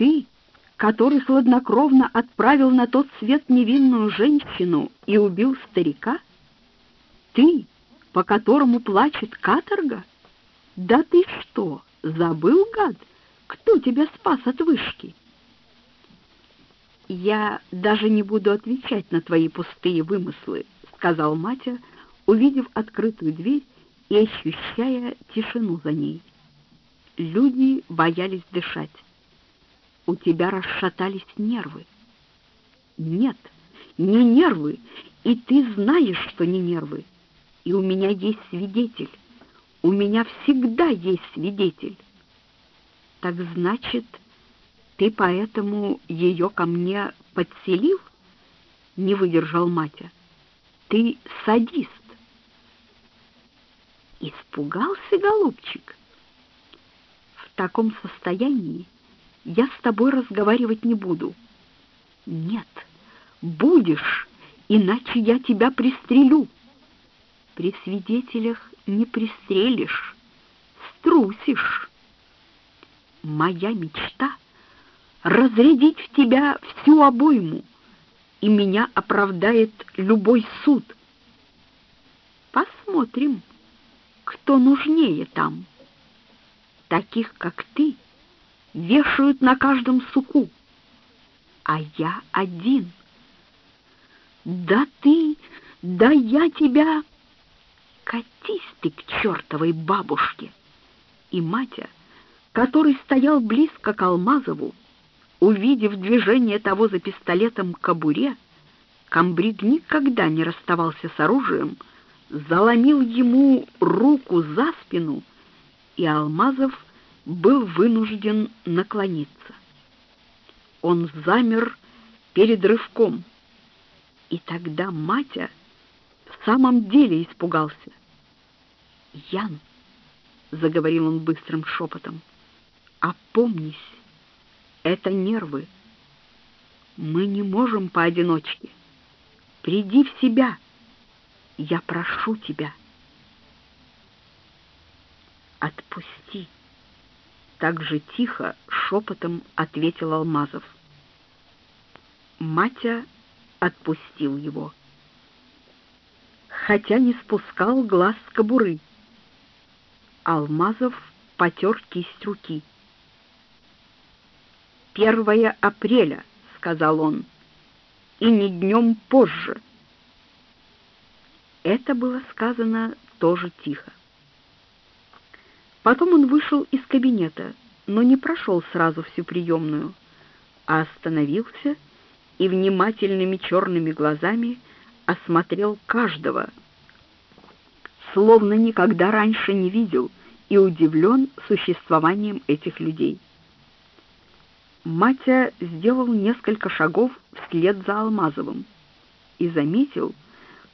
Ты, который хладнокровно отправил на тот свет невинную женщину и убил старика? Ты, по которому плачет каторга? Да ты что, забыл, гад, кто тебя спас от вышки? Я даже не буду отвечать на твои пустые вымыслы, сказал Матя, увидев открытую дверь и ощущая тишину за ней. Люди боялись дышать. У тебя расшатались нервы. Нет, не нервы, и ты знаешь, что не нервы. И у меня есть свидетель. У меня всегда есть свидетель. Так значит, ты поэтому ее ко мне подселил? Не выдержал Матя. Ты садист. Испугался, голубчик? В таком состоянии я с тобой разговаривать не буду. Нет, будешь, иначе я тебя пристрелю. При свидетелях не пристрелишь, струсишь. Моя мечта — разрядить в тебя всю обойму, и меня оправдает любой суд. Посмотрим, кто нужнее там. Таких, как ты, вешают на каждом суку, а я один. Да ты, да я тебя... Катись ты к чертовой бабушке! И Матя, который стоял близко к Алмазову, увидев движение того за пистолетом к кобуре, Камбриг никогда не расставался с оружием, заломил ему руку за спину, и Алмазов был вынужден наклониться. Он замер перед рывком, и тогда Матя в самом деле испугался. «Ян», — заговорил он быстрым шепотом, — «опомнись, это нервы. Мы не можем поодиночке. Приди в себя». Я прошу тебя. Отпусти. Так же тихо, шепотом ответил Алмазов. Матя отпустил его. Хотя не спускал глаз с кобуры. Алмазов потер кисть руки. «Первое апреля», — сказал он, — «и не днем позже». Это было сказано тоже тихо. Потом он вышел из кабинета, но не прошел сразу всю приемную, а остановился и внимательными черными глазами осмотрел каждого, словно никогда раньше не видел и удивлен существованием этих людей. Матя сделал несколько шагов вслед за Алмазовым и заметил,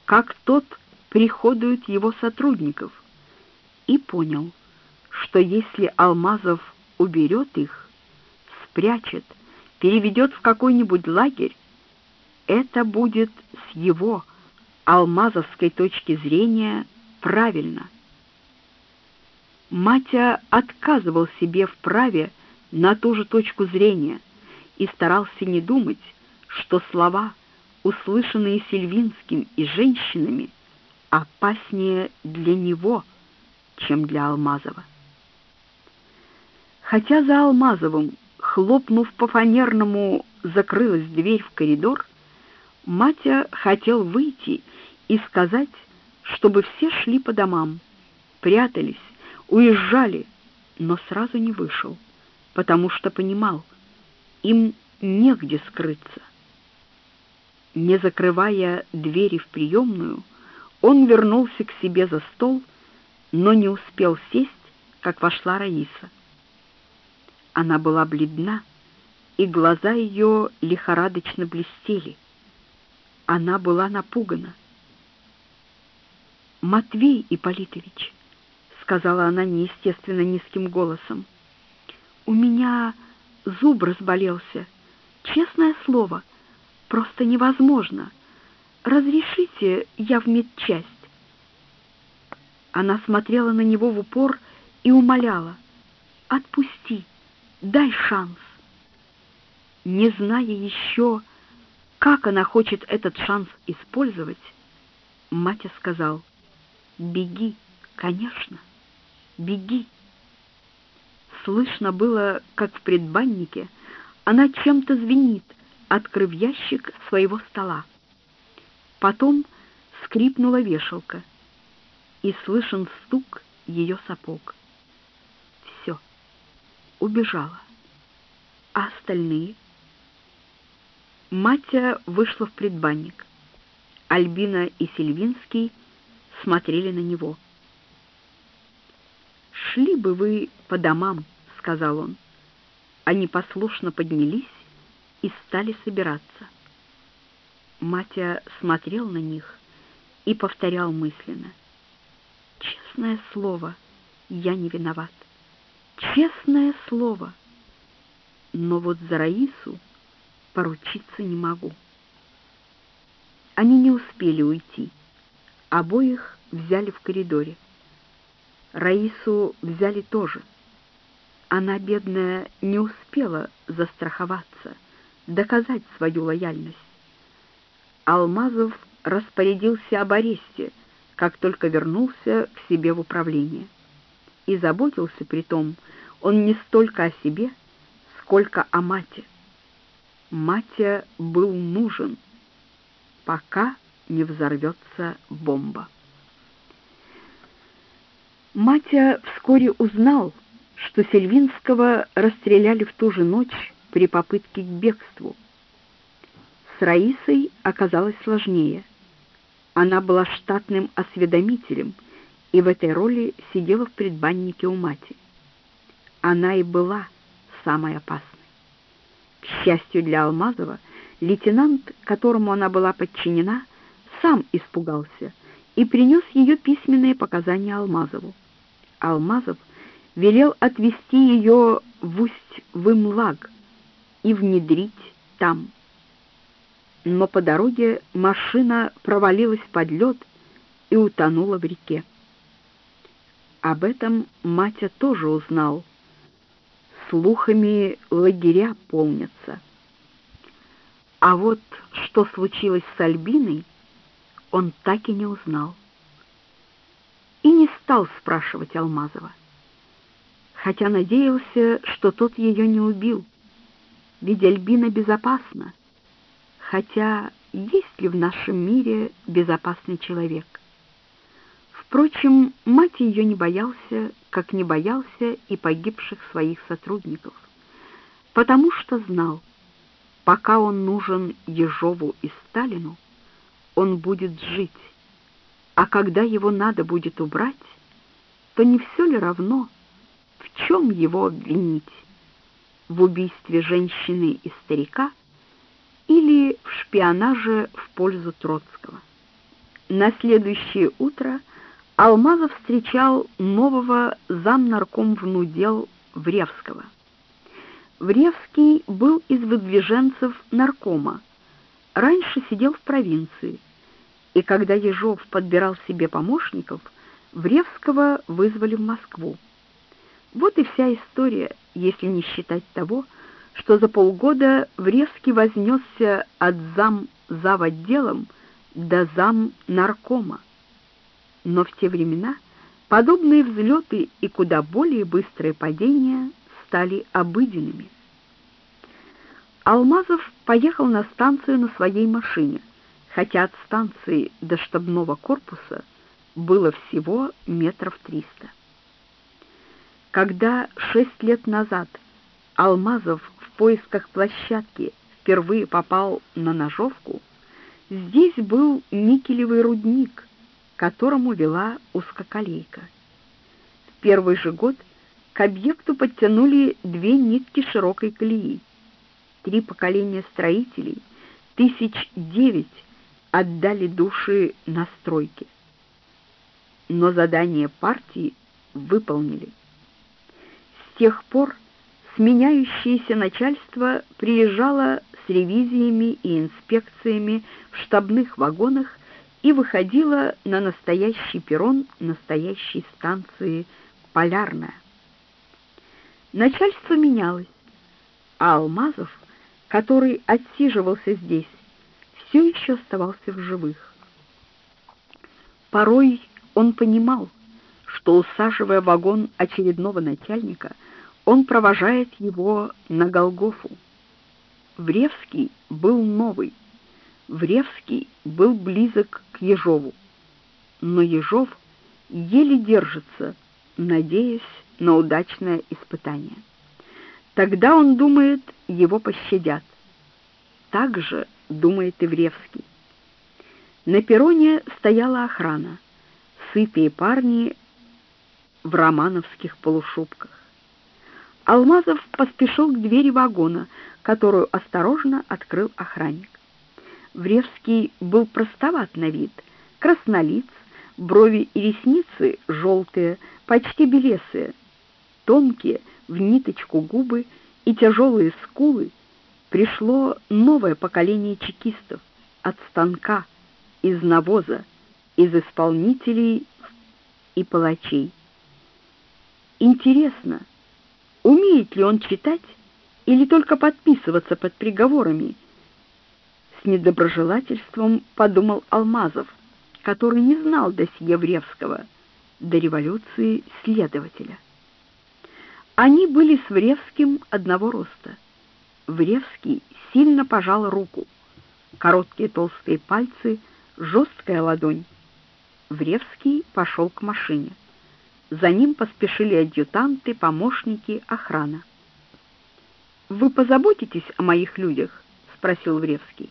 как тот приходует его сотрудников, и понял, что если Алмазов уберет их, спрячет, переведет в какой-нибудь лагерь, это будет с его алмазовской точки зрения правильно. Матя отказывал себе в праве на ту же точку зрения и старался не думать, что слова — услышанные Сильвинским и женщинами, опаснее для него, чем для Алмазова. Хотя за Алмазовым, хлопнув по фанерному, закрылась дверь в коридор, Матя хотел выйти и сказать, чтобы все шли по домам, прятались, уезжали, но сразу не вышел, потому что понимал, им негде скрыться. Не закрывая двери в приемную, он вернулся к себе за стол, но не успел сесть, как вошла Раиса. Она была бледна, и глаза ее лихорадочно блестели. Она была напугана. «Матвей Ипполитович», — сказала она неестественно низким голосом, — «у меня зуб разболелся, честное слово» просто невозможно. Разрешите, я в медчасть. Она смотрела на него в упор и умоляла: "Отпусти, дай шанс". не зная еще, как она хочет этот шанс использовать, Матя сказал, «Беги, конечно, беги». Слышно было, как в предбаннике она чем-то звенит, открыв ящик своего стола. Потом скрипнула вешалка, и слышен стук ее сапог. Убежала. А остальные? Матя вышла в предбанник. Альбина и Сильвинский смотрели на него. «Шли бы вы по домам», — сказал он. Они послушно поднялись и стали собираться. Матя смотрел на них и повторял мысленно. «Честное слово, я не виноват. Честное слово. Но вот за Раису поручиться не могу». Они не успели уйти. Обоих взяли в коридоре. Раису взяли тоже. Она, бедная, не успела застраховаться, доказать свою лояльность. Алмазов распорядился об аресте, как только вернулся к себе в управление. И заботился при том он не столько о себе, сколько о мате. Матя был нужен, пока не взорвется бомба. Матя вскоре узнал, что Сельвинского расстреляли в ту же ночь при попытке к бегству. С Раисой оказалось сложнее. Она была штатным осведомителем и в этой роли сидела в предбаннике у мати. Она и была самой опасной. К счастью для Алмазова, Лейтенант, которому она была подчинена, сам испугался и принес ее письменные показания Алмазову. Алмазов велел отвезти ее в Усть-Вымлаг и внедрить там. Но по дороге машина провалилась под лед и утонула в реке. Об этом Матя тоже узнал. Слухами лагеря полнятся. А вот что случилось с Альбиной, он так и не узнал. И не стал спрашивать Алмазова, хотя надеялся, что тот ее не убил, ведь Альбина безопасна, хотя есть ли в нашем мире безопасный человек? Впрочем, мать ее не боялся, как не боялся и погибших своих сотрудников, потому что знал, Пока он нужен Ежову и Сталину, он будет жить, а когда его надо будет убрать, то не все ли равно, в чем его обвинить? В убийстве женщины и старика или в шпионаже в пользу Троцкого? На следующее утро Алмазов встречал нового замнарком внудел Вревского. Вревский был из выдвиженцев наркома. Раньше сидел в провинции. И когда Ежов подбирал себе помощников, Вревского вызвали в Москву. Вот и вся история, если не считать того, что за полгода Вревский вознесся от зам зав. отделом до зам наркома. Но в те времена подобные взлеты и куда более быстрые падения стали обыденными. Алмазов поехал на станцию на своей машине, хотя от станции до штабного корпуса было всего метров триста. Когда шесть лет назад Алмазов в поисках площадки впервые попал на ножовку, здесь был никелевый рудник, которому вела узкоколейка. В первый же год к объекту подтянули две нитки широкой колеи. Три поколения строителей, тысяч девять отдали души на стройке. Но задание партии выполнили. С тех пор сменяющееся начальство приезжало с ревизиями и инспекциями в штабных вагонах и выходило на настоящий перрон настоящей станции «Полярная». Начальство менялось, а Алмазов который отсиживался здесь, все еще оставался в живых. Порой он понимал, что, усаживая вагон очередного начальника, он провожает его на Голгофу. Вревский был новый. Вревский был близок к Ежову. Но Ежов еле держится, надеясь на удачное испытание. Тогда он думает, его пощадят. Так же думает и Вревский. На перроне стояла охрана, и парни в романовских полушубках. Алмазов поспешил к двери вагона, которую осторожно открыл охранник. Вревский был простоват на вид, краснолиц, брови и ресницы желтые, почти белесые, тонкие, в ниточку губы и тяжелые скулы, пришло новое поколение чекистов от станка, из навоза, из исполнителей и палачей. Интересно, умеет ли он читать или только подписываться под приговорами? Недоброжелательством подумал Алмазов, который не знал досье Вревского, до революции следователя. Они были с Вревским одного роста. Вревский сильно пожал руку. Короткие толстые пальцы, жесткая ладонь. Вревский пошел к машине. За ним поспешили адъютанты, помощники, охрана. «Вы позаботитесь о моих людях?» — спросил Вревский.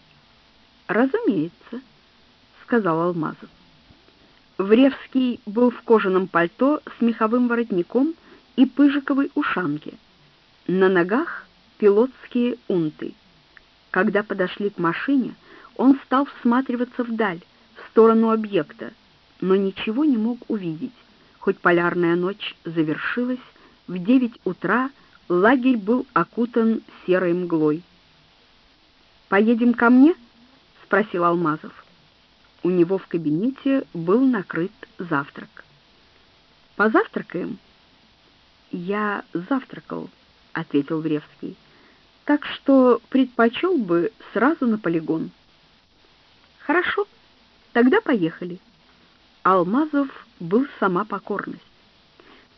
«Разумеется», — сказал Алмазов. Вревский был в кожаном пальто с меховым воротником и пыжиковой ушанке. На ногах пилотские унты. Когда подошли к машине, он стал всматриваться вдаль, в сторону объекта, но ничего не мог увидеть. Хоть полярная ночь завершилась, в девять утра лагерь был окутан серой мглой. «Поедем ко мне?» — спросил Алмазов. У него в кабинете был накрыт завтрак. «Позавтракаем?» «Я завтракал», — ответил Вревский, «так что предпочел бы сразу на полигон». «Хорошо, тогда поехали». Алмазов был сама покорность.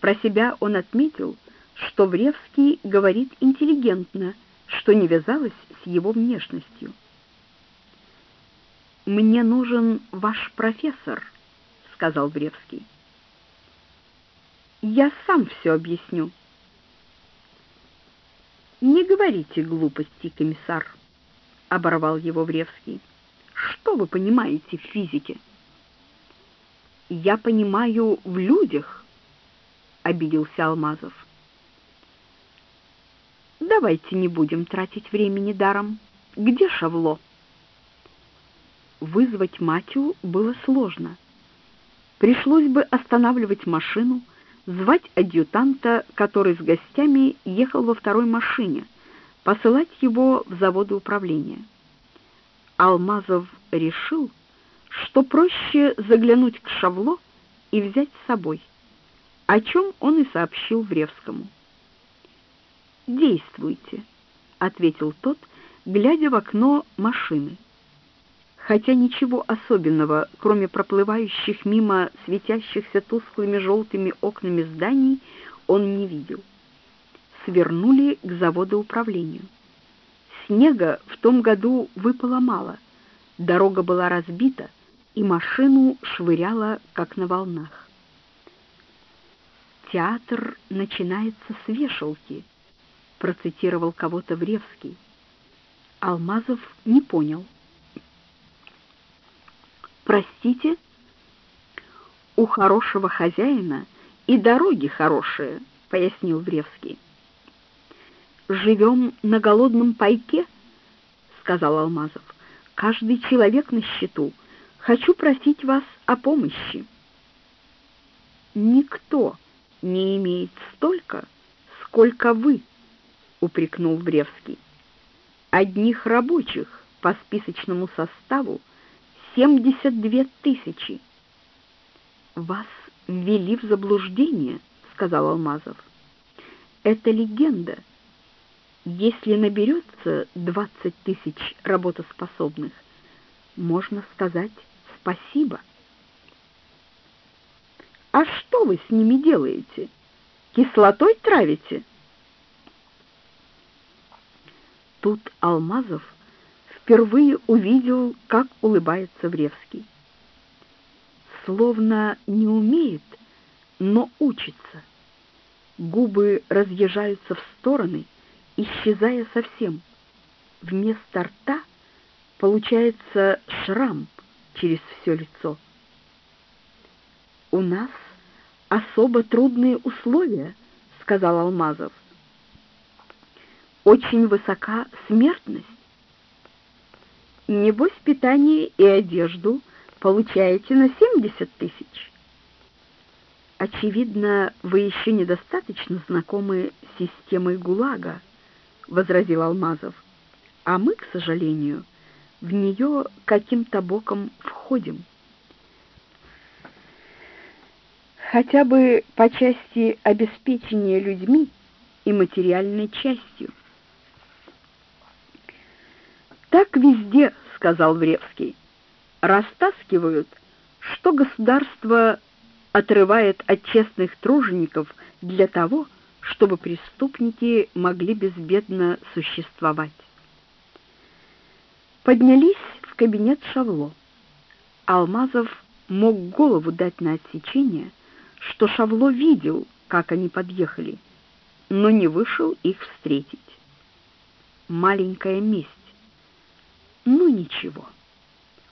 Про себя он отметил, что Вревский говорит интеллигентно, что не вязалось с его внешностью. «Мне нужен ваш профессор», — сказал Вревский. Я сам все объясню. Не говорите глупости, комиссар, оборвал его Вревский. Что вы понимаете в физике? Я понимаю в людях, обиделся Алмазов. Давайте не будем тратить времени даром. Где Шавло? Вызвать Матю было сложно. Пришлось бы останавливать машину, звать адъютанта, который с гостями ехал во второй машине, посылать его в заводы управления. Алмазов решил, что проще заглянуть к Шавло и взять с собой, о чем он и сообщил Вревскому. «Действуйте», — ответил тот, глядя в окно машины хотя ничего особенного, кроме проплывающих мимо светящихся тусклыми желтыми окнами зданий, он не видел. Свернули к заводу управлению. Снега в том году выпало мало, дорога была разбита, и машину швыряло, как на волнах. «Театр начинается с вешалки», — процитировал кого-то Вревский. Алмазов не понял — Простите? У хорошего хозяина и дороги хорошие, пояснил Вревский. Живем на голодном пайке, сказал Алмазов. Каждый человек на счету. Хочу просить вас о помощи. Никто не имеет столько, сколько вы, упрекнул Вревский. Одних рабочих по списочному составу семьдесят две тысячи. Вас ввели в заблуждение, сказал Алмазов. Это легенда. Если наберется 20 тысяч работоспособных, можно сказать спасибо. А что вы с ними делаете? Кислотой травите? Тут Алмазов впервые увидел, как улыбается Вревский. Словно не умеет, но учится. Губы разъезжаются в стороны, исчезая совсем. Вместо рта получается шрам через все лицо. «У нас особо трудные условия», — сказал Алмазов. «Очень высока смертность. Небось, питание и одежду получаете на 70 тысяч». Очевидно, вы еще недостаточно знакомы с системой ГУЛАГа, возразил Алмазов. А мы, к сожалению, в нее каким-то боком входим. Хотя бы по части обеспечения людьми и материальной частью. Так везде, сказал Вревский. Растаскивают, что государство отрывает от честных тружеников для того, чтобы преступники могли безбедно существовать. Поднялись в кабинет Шавло. Алмазов мог голову дать на отсечение, что Шавло видел, как они подъехали, но не вышел их встретить. Маленькая месть. Ну ничего,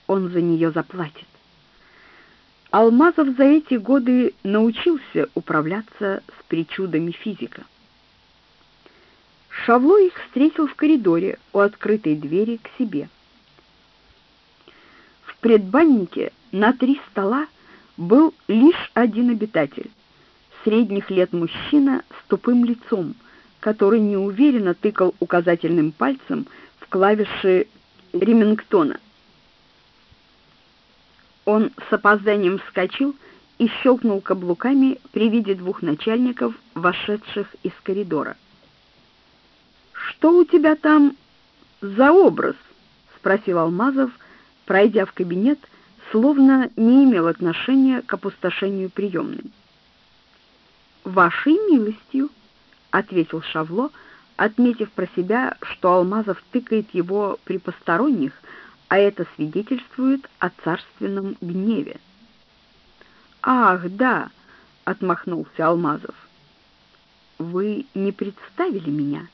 он за нее заплатит. Алмазов за эти годы научился управляться с причудами физика. Шавло их встретил в коридоре у открытой двери к себе. В предбаннике на три стола был лишь один обитатель, средних лет мужчина с тупым лицом, который неуверенно тыкал указательным пальцем в клавиши Ремингтона. Он с опозданием вскочил и щелкнул каблуками при виде двух начальников, вошедших из коридора. «Что у тебя там за образ?» — спросил Алмазов, пройдя в кабинет, словно не имел отношения к опустошению приемной. «Вашей милостью», — ответил Шавло, отметив про себя, что Алмазов тыкает его при посторонних, а это свидетельствует о царственном гневе. Ах, да, отмахнулся Алмазов. Вы не представили меня,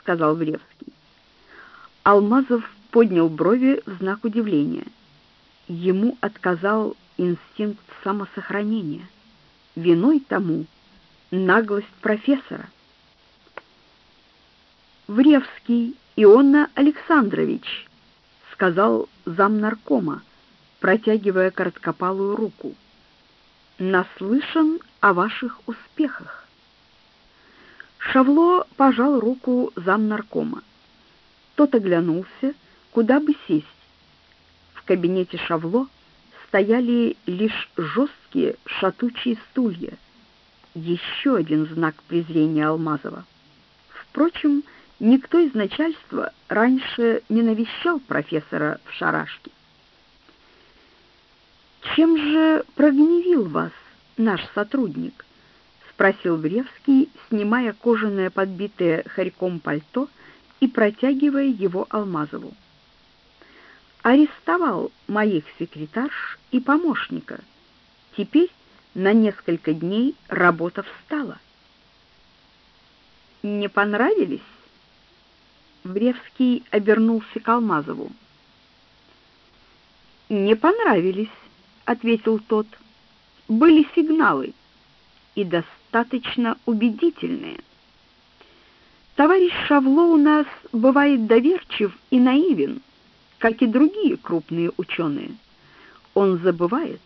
сказал Вревский. Алмазов поднял брови в знак удивления. Ему отказал инстинкт самосохранения. Виной тому наглость профессора. Вревский Иона Александрович сказал замнаркома, протягивая короткопалую руку. Наслышан о ваших успехах. Шавло пожал руку замнаркома. Тот оглянулся, куда бы сесть. В кабинете Шавло стояли лишь жесткие шатучие стулья. Еще один знак презрения Алмазова. Впрочем, Никто из начальства раньше не навещал профессора в шарашке. Чем же прогневил вас наш сотрудник? спросил Бревский, снимая кожаное подбитое хорьком пальто и протягивая его Алмазову. Арестовал моих секретарш и помощника. Теперь на несколько дней работа встала. Не понравились? Бревский обернулся к Алмазову. «Не понравились», — ответил тот. «Были сигналы, и достаточно убедительные. Товарищ Шавло у нас бывает доверчив и наивен, как и другие крупные ученые. Он забывает,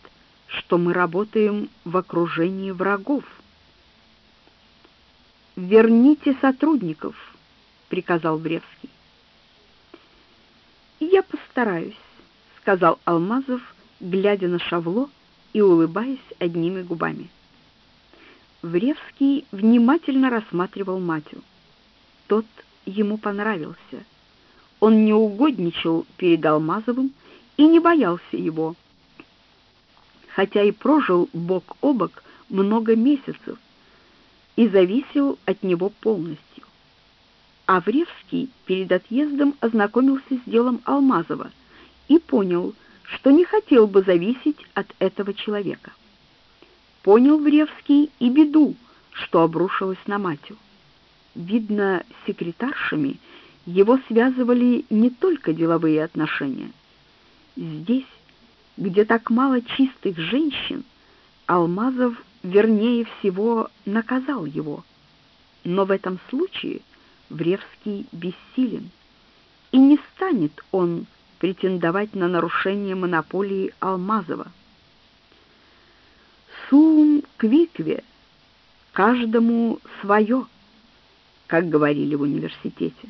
что мы работаем в окружении врагов. Верните сотрудников» приказал Бревский. "Я постараюсь", сказал Алмазов, глядя на Шавло и улыбаясь одними губами. Вревский внимательно рассматривал Матю. Тот ему понравился. Он не угодничал перед Алмазовым и не боялся его, хотя и прожил бок о бок много месяцев и зависел от него полностью. Авревский перед отъездом ознакомился с делом Алмазова и понял, что не хотел бы зависеть от этого человека. Понял Вревский и беду, что обрушилась на Матю. Видно, секретаршами его связывали не только деловые отношения. Здесь, где так мало чистых женщин, Алмазов, вернее всего, наказал его. Но в этом случае Вревский бессилен, и не станет он претендовать на нарушение монополии Алмазова. Сум квикве, каждому свое, как говорили в университете.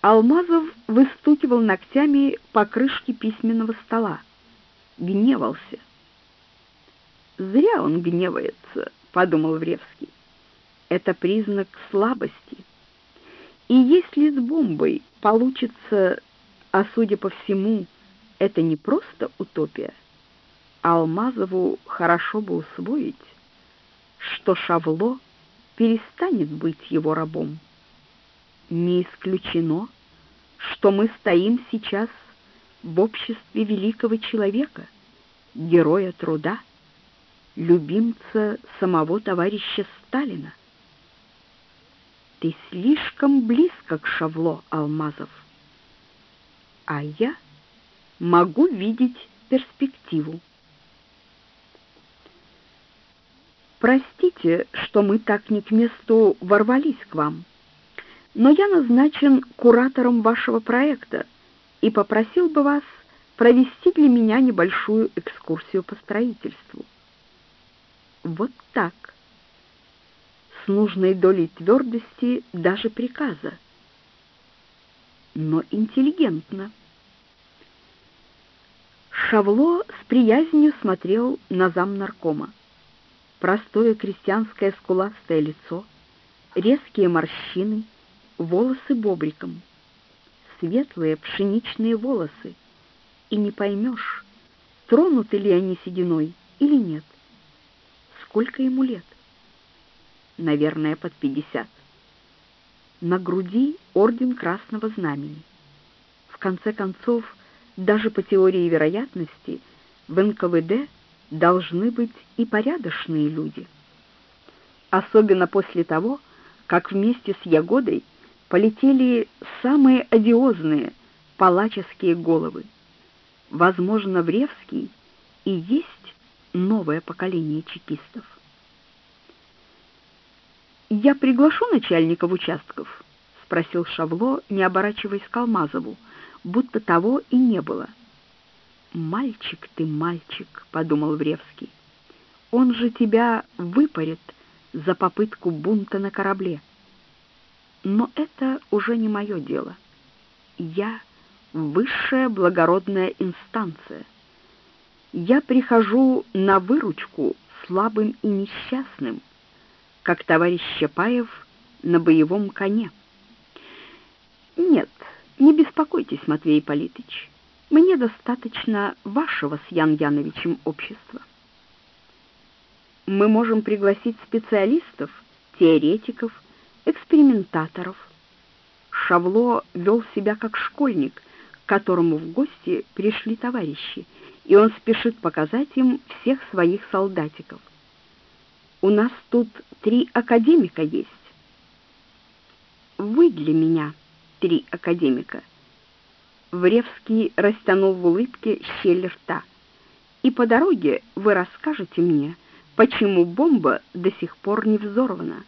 Алмазов выстукивал ногтями по крышке письменного стола, гневался. Зря он гневается, подумал Вревский. Это признак слабости. И если с бомбой получится, а судя по всему, это не просто утопия, Алмазову хорошо бы усвоить, что Шавло перестанет быть его рабом. Не исключено, что мы стоим сейчас в обществе великого человека, героя труда, любимца самого товарища Сталина. Ты слишком близко к Шавло, Алмазов. А я могу видеть перспективу. Простите, что мы так не к месту ворвались к вам но я назначен куратором вашего проекта и попросил бы вас провести для меня небольшую экскурсию по строительству. Вот так. С нужной долей твердости даже приказа. Но интеллигентно. Шавло с приязнью смотрел на зам наркома. Простое крестьянское скуластое лицо, резкие морщины — волосы бобриком, светлые пшеничные волосы, и не поймешь, тронуты ли они сединой или нет. Сколько ему лет? Наверное, под пятьдесят. На груди орден Красного Знамени. В конце концов, даже по теории вероятности, в НКВД должны быть и порядочные люди. Особенно после того, как вместе с Ягодой полетели самые одиозные палаческие головы. Возможно, Вревский и есть новое поколение чекистов. «Я приглашу начальников участков?» — спросил Шавло, не оборачиваясь к Алмазову, будто того и не было. «Мальчик ты, мальчик», — подумал Вревский. «Он же тебя выпарит за попытку бунта на корабле». Но это уже не мое дело. Я высшая благородная инстанция. Я прихожу на выручку слабым и несчастным, как товарищ Чапаев на боевом коне. Нет, не беспокойтесь, Матвей Политыч. Мне достаточно вашего с Ян Яновичем общества. Мы можем пригласить специалистов, теоретиков, экспериментаторов. Шавло вел себя как школьник, к которому в гости пришли товарищи, и он спешит показать им всех своих солдатиков. У нас тут три академика есть. Вы для меня три академика. Вревский растянул в улыбке щель рта. И по дороге вы расскажете мне, почему бомба до сих пор не взорвана.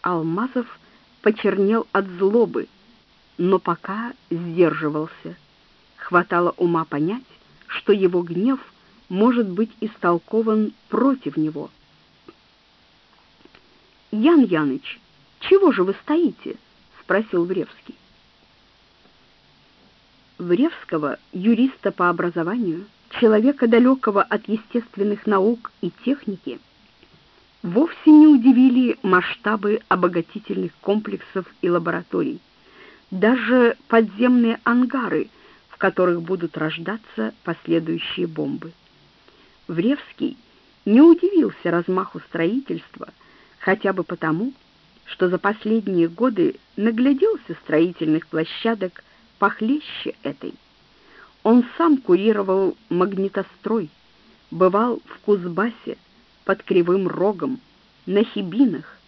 Алмазов почернел от злобы, но пока сдерживался. Хватало ума понять, что его гнев может быть истолкован против него. «Ян Яныч, чего же вы стоите?» — спросил Вревский. Вревского, юриста по образованию, человека далекого от естественных наук и техники, вовсе не удивили масштабы обогатительных комплексов и лабораторий. Даже подземные ангары, в которых будут рождаться последующие бомбы. Вревский не удивился размаху строительства, хотя бы потому, что за последние годы нагляделся строительных площадок похлеще этой. Он сам курировал магнитострой, бывал в Кузбассе под Кривым Рогом, на Хибинах,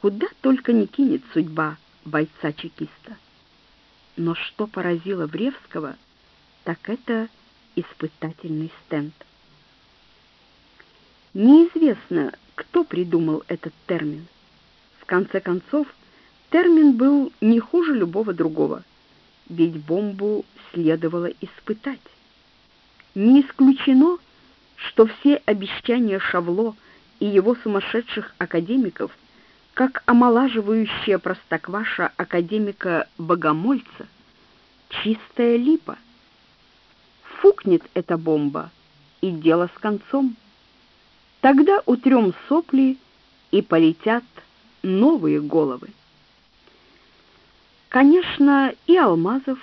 куда только не кинет судьба бойца-чекиста. Но что поразило Вревского, так это испытательный стенд. Неизвестно, кто придумал этот термин. В конце концов, термин был не хуже любого другого, ведь бомбу следовало испытать. Не исключено, что все обещания Шавло и его сумасшедших академиков, как омолаживающая простокваша академика Богомольца, чистая липа. Фукнет эта бомба, и дело с концом. Тогда утрем сопли и полетят новые головы. Конечно, и Алмазов,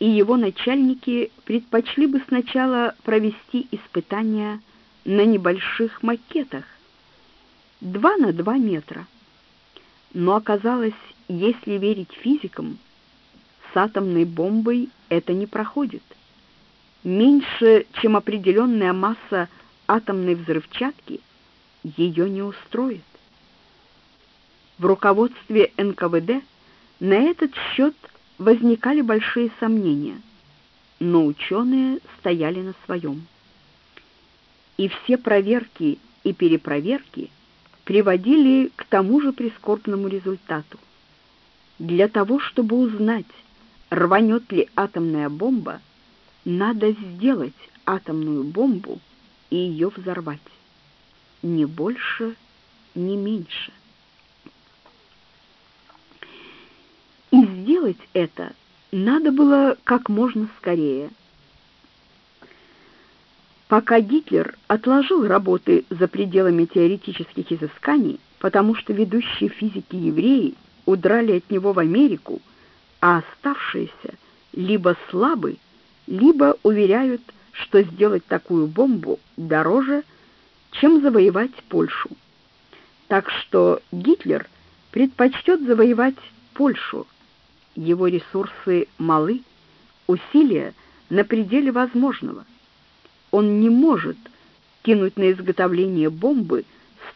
и его начальники предпочли бы сначала провести испытания на небольших макетах, два на два метра. Но оказалось, если верить физикам, с атомной бомбой это не проходит. Меньше, чем определенная масса атомной взрывчатки, ее не устроит. В руководстве НКВД на этот счет возникали большие сомнения, но ученые стояли на своем. И все проверки и перепроверки приводили к тому же прискорбному результату. Для того, чтобы узнать, рванет ли атомная бомба, надо сделать атомную бомбу и ее взорвать. Ни больше, ни меньше. И сделать это надо было как можно скорее. Пока Гитлер отложил работы за пределами теоретических изысканий, потому что ведущие физики евреи удрали от него в Америку, а оставшиеся либо слабы, либо уверяют, что сделать такую бомбу дороже, чем завоевать Польшу. Так что Гитлер предпочтет завоевать Польшу. Его ресурсы малы, усилия на пределе возможного. Он не может кинуть на изготовление бомбы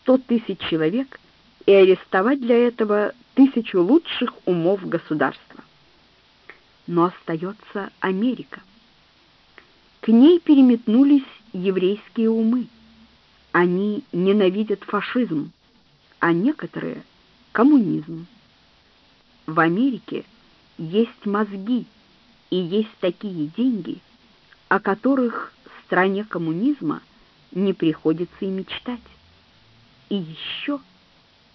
100 тысяч человек и арестовать для этого тысячу лучших умов государства. Но остается Америка. К ней переметнулись еврейские умы. Они ненавидят фашизм, а некоторые — коммунизм. В Америке есть мозги и есть такие деньги, о которых стране коммунизма не приходится и мечтать. И еще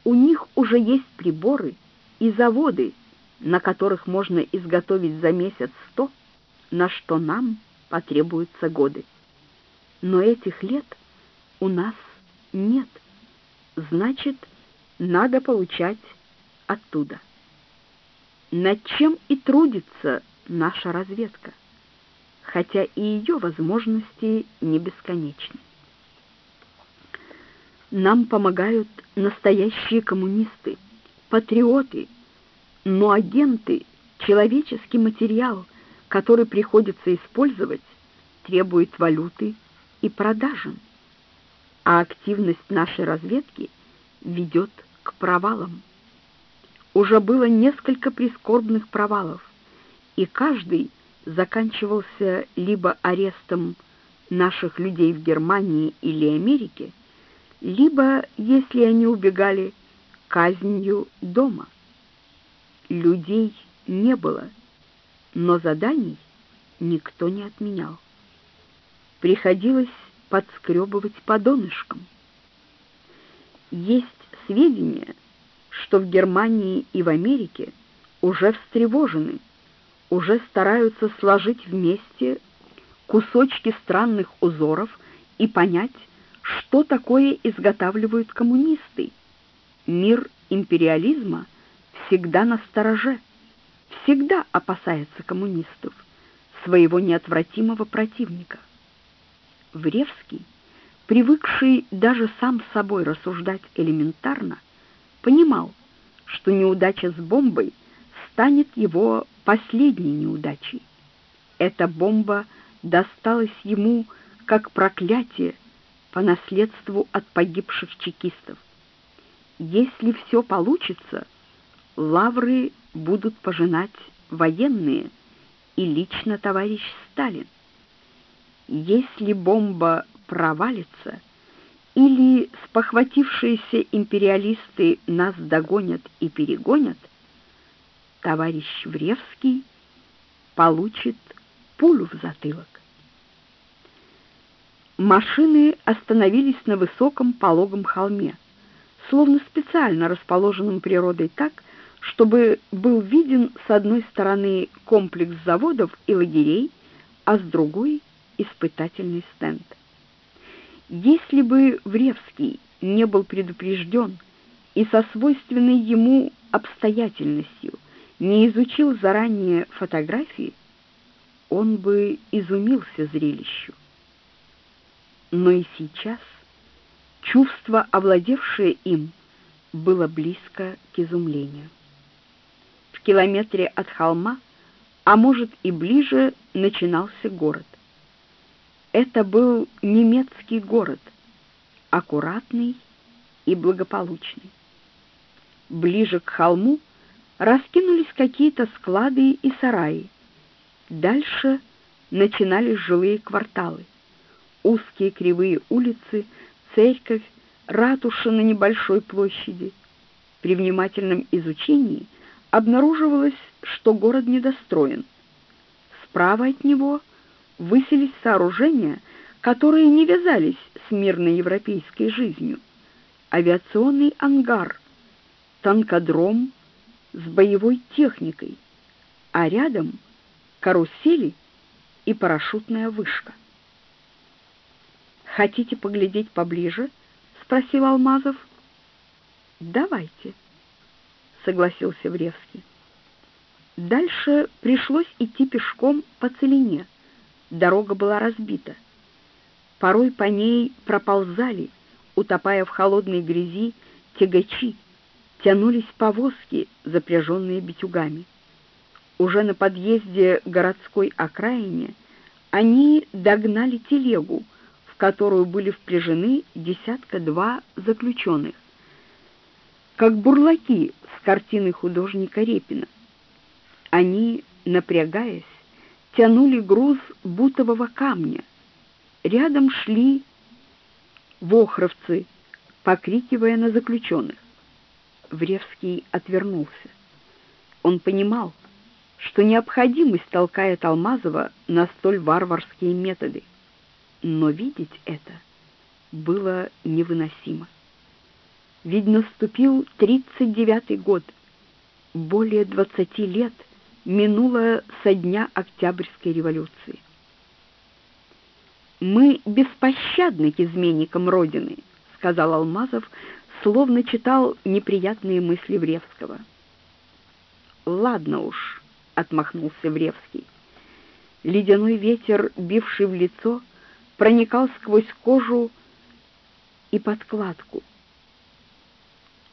у них уже есть приборы и заводы, на которых можно изготовить за месяц сто, на что нам потребуются годы. Но этих лет у нас нет. Значит, надо получать оттуда. Над чем и трудится наша разведка, хотя и ее возможности не бесконечны. Нам помогают настоящие коммунисты, патриоты, но агенты, человеческий материал, который приходится использовать, требует валюты и продажен, а активность нашей разведки ведет к провалам. Уже было несколько прискорбных провалов, и каждый заканчивался либо арестом наших людей в Германии или Америке, либо, если они убегали, казнью дома. Людей не было, но заданий никто не отменял. Приходилось подскребывать по донышкам. Есть сведения, что в Германии и в Америке уже встревожены, уже стараются сложить вместе кусочки странных узоров и понять, что такое изготавливают коммунисты. Мир империализма всегда на стороже, всегда опасается коммунистов, своего неотвратимого противника. Вревский, привыкший даже сам с собой рассуждать элементарно, понимал, что неудача с бомбой станет его последней неудачей. Эта бомба досталась ему как проклятие по наследству от погибших чекистов. Если все получится, лавры будут пожинать военные и лично товарищ Сталин. Если бомба провалится или спохватившиеся империалисты нас догонят и перегонят, товарищ Вревский получит пулю в затылок. Машины остановились на высоком пологом холме, словно специально расположенном природой так, чтобы был виден с одной стороны комплекс заводов и лагерей, а с другой — испытательный стенд. Если бы Вревский не был предупрежден и со свойственной ему обстоятельностью не изучил заранее фотографии, он бы изумился зрелищу. Но и сейчас чувство, овладевшее им, было близко к изумлению. Километре от холма, а может и ближе, начинался город. Это был немецкий город, аккуратный и благополучный. Ближе к холму раскинулись какие-то склады и сараи. Дальше начинались жилые кварталы. Узкие кривые улицы, церковь, ратуша на небольшой площади. При внимательном изучении обнаруживалось, что город недостроен. Справа от него — высились сооружения, которые не вязались с мирной европейской жизнью. Авиационный ангар, танкодром с боевой техникой, а рядом карусели и парашютная вышка. «Хотите поглядеть поближе?» — спросил Алмазов. «Давайте», — согласился Вревский. Дальше пришлось идти пешком по целине — дорога была разбита. Порой по ней проползали, утопая в холодной грязи, тягачи, тянулись повозки, запряженные битюгами. Уже на подъезде городской окраине они догнали телегу, в которую были впряжены десятка-два заключенных, как бурлаки с картины художника Репина. Они, напрягаясь, тянули груз бутового камня. Рядом шли вохровцы, покрикивая на заключенных. Вревский отвернулся. Он понимал, что необходимость толкает Алмазова на столь варварские методы. Но видеть это было невыносимо. Ведь наступил 39-й год, более 20 лет — минуло со дня Октябрьской революции. «Мы беспощадны к изменникам Родины», — сказал Алмазов, словно читал неприятные мысли Вревского. «Ладно уж», — отмахнулся Вревский. Ледяной ветер, бивший в лицо, проникал сквозь кожу и подкладку.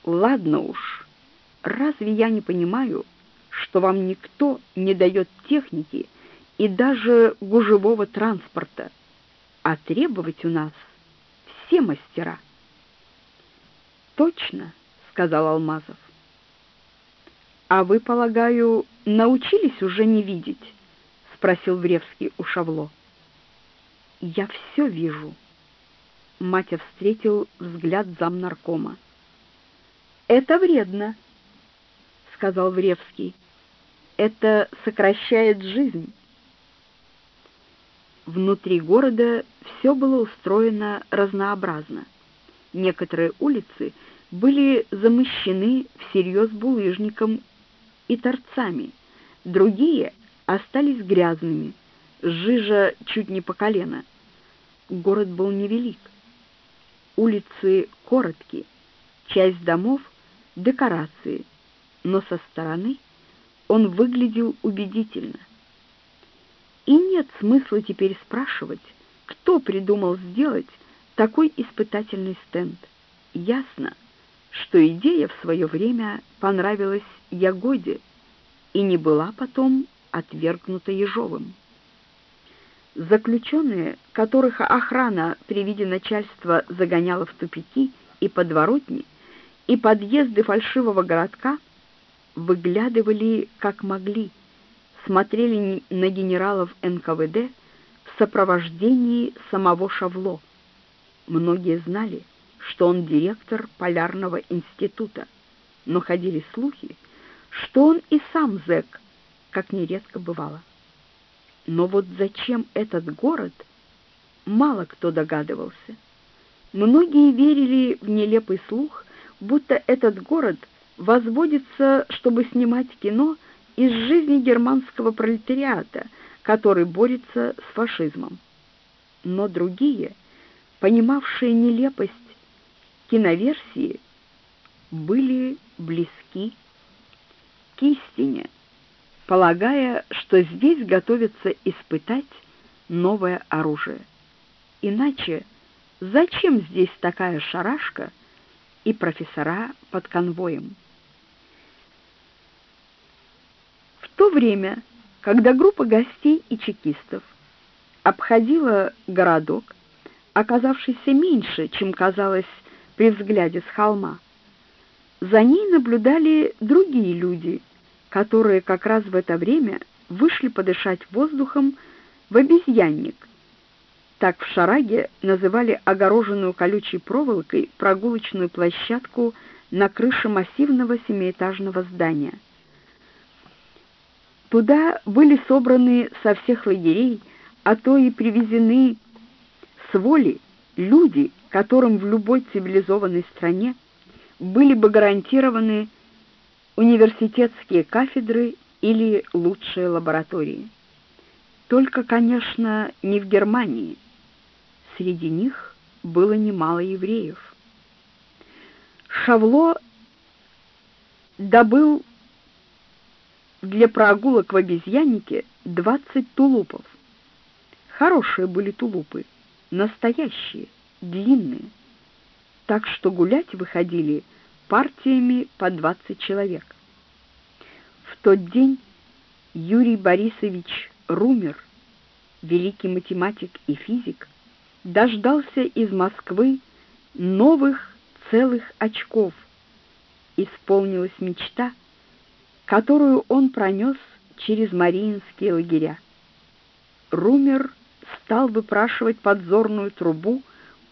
«Ладно уж, разве я не понимаю, что вам никто не дает техники и даже гужевого транспорта, а требовать у нас все мастера. Точно, сказал Алмазов. А вы, полагаю, научились уже не видеть? спросил Вревский у Шавло. Я все вижу. Матя встретил взгляд замнаркома. Это вредно, сказал Вревский это сокращает жизнь. Внутри города все было устроено разнообразно. Некоторые улицы были замощены всерьез булыжником и торцами, другие остались грязными, жижа чуть не по колено. Город был невелик. улицы короткие, часть домов — декорации, но со стороны он выглядел убедительно. И нет смысла теперь спрашивать, кто придумал сделать такой испытательный стенд. Ясно, что идея в свое время понравилась Ягоде и не была потом отвергнута Ежовым. Заключенные, которых охрана при виде начальства загоняла в тупики и подворотни, и подъезды фальшивого городка, выглядывали как могли, смотрели на генералов НКВД в сопровождении самого Шавло. Многие знали, что он директор Полярного института, но ходили слухи, что он и сам зэк, как нередко бывало. Но вот зачем этот город, мало кто догадывался. Многие верили в нелепый слух, будто этот город возводится, чтобы снимать кино из жизни германского пролетариата, который борется с фашизмом. Но другие, понимавшие нелепость киноверсии, были близки к истине, полагая, что здесь готовится испытать новое оружие. Иначе зачем здесь такая шарашка и профессора под конвоем? В то время, когда группа гостей и чекистов обходила городок, оказавшийся меньше, чем казалось при взгляде с холма, за ней наблюдали другие люди, которые как раз в это время вышли подышать воздухом в обезьянник. Так в Шараге называли огороженную колючей проволокой прогулочную площадку на крыше массивного семиэтажного здания. Туда были собраны со всех лагерей, а то и привезены с воли люди, которым в любой цивилизованной стране были бы гарантированы университетские кафедры или лучшие лаборатории. Только, конечно, не в Германии. Среди них было немало евреев. Шавло добыл для прогулок в обезьяннике 20 тулупов. Хорошие были тулупы, настоящие, длинные, так что гулять выходили партиями по 20 человек. В тот день Юрий Борисович Румер, великий математик и физик, дождался из Москвы новых целых очков. Исполнилась мечта, которую он пронес через Мариинские лагеря. Румер стал выпрашивать подзорную трубу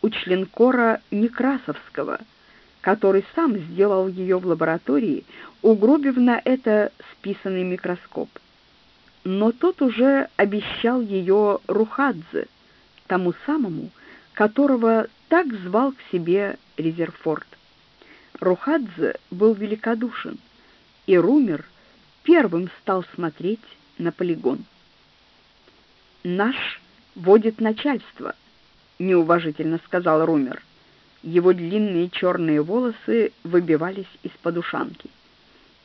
у членкора Некрасовского – который сам сделал ее в лаборатории, угробив на это списанный микроскоп. Но тот уже обещал ее Рухадзе, тому самому, которого так звал к себе Резерфорд. Рухадзе был великодушен, и Румер первым стал смотреть на полигон. «Наш водит начальство», — неуважительно сказал Румер. Его длинные черные волосы выбивались из-под ушанки.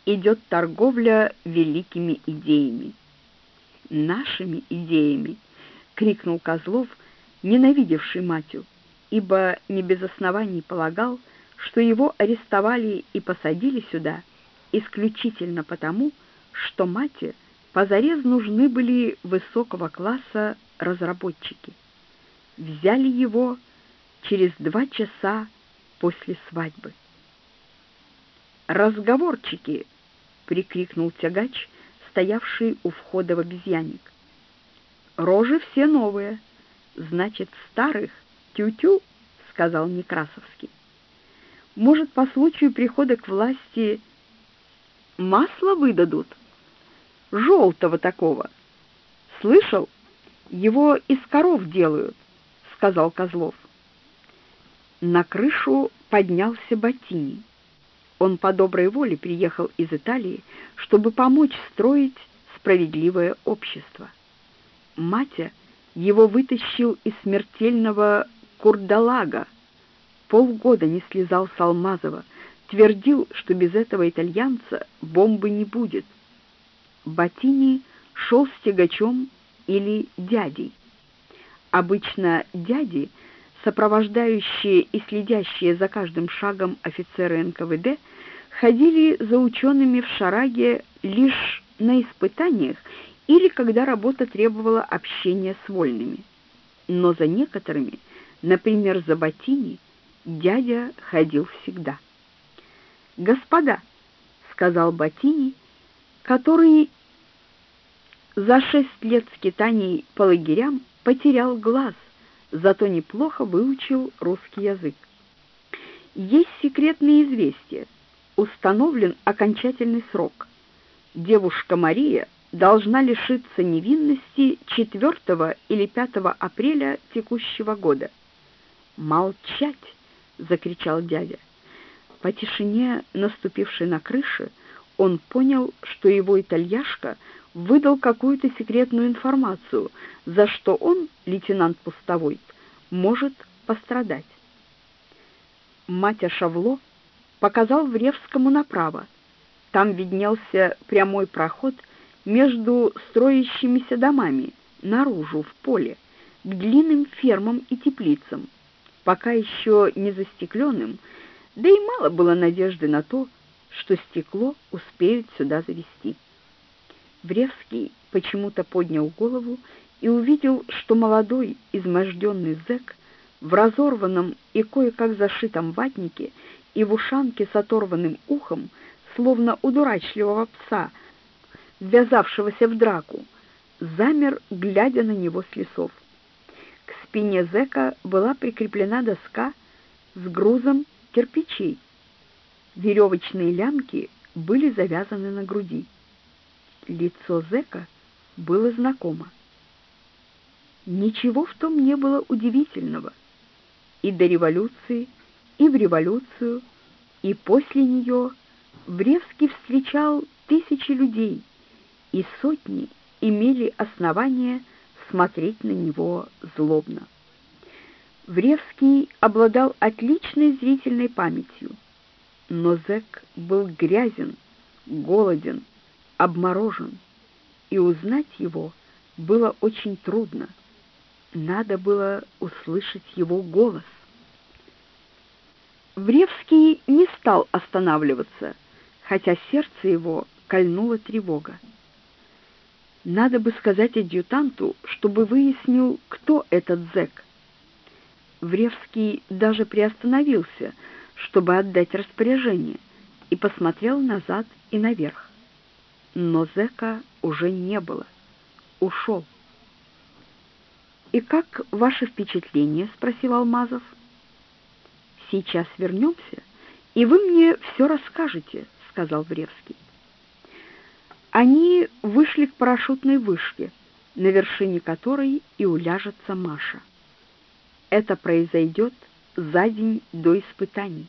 Идет торговля великими идеями. Нашими идеями, крикнул Козлов, ненавидевший Матю, ибо не без оснований полагал, что его арестовали и посадили сюда исключительно потому, что Мате позарез нужны были высокого класса разработчики. Взяли его через два часа после свадьбы. «Разговорчики!» — прикрикнул тягач, стоявший у входа в обезьянник. «Рожи все новые, значит, старых тю-тю», — сказал Некрасовский. «Может, по случаю прихода к власти масло выдадут? Желтого такого. Слышал? Его из коров делают», — сказал Козлов. На крышу поднялся Ботини. Он по доброй воле приехал из Италии, чтобы помочь строить справедливое общество. Матя его вытащил из смертельного курдалага. полгода не слезал с Алмазова, твердил, что без этого итальянца бомбы не будет. Батини шел с тягачом или дядей. Обычно дяди, сопровождающие и следящие за каждым шагом офицеры НКВД, ходили за учеными в Шараге лишь на испытаниях или когда работа требовала общения с вольными. Но за некоторыми, например, за Батини, дядя ходил всегда. «Господа», — сказал Батини, который за шесть лет скитаний по лагерям потерял глаз, зато неплохо выучил русский язык. Есть секретные известия. Установлен окончательный срок. Девушка Мария должна лишиться невинности 4 или 5 апреля текущего года. «Молчать!» — закричал дядя. По тишине, наступившей на крыше, он понял, что его итальяшка выдал какую-то секретную информацию, за что он, лейтенант Пустовой, может пострадать. Матя Шавло показал Вревскому направо. Там виднелся прямой проход между строящимися домами, наружу, в поле, к длинным фермам и теплицам, пока еще не застекленным, да и мало было надежды на то, что стекло успеют сюда завести. Вревский почему-то поднял голову и увидел, что молодой, изможденный зэк в разорванном и кое-как зашитом ватнике и в ушанке с оторванным ухом, словно у дурачливого пса, ввязавшегося в драку, замер, глядя на него с лесов. К спине зэка была прикреплена доска с грузом кирпичей. Веревочные лямки были завязаны на груди. Лицо зэка было знакомо. Ничего в том не было удивительного. И до революции, и в революцию, и после нее Бревский встречал тысячи людей, и сотни имели основания смотреть на него злобно. Вревский обладал отличной зрительной памятью, но зэк был грязен, голоден, обморожен, и узнать его было очень трудно. Надо было услышать его голос. Вревский не стал останавливаться, хотя сердце его кольнула тревога. Надо бы сказать адъютанту, чтобы выяснил, кто этот зэк. Вревский даже приостановился, чтобы отдать распоряжение, и посмотрел назад и наверх. Но зэка уже не было. Ушел. «И как ваше впечатление?» — спросил Алмазов. «Сейчас вернемся, и вы мне все расскажете», — сказал Вревский. Они вышли к парашютной вышке, на вершине которой и уляжется Маша. Это произойдет за день до испытаний.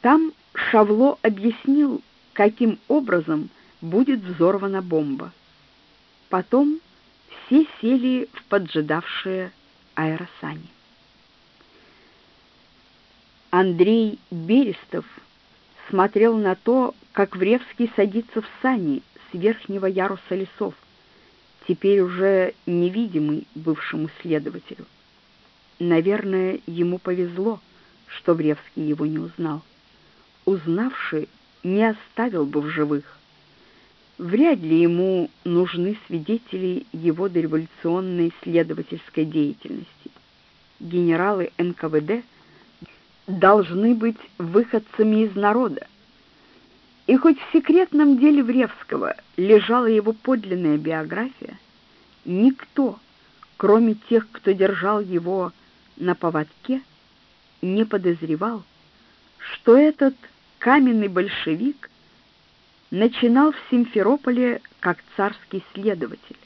Там Шавло объяснил, каким образом будет взорвана бомба. Потом все сели в поджидавшие аэросани. Андрей Берестов смотрел на то, как Вревский садится в сани с верхнего яруса лесов, теперь уже невидимый бывшему следователю. Наверное, ему повезло, что Вревский его не узнал. Узнавший, не оставил бы в живых. Вряд ли ему нужны свидетели его дореволюционной следовательской деятельности. Генералы НКВД должны быть выходцами из народа. И хоть в секретном деле Вревского лежала его подлинная биография, никто, кроме тех, кто держал его на поводке, не подозревал, что этот каменный большевик начинал в Симферополе как царский следователь.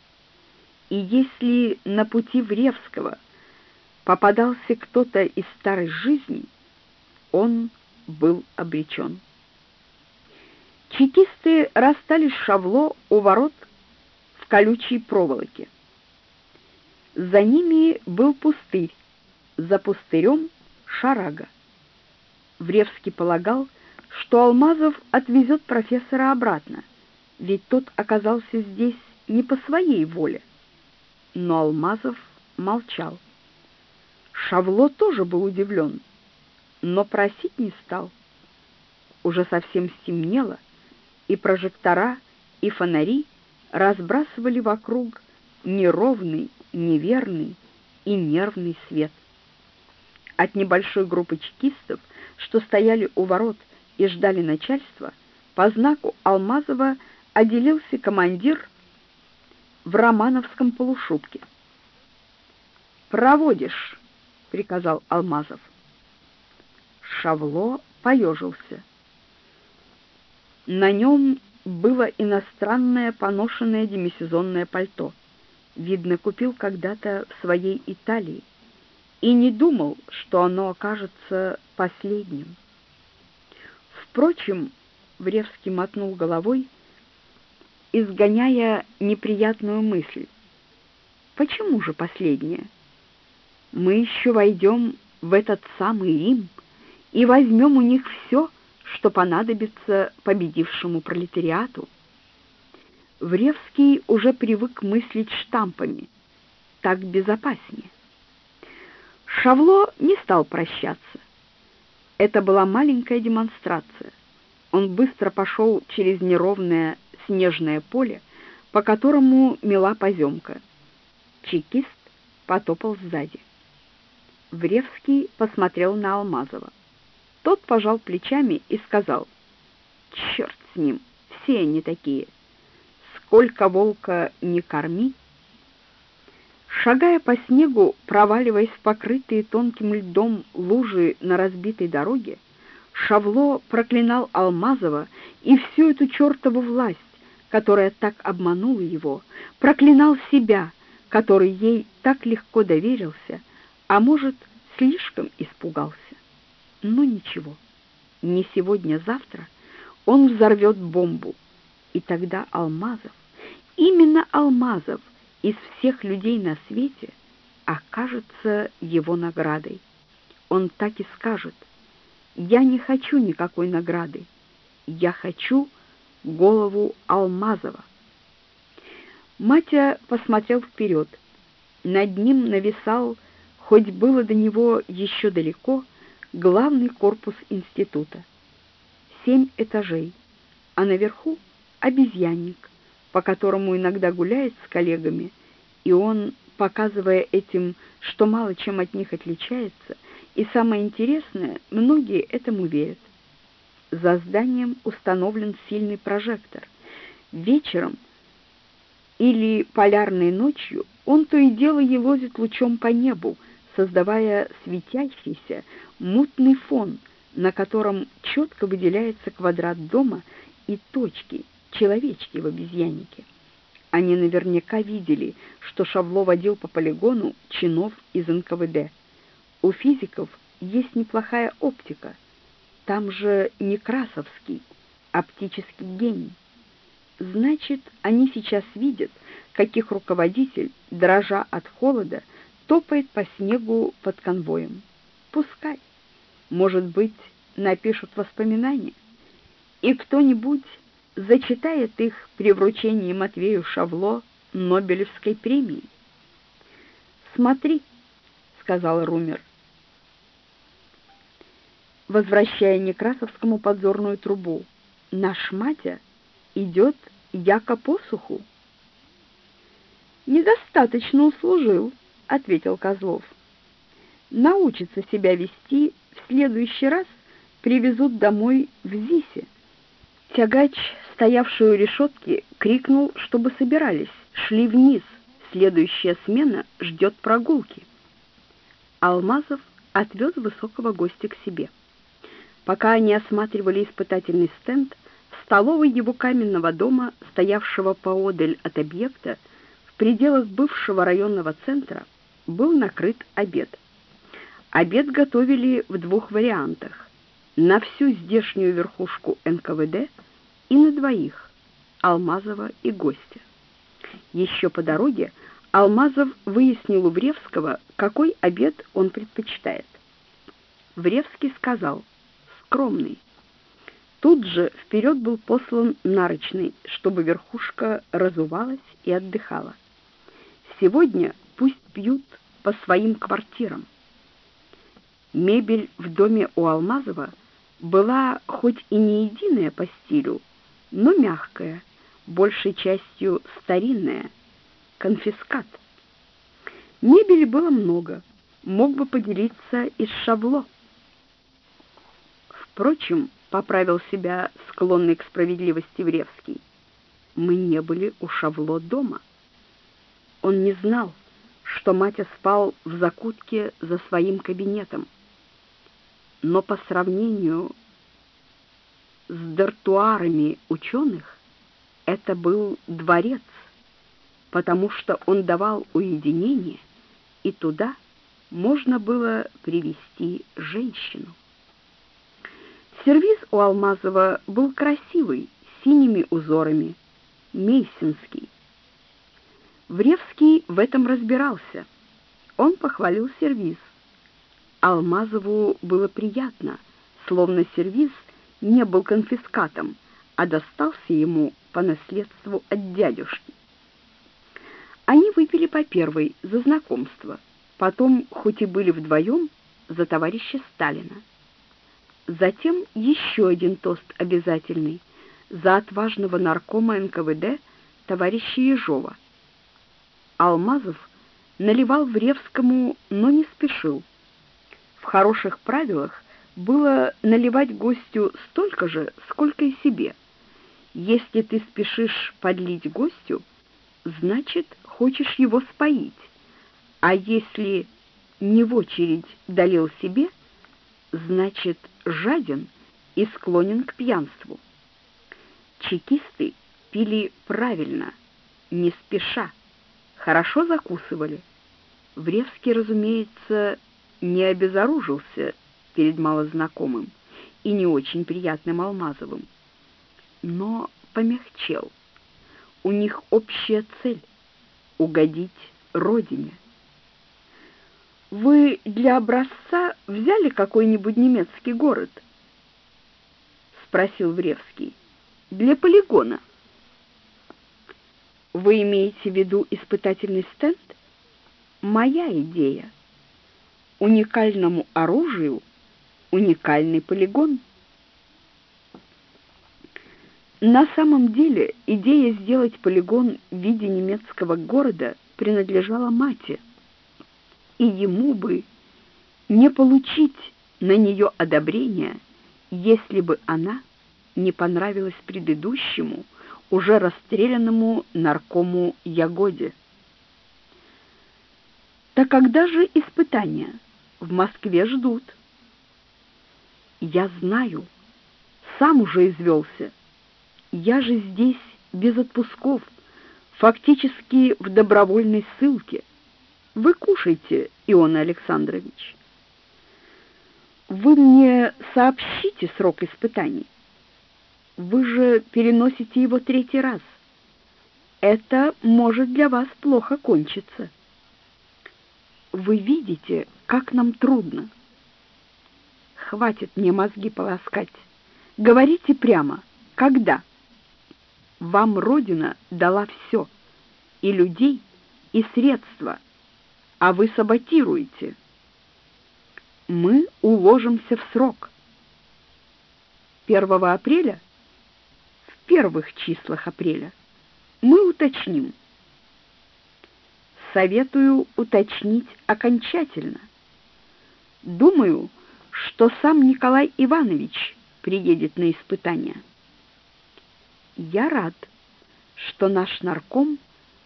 И если на пути Вревского попадался кто-то из старой жизни, он был обречен. Чекисты расстались шавло у ворот в колючей проволоке. За ними был пустырь, за пустырем Шарага. Вревский полагал, что Алмазов отвезет профессора обратно, ведь тот оказался здесь не по своей воле. Но Алмазов молчал. Шавло тоже был удивлен, но просить не стал. Уже совсем стемнело, и прожектора, и фонари разбрасывали вокруг неровный, неверный и нервный свет. От небольшой группы чекистов, что стояли у ворот и ждали начальства, по знаку Алмазова отделился командир в романовском полушубке. «Проводишь», — приказал Алмазов. Шавло поежился. На нем было иностранное поношенное демисезонное пальто. Видно, купил когда-то в своей Италии и не думал, что оно окажется последним. Впрочем, Вревский мотнул головой, изгоняя неприятную мысль. Почему же последнее? Мы еще войдем в этот самый Рим и возьмем у них все, что понадобится победившему пролетариату. Вревский уже привык мыслить штампами. Так безопаснее. Шавло не стал прощаться. Это была маленькая демонстрация. Он быстро пошел через неровное снежное поле, по которому мела поземка. Чекист потопал сзади. Вревский посмотрел на Алмазова. Тот пожал плечами и сказал, «Черт с ним, все они такие. Сколько волка не корми». Шагая по снегу, проваливаясь в покрытые тонким льдом лужи на разбитой дороге, Шавло проклинал Алмазова и всю эту чертову власть, которая так обманула его, проклинал себя, который ей так легко доверился, а может, слишком испугался. Но ничего, не сегодня-завтра он взорвет бомбу, и тогда Алмазов, именно Алмазов из всех людей на свете окажется его наградой. Он так и скажет, «Я не хочу никакой награды, я хочу голову Алмазова». Матя посмотрел вперед. Над ним нависал, хоть было до него еще далеко, главный корпус института. Семь этажей, а наверху обезьянник, по которому иногда гуляет с коллегами, и он, показывая этим, что мало чем от них отличается, и самое интересное, многие этому верят. За зданием установлен сильный прожектор. Вечером или полярной ночью он то и дело елозит лучом по небу, создавая светящийся, мутный фон, на котором четко выделяется квадрат дома и точки, человечки в обезьяннике. Они наверняка видели, что Шавло водил по полигону чинов из НКВД. У физиков есть неплохая оптика. Там же Некрасовский, оптический гений. Значит, они сейчас видят, каких руководитель, дрожа от холода, топает по снегу под конвоем. Пускай. Может быть, напишут воспоминания, и кто-нибудь зачитает их при вручении Матвею Шавло Нобелевской премии. «Смотри», — сказал Румер, возвращая Некрасовскому подзорную трубу, «наш Матя идет яко посуху». «Недостаточно услужил», ответил Козлов. Научится себя вести, в следующий раз привезут домой в Зисе. Тягач, стоявший у решетки, крикнул, чтобы собирались, шли вниз. Следующая смена ждет прогулки. Алмазов отвез высокого гостя к себе. Пока они осматривали испытательный стенд, в столовой его каменного дома, стоявшего поодаль от объекта, в пределах бывшего районного центра, был накрыт обед. Обед готовили в двух вариантах: на всю здешнюю верхушку НКВД и на двоих Алмазова и гостя. Еще по дороге Алмазов выяснил у Бревского, какой обед он предпочитает. Вревский сказал «скромный». Тут же вперед был послан нарочный, чтобы верхушка разувалась и отдыхала. Сегодня пусть пьют по своим квартирам. Мебель в доме у Алмазова была хоть и не единая по стилю, но мягкая, большей частью старинная, конфискат. Мебели было много, мог бы поделиться и с Шавло. Впрочем, поправил себя склонный к справедливости Вревский. Мы не были у Шавло дома. Он не знал, что Матя спал в закутке за своим кабинетом. Но по сравнению с дартуарами ученых это был дворец, потому что он давал уединение, и туда можно было привести женщину. Сервиз у Алмазова был красивый, синими узорами, мейсинский. Вревский в этом разбирался. Он похвалил сервиз. Алмазову было приятно, словно сервиз не был конфискатом, а достался ему по наследству от дядюшки. Они выпили по первой за знакомство, потом, хоть и были вдвоем, за товарища Сталина. Затем еще один тост обязательный за отважного наркома НКВД товарища Ежова. Алмазов наливал Вревскому, но не спешил. В хороших правилах было наливать гостю столько же, сколько и себе. Если ты спешишь подлить гостю, значит, хочешь его споить. А если не в очередь долил себе, значит, жаден и склонен к пьянству. Чекисты пили правильно, не спеша, хорошо закусывали. Вревский, разумеется, не обезоружился перед малознакомым и не очень приятным Алмазовым, но помягчел. У них общая цель — угодить родине. Вы для образца взяли какой-нибудь немецкий город? спросил Вревский. Для полигона. Вы имеете в виду испытательный стенд? Моя идея. Уникальному оружию уникальный полигон. На самом деле, идея сделать полигон в виде немецкого города принадлежала Мате и ему бы не получить на нее одобрения, если бы она не понравилась предыдущему, уже расстрелянному наркому Ягоде. Так когда же испытания? В Москве ждут. Я знаю, сам уже извелся. Я же здесь без отпусков, фактически в добровольной ссылке. Вы кушайте, Ион Александрович. Вы мне сообщите срок испытаний. Вы же переносите его третий раз. Это может для вас плохо кончиться. Вы видите, как нам трудно. Хватит мне мозги полоскать. Говорите прямо, когда? Вам Родина дала все, и людей, и средства — а вы саботируете. Мы уложимся в срок. 1 апреля? В первых числах апреля. Мы уточним. Советую уточнить окончательно. Думаю, что сам Николай Иванович приедет на испытания. Я рад, что наш нарком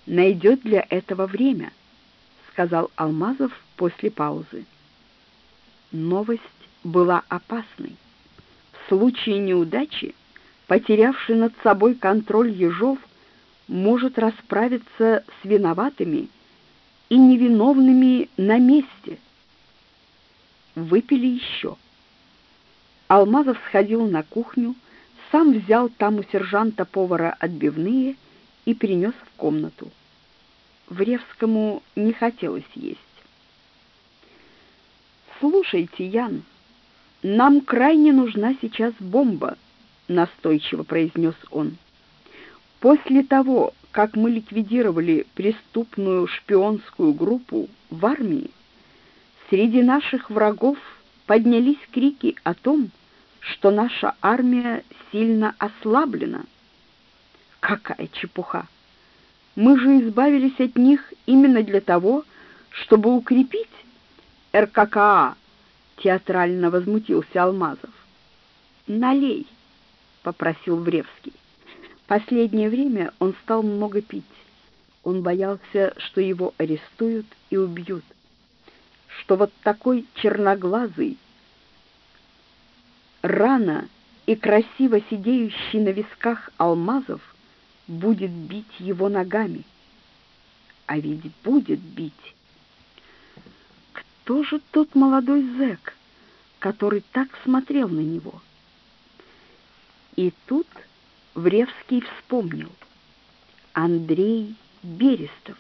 найдет для этого время сказал Алмазов после паузы. Новость была опасной. В случае неудачи, потерявший над собой контроль Ежов может расправиться с виноватыми и невиновными на месте. Выпили еще. Алмазов сходил на кухню, сам взял там у сержанта-повара отбивные и принес в комнату. Вревскому не хотелось есть. «Слушайте, Ян», Нам крайне нужна сейчас бомба, настойчиво произнес он. После того, как мы ликвидировали преступную шпионскую группу в армии, среди наших врагов поднялись крики о том, что наша армия сильно ослаблена. Какая чепуха! Мы же избавились от них именно для того, чтобы укрепить РККА, театрально возмутился Алмазов. Налей, попросил Вревский. Последнее время он стал много пить. Он боялся, что его арестуют и убьют. Что вот такой черноглазый, рано и красиво сидеющий на висках Алмазов будет бить его ногами. А ведь будет бить. Кто же тот молодой зэк, который так смотрел на него? И тут Вревский вспомнил. Андрей Берестов.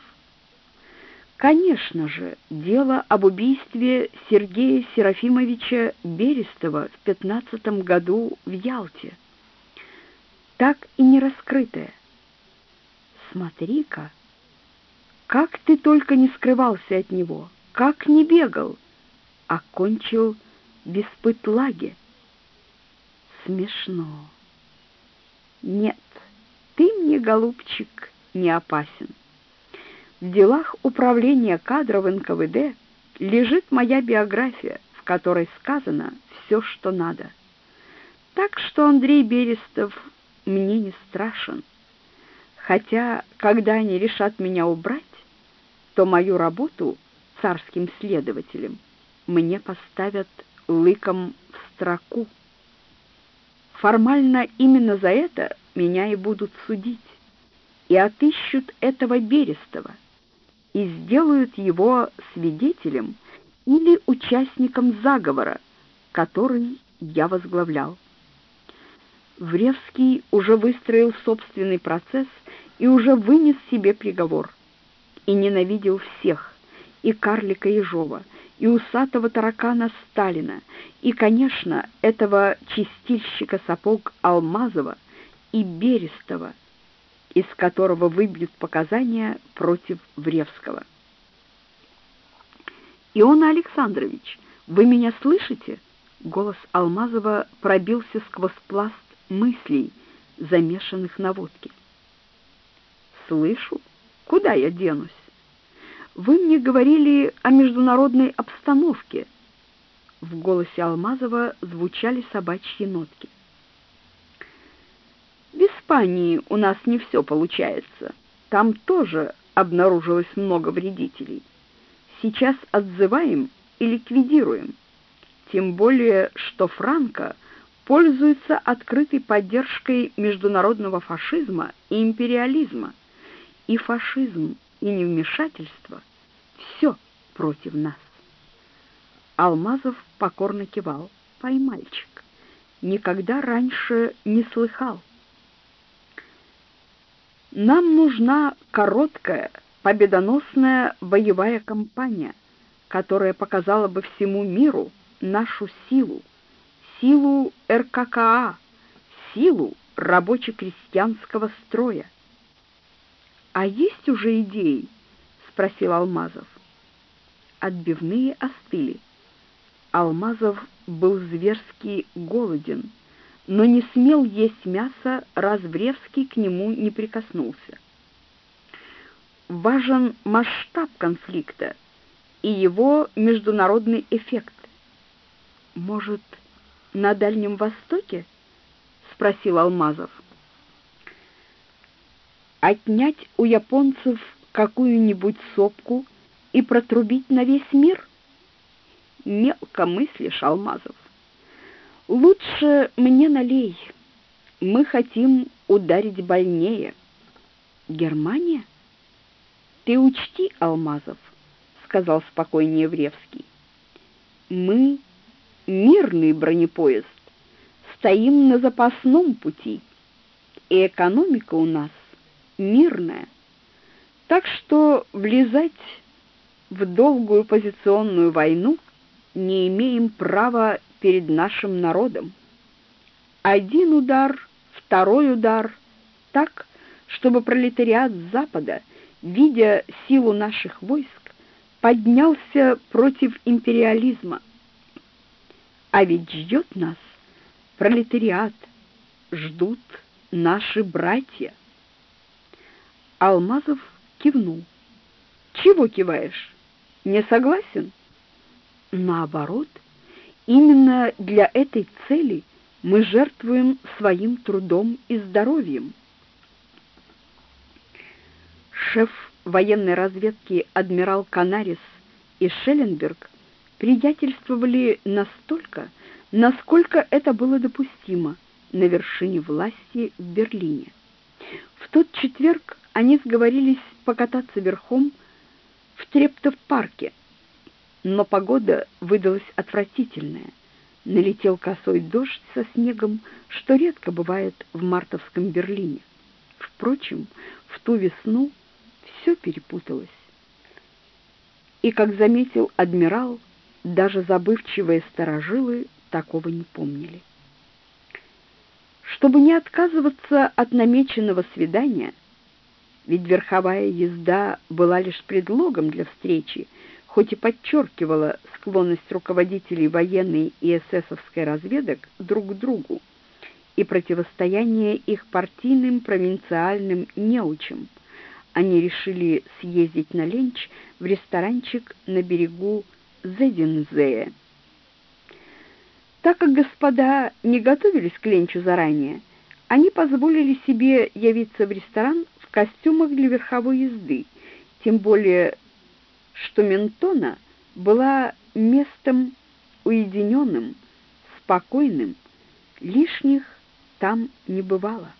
Конечно же, дело об убийстве Сергея Серафимовича Берестова в пятнадцатом году в Ялте. Так и не раскрытое. Смотри-ка, как ты только не скрывался от него, как не бегал, окончил без пытлаги. Смешно. Нет, ты мне, голубчик, не опасен. В делах управления кадров НКВД лежит моя биография, в которой сказано все, что надо. Так что Андрей Берестов мне не страшен. Хотя, когда они решат меня убрать, то мою работу царским следователем мне поставят лыком в строку. Формально именно за это меня и будут судить, и отыщут этого Берестова, и сделают его свидетелем или участником заговора, который я возглавлял. Вревский уже выстроил собственный процесс и уже вынес себе приговор. И ненавидел всех, и карлика Ежова, и усатого таракана Сталина, и, конечно, этого чистильщика сапог Алмазова и Берестова, из которого выбьют показания против Вревского. «Иона Александрович, вы меня слышите?» Голос Алмазова пробился сквозь пласт мыслей, замешанных на водке. «Слышу. Куда я денусь? Вы мне говорили о международной обстановке». В голосе Алмазова звучали собачьи нотки. В Испании у нас не все получается. Там тоже обнаружилось много вредителей. Сейчас отзываем и ликвидируем. Тем более, что Франко пользуется открытой поддержкой международного фашизма и империализма. И фашизм, и невмешательство — все против нас. Алмазов покорно кивал. Поймальчик. Никогда раньше не слыхал. Нам нужна короткая, победоносная боевая кампания, которая показала бы всему миру нашу силу, силу РККА, силу рабоче-крестьянского строя. А есть уже идеи? спросил Алмазов. Отбивные остыли. Алмазов был зверски голоден но не смел есть мясо, раз Вревский к нему не прикоснулся. Важен масштаб конфликта и его международный эффект. Может, на Дальнем Востоке? спросил Алмазов. Отнять у японцев какую-нибудь сопку и протрубить на весь мир? Мелко мыслишь, Алмазов. Лучше мне налей. Мы хотим ударить больнее. Германия? Ты учти, Алмазов, сказал спокойнее Вревский. Мы мирный бронепоезд, стоим на запасном пути, и экономика у нас мирная. Так что влезать в долгую позиционную войну не имеем права перед нашим народом. Один удар, второй удар, так, чтобы пролетариат Запада, видя силу наших войск, поднялся против империализма. А ведь ждет нас пролетариат, ждут наши братья. Алмазов кивнул. Чего киваешь? Не согласен? Наоборот, именно для этой цели мы жертвуем своим трудом и здоровьем. Шеф военной разведки адмирал Канарис и Шелленберг приятельствовали настолько, насколько это было допустимо на вершине власти в Берлине. В тот четверг они сговорились покататься верхом в Трептов-парке, но погода выдалась отвратительная. Налетел косой дождь со снегом, что редко бывает в мартовском Берлине. Впрочем, в ту весну все перепуталось. И, как заметил адмирал, даже забывчивые старожилы такого не помнили. Чтобы не отказываться от намеченного свидания, ведь верховая езда была лишь предлогом для встречи, хоть и подчеркивала склонность руководителей военной и эсэсовской разведок друг к другу и противостояние их партийным провинциальным неучам, они решили съездить на ленч в ресторанчик на берегу Зединзея. Так как господа не готовились к ленчу заранее, они позволили себе явиться в ресторан костюмах для верховой езды, тем более что Ментона была местом уединенным, спокойным, лишних там не бывало.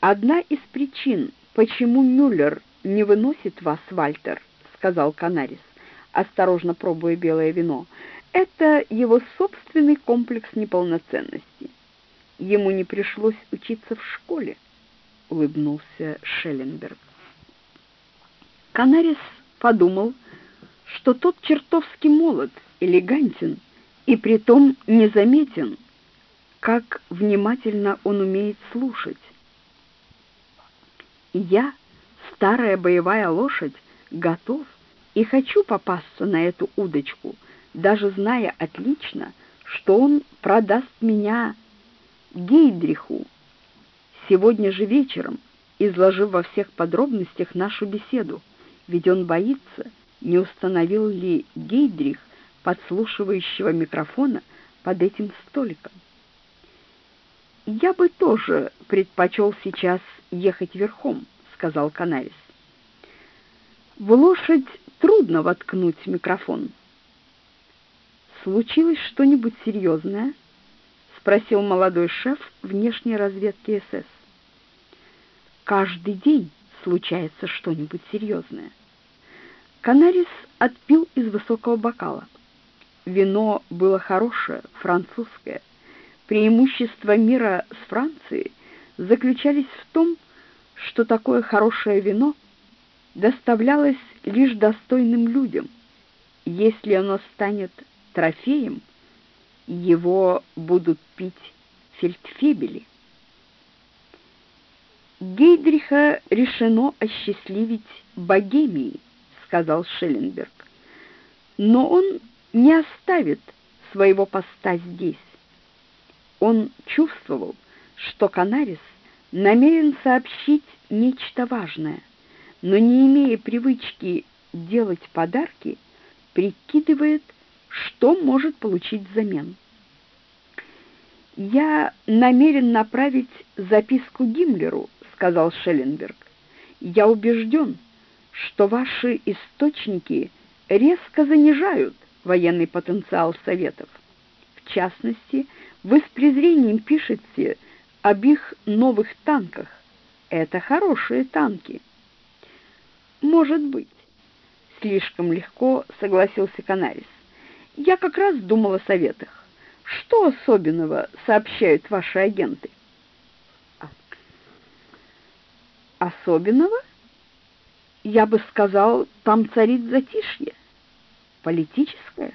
Одна из причин, почему Мюллер не выносит вас, Вальтер, сказал Канарис, осторожно пробуя белое вино. Это его собственный комплекс неполноценности. Ему не пришлось учиться в школе, улыбнулся Шелленберг. Канарис подумал, что тот чертовски молод, элегантен и притом незаметен, как внимательно он умеет слушать. Я, старая боевая лошадь, готов и хочу попасться на эту удочку, даже зная отлично, что он продаст меня Гейдриху сегодня же вечером, изложив во всех подробностях нашу беседу ведь он боится, не установил ли Гейдрих подслушивающего микрофона под этим столиком. «Я бы тоже предпочел сейчас ехать верхом», — сказал Канарис. «В лошадь трудно воткнуть микрофон». «Случилось что-нибудь серьезное?» — спросил молодой шеф внешней разведки СС. «Каждый день случается что-нибудь серьезное». Канарис отпил из высокого бокала. Вино было хорошее, французское. Преимущества мира с Францией заключались в том, что такое хорошее вино доставлялось лишь достойным людям. Если оно станет трофеем, его будут пить фельдфебели. Гейдриха решено осчастливить Богемией сказал Шелленберг. Но он не оставит своего поста здесь. Он чувствовал, что Канарис намерен сообщить нечто важное, но не имея привычки делать подарки, прикидывает, что может получить взамен. «Я намерен направить записку Гиммлеру», — сказал Шелленберг. «Я убежден, что ваши источники резко занижают военный потенциал Советов. В частности, вы с презрением пишете об их новых танках. Это хорошие танки. Может быть. Слишком легко согласился Канарис. Я как раз думал о советах. Что особенного сообщают ваши агенты? Особенного? я бы сказал, там царит затишье. Политическое?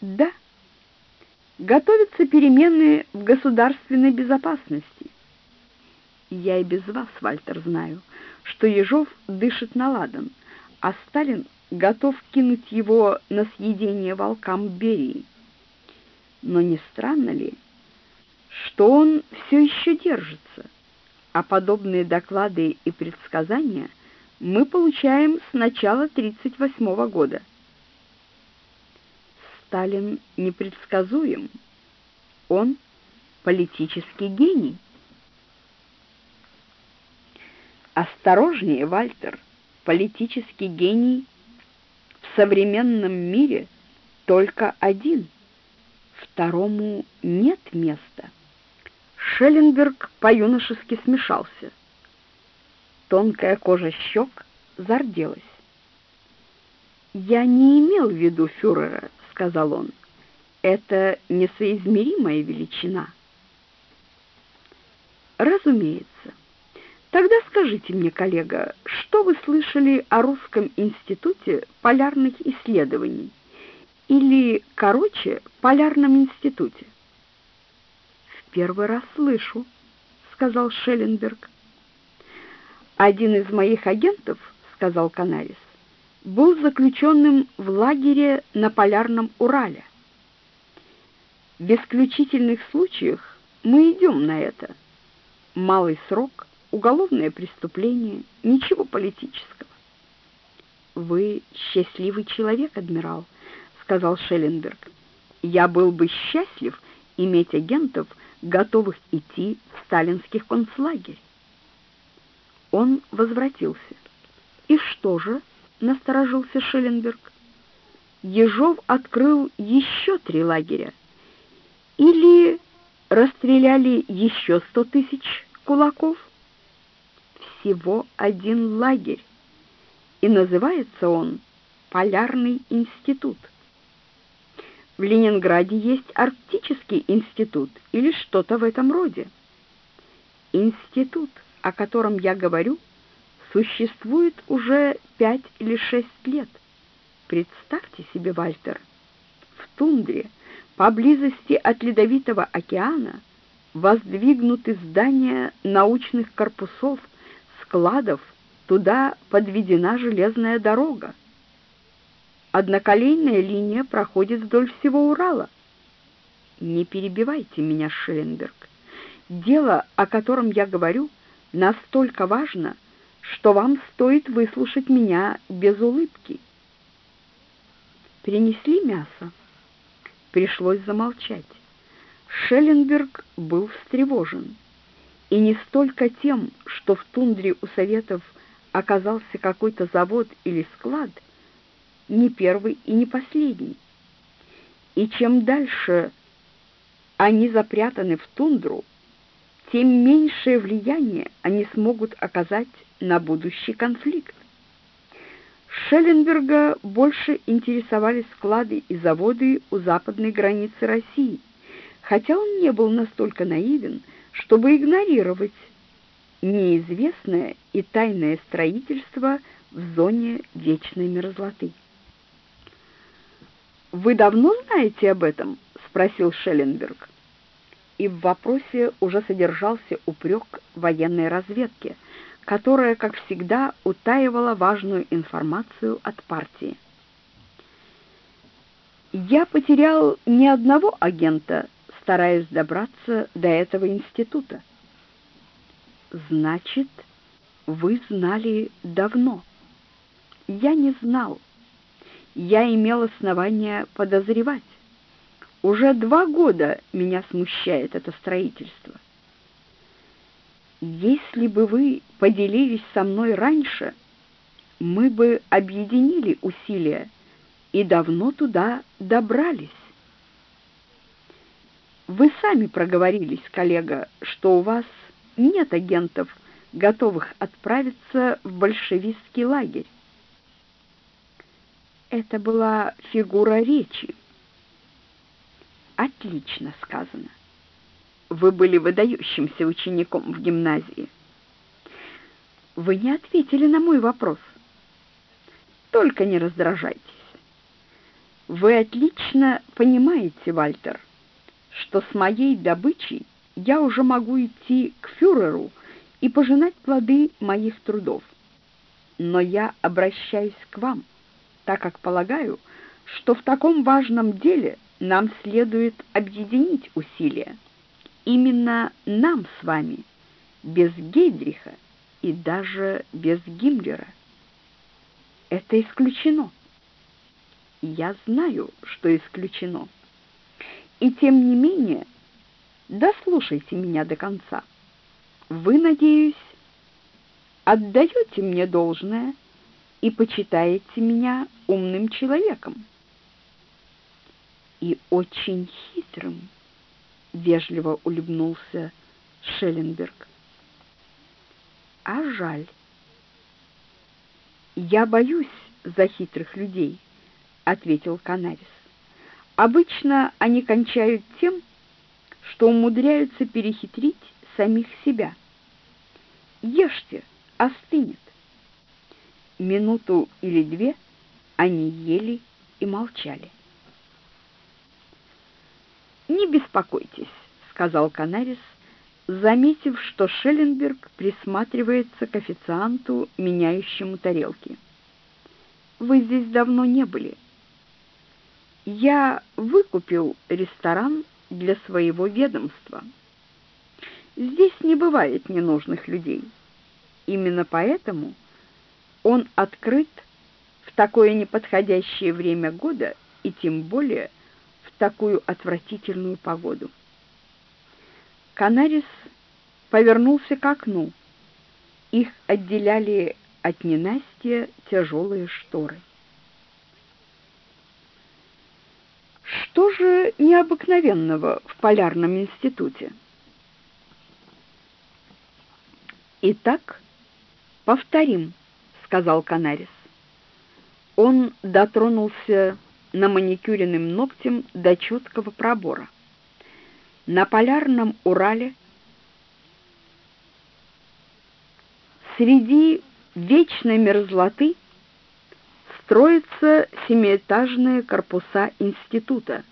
Да. Готовятся перемены в государственной безопасности. Я и без вас, Вальтер, знаю, что Ежов дышит на ладан, а Сталин готов кинуть его на съедение волкам Берии. Но не странно ли, что он все еще держится, а подобные доклады и предсказания мы получаем с начала 1938 года. Сталин непредсказуем. Он политический гений. Осторожнее, Вальтер. Политический гений в современном мире только один. Второму нет места. Шелленберг по-юношески смешался. Тонкая кожа щек зарделась. «Я не имел в виду фюрера», — сказал он. «Это несоизмеримая величина». «Разумеется. Тогда скажите мне, коллега, что вы слышали о Русском институте полярных исследований? Или, короче, Полярном институте?» «В первый раз слышу», — сказал Шелленберг. «Один из моих агентов, — сказал Канарис, — был заключенным в лагере на Полярном Урале. В исключительных случаях мы идем на это. Малый срок, уголовное преступление, ничего политического. «Вы счастливый человек, адмирал», — сказал Шелленберг. «Я был бы счастлив иметь агентов, готовых идти в сталинских концлагерь». Он возвратился. «И что же?» — насторожился Шелленберг. Ежов открыл еще три лагеря. Или расстреляли еще сто тысяч кулаков? Всего один лагерь, и называется он Полярный институт. В Ленинграде есть Арктический институт или что-то в этом роде. Институт — о котором я говорю, существует уже пять или шесть лет. Представьте себе, Вальтер, в тундре, поблизости от Ледовитого океана, воздвигнуты здания научных корпусов, складов, туда подведена железная дорога. Одноколейная линия проходит вдоль всего Урала. Не перебивайте меня, Шелленберг. Дело, о котором я говорю, настолько важно, что вам стоит выслушать меня без улыбки. Принесли мясо. Пришлось замолчать. Шелленберг был встревожен. И не столько тем, что в тундре у Советов оказался какой-то завод или склад, не первый и не последний. И чем дальше они запрятаны в тундру, тем меньшее влияние они смогут оказать на будущий конфликт. Шелленберга больше интересовали склады и заводы у западной границы России, хотя он не был настолько наивен, чтобы игнорировать неизвестное и тайное строительство в зоне вечной мерзлоты. «Вы давно знаете об этом?» — спросил Шелленберг и в вопросе уже содержался упрек военной разведке, которая, как всегда, утаивала важную информацию от партии. Я потерял ни одного агента, стараясь добраться до этого института. Значит, вы знали давно. Я не знал. Я имел основания подозревать. Уже два года меня смущает это строительство. Если бы вы поделились со мной раньше, мы бы объединили усилия и давно туда добрались. Вы сами проговорились, коллега, что у вас нет агентов, готовых отправиться в большевистский лагерь. Это была фигура речи. Отлично сказано. Вы были выдающимся учеником в гимназии. Вы не ответили на мой вопрос. Только не раздражайтесь. Вы отлично понимаете, Вальтер, что с моей добычей я уже могу идти к фюреру и пожинать плоды моих трудов. Но я обращаюсь к вам, так как полагаю, что в таком важном деле нам следует объединить усилия. Именно нам с вами, без Гейдриха и даже без Гиммлера. Это исключено. Я знаю, что исключено. И тем не менее, дослушайте меня до конца. Вы, надеюсь, отдаете мне должное и почитаете меня умным человеком и очень хитрым, вежливо улыбнулся Шелленберг. А жаль. Я боюсь за хитрых людей, ответил Канарис. Обычно они кончают тем, что умудряются перехитрить самих себя. Ешьте, остынет. Минуту или две они ели и молчали. «Не беспокойтесь», — сказал Канарис, заметив, что Шелленберг присматривается к официанту, меняющему тарелки. «Вы здесь давно не были. Я выкупил ресторан для своего ведомства. Здесь не бывает ненужных людей. Именно поэтому он открыт в такое неподходящее время года и тем более такую отвратительную погоду. Канарис повернулся к окну. Их отделяли от ненастья тяжелые шторы. Что же необыкновенного в полярном институте? Итак, повторим, сказал Канарис. Он дотронулся на маникюренным ногтем до четкого пробора. На полярном Урале среди вечной мерзлоты строятся семиэтажные корпуса института.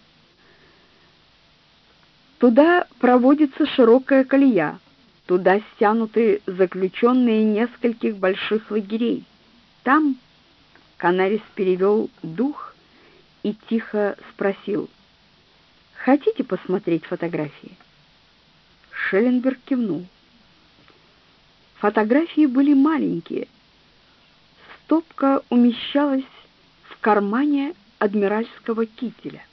Туда проводится широкая колея, туда стянуты заключенные нескольких больших лагерей. Там Канарис перевел дух и тихо спросил: "Хотите посмотреть фотографии?" Шелленберг кивнул. Фотографии были маленькие. Стопка умещалась в кармане адмиральского кителя.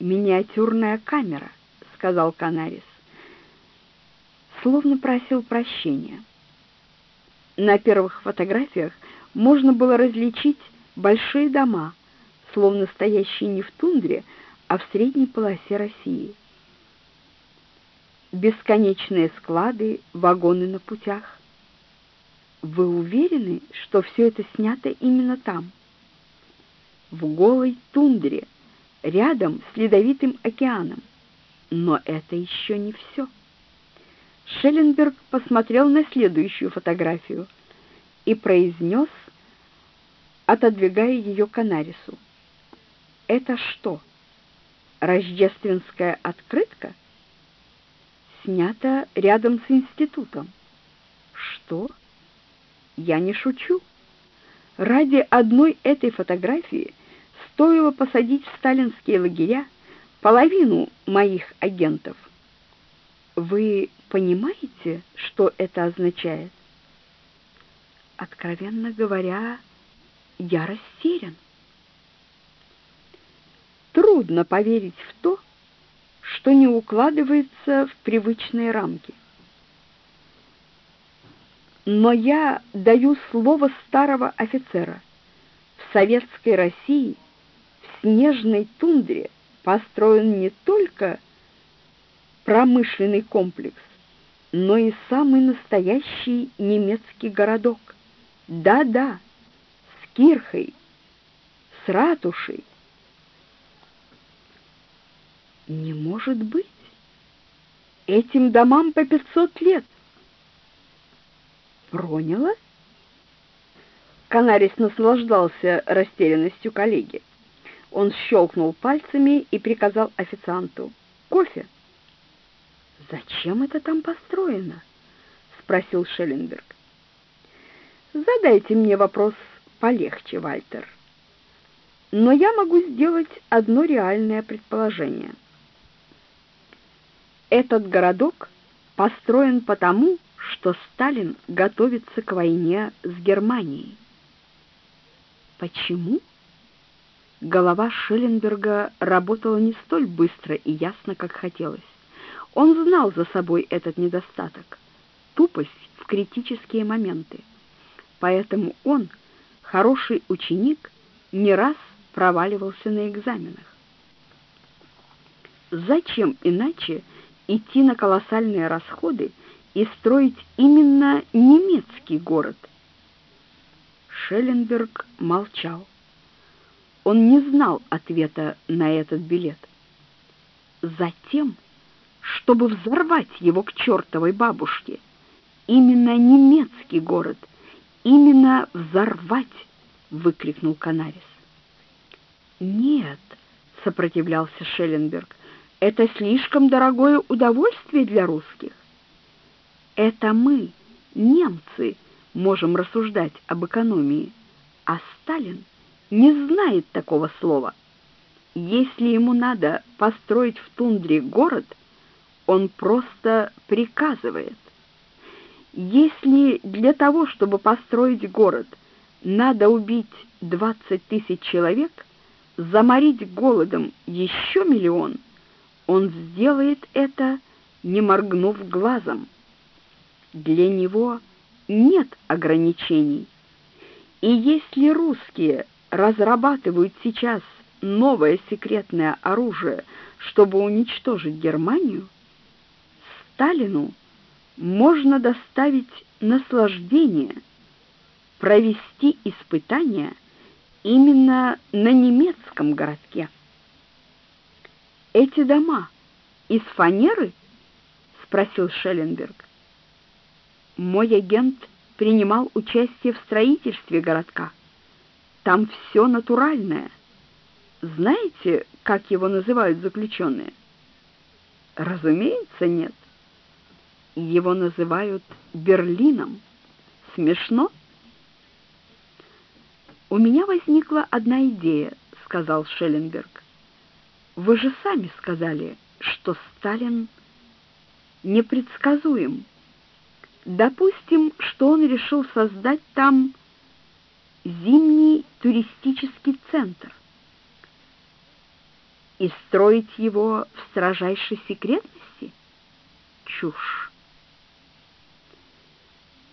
Миниатюрная камера, сказал Канарис. Словно просил прощения. На первых фотографиях можно было различить большие дома, словно стоящие не в тундре, а в средней полосе России. Бесконечные склады, вагоны на путях. Вы уверены, что все это снято именно там? В голой тундре, рядом с ледовитым океаном. Но это еще не все. Шелленберг посмотрел на следующую фотографию и произнес, отодвигая ее к Анарису. Это что? Рождественская открытка? Снята рядом с институтом. Что? Я не шучу. Ради одной этой фотографии стоило посадить в сталинские лагеря половину моих агентов. Вы понимаете, что это означает? Откровенно говоря, я растерян. Трудно поверить в то, что не укладывается в привычные рамки. Но я даю слово старого офицера. В советской России, в снежной тундре построен не только промышленный комплекс, но и самый настоящий немецкий городок. Да-да, с кирхой, с ратушей, не может быть. Этим домам по пятьсот лет. Проняло? Канарис наслаждался растерянностью коллеги. Он щелкнул пальцами и приказал официанту: кофе. Зачем это там построено? спросил Шелленберг. Задайте мне вопрос полегче, Вальтер. Но я могу сделать одно реальное предположение. Этот городок построен потому, что Сталин готовится к войне с Германией. Почему? Голова Шелленберга работала не столь быстро и ясно, как хотелось. Он знал за собой этот недостаток тупость в критические моменты. Поэтому он, хороший ученик, не раз проваливался на экзаменах. Зачем иначе идти на колоссальные расходы и строить именно немецкий город? Шелленберг молчал. Он не знал ответа на этот билет. Затем, чтобы взорвать его к чертовой бабушке, именно немецкий город, именно взорвать, выкрикнул Канарис. Нет, сопротивлялся Шелленберг. Это слишком дорогое удовольствие для русских. Это мы, немцы, можем рассуждать об экономии, а Сталин не знает такого слова. Если ему надо построить в тундре город, он просто приказывает. Если для того, чтобы построить город, надо убить 20 тысяч человек, заморить голодом еще миллион, он сделает это, не моргнув глазом. Для него нет ограничений. И если русские разрабатывают сейчас новое секретное оружие, чтобы уничтожить Германию, Сталину можно доставить наслаждение, провести испытания именно на немецком городке. Эти дома из фанеры? спросил Шелленберг. Мой агент принимал участие в строительстве городка. Там все натуральное. Знаете, как его называют заключенные? Разумеется, нет. Его называют Берлином. Смешно? У меня возникла одна идея, сказал Шелленберг. Вы же сами сказали, что Сталин непредсказуем. Допустим, что он решил создать там зимний туристический центр и строить его в строжайшей секретности? Чушь.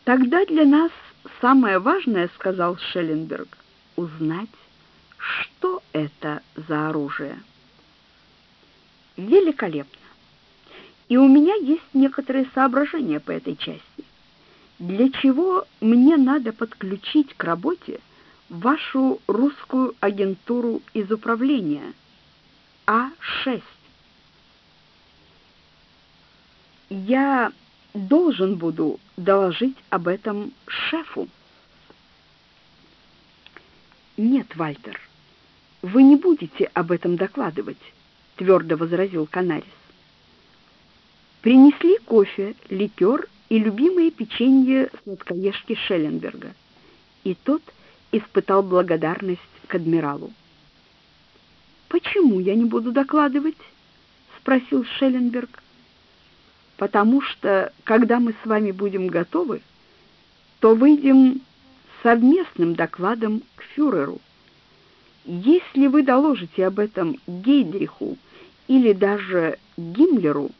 Тогда для нас самое важное, сказал Шелленберг, узнать, что это за оружие. Великолепно. И у меня есть некоторые соображения по этой части. Для чего мне надо подключить к работе вашу русскую агентуру из управления А6? Я должен буду доложить об этом шефу. Нет, Вальтер, вы не будете об этом докладывать, твердо возразил Канарис. Принесли кофе, ликер и любимые печенье сладкоежки Шелленберга. И тот испытал благодарность к адмиралу. Почему я не буду докладывать? спросил Шелленберг потому что, когда мы с вами будем готовы, то выйдем совместным докладом к фюреру. Если вы доложите об этом Гейдриху или даже Гиммлеру,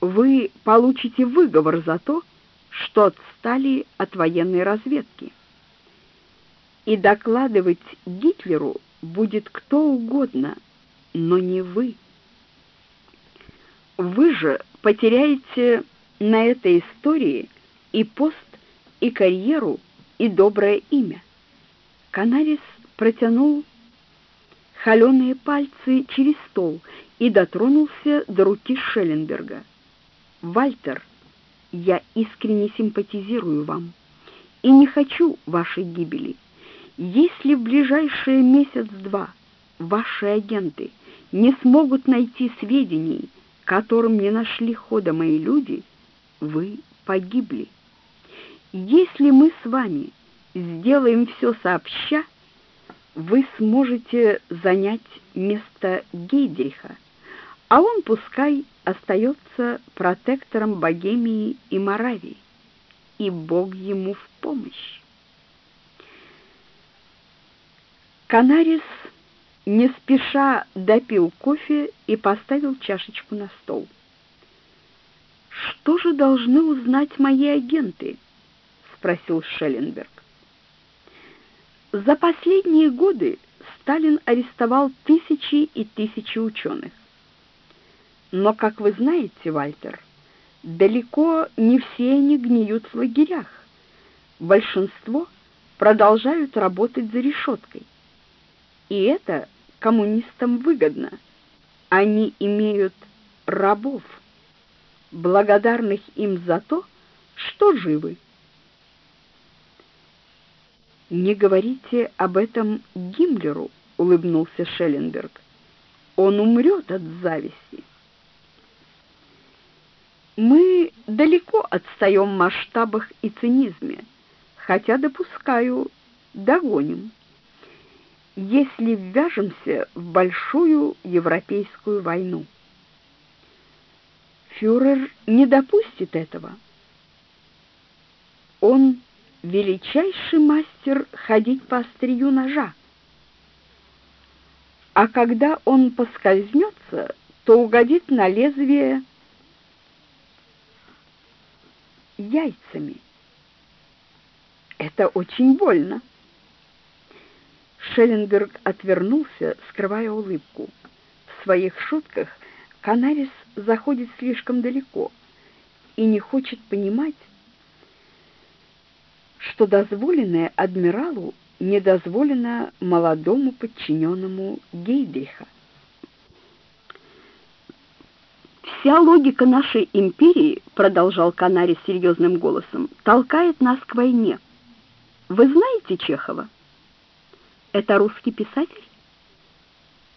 вы получите выговор за то, что отстали от военной разведки. И докладывать Гитлеру будет кто угодно, но не вы. Вы же потеряете на этой истории и пост, и карьеру, и доброе имя. Канарис протянул холеные пальцы через стол и дотронулся до руки Шелленберга. «Вальтер, я искренне симпатизирую вам и не хочу вашей гибели. Если в ближайшие месяц-два ваши агенты не смогут найти сведений, которым не нашли хода мои люди, вы погибли. Если мы с вами сделаем все сообща, вы сможете занять место Гейдриха, а он пускай остается протектором Богемии и Моравии, и Бог ему в помощь. Канарис не спеша допил кофе и поставил чашечку на стол. Что же должны узнать мои агенты? спросил Шелленберг. За последние годы Сталин арестовал тысячи и тысячи ученых. Но, как вы знаете, Вальтер, далеко не все они гниют в лагерях. Большинство продолжают работать за решеткой. И это коммунистам выгодно. Они имеют рабов, благодарных им за то, что живы. Не говорите об этом Гиммлеру, улыбнулся Шелленберг. Он умрет от зависти. Мы далеко отстаем в масштабах и цинизме, хотя допускаю, догоним. Если ввяжемся в большую европейскую войну. Фюрер не допустит этого. Он величайший мастер ходить по острию ножа. А когда он поскользнется, то угодит на лезвие яйцами. Это очень больно. Шелленберг отвернулся, скрывая улыбку. В своих шутках Канарис заходит слишком далеко и не хочет понимать, что дозволенное адмиралу не дозволено молодому подчиненному Гейдриха. Вся логика нашей империи, продолжал Канари серьезным голосом, толкает нас к войне. Вы знаете Чехова? Это русский писатель?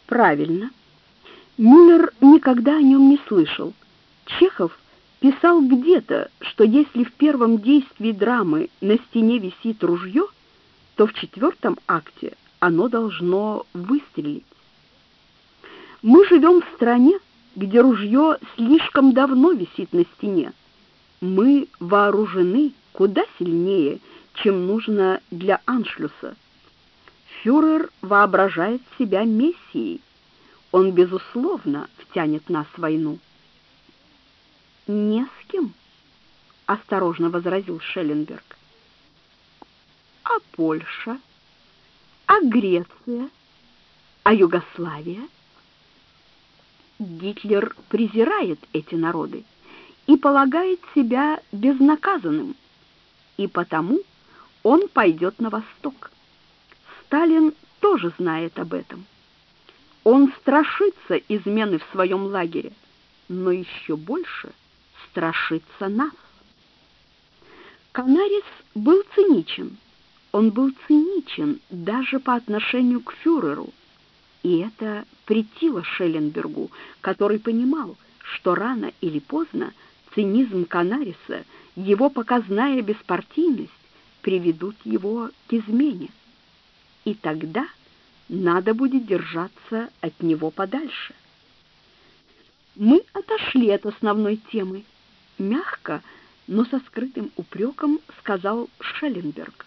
Правильно. Мюллер никогда о нем не слышал. Чехов писал где-то, что если в первом действии драмы на стене висит ружье, то в четвертом акте оно должно выстрелить. Мы живем в стране, где ружье слишком давно висит на стене. Мы вооружены куда сильнее, чем нужно для аншлюса. Фюрер воображает себя мессией. Он безусловно втянет нас в войну. Не с кем, осторожно возразил Шелленберг. А Польша? А Греция? А Югославия? Гитлер презирает эти народы и полагает себя безнаказанным, и потому он пойдет на восток. Сталин тоже знает об этом. Он страшится измены в своем лагере, но еще больше – страшится нас. Канарис был циничен. Он был циничен даже по отношению к фюреру. И это претило Шелленбергу, который понимал, что рано или поздно цинизм Канариса, его показная беспартийность приведут его к измене. И тогда надо будет держаться от него подальше. Мы отошли от основной темы мягко, но со скрытым упреком сказал Шелленберг.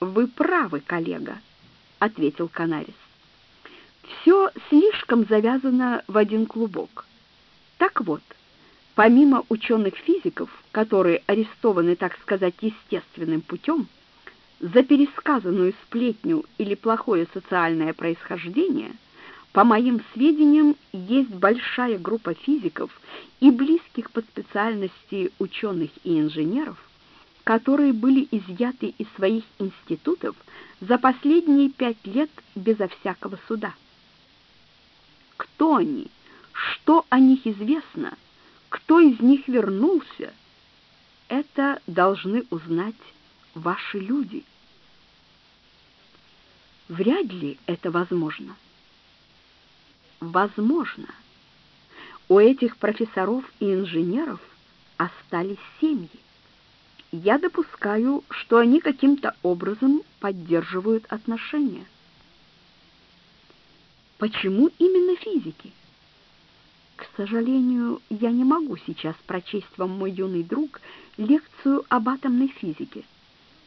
Вы правы, коллега, ответил Канарис. Все слишком завязано в один клубок. Так вот, помимо ученых-физиков, которые арестованы, так сказать, естественным путем, за пересказанную сплетню или плохое социальное происхождение – по моим сведениям, есть большая группа физиков и близких по специальности ученых и инженеров, которые были изъяты из своих институтов за последние пять лет безо всякого суда. Кто они? Что о них известно? Кто из них вернулся? Это должны узнать ваши люди. Вряд ли это возможно. Возможно. У этих профессоров и инженеров остались семьи. Я допускаю, что они каким-то образом поддерживают отношения. Почему именно физики? К сожалению, я не могу сейчас прочесть вам, мой юный друг, лекцию об атомной физике,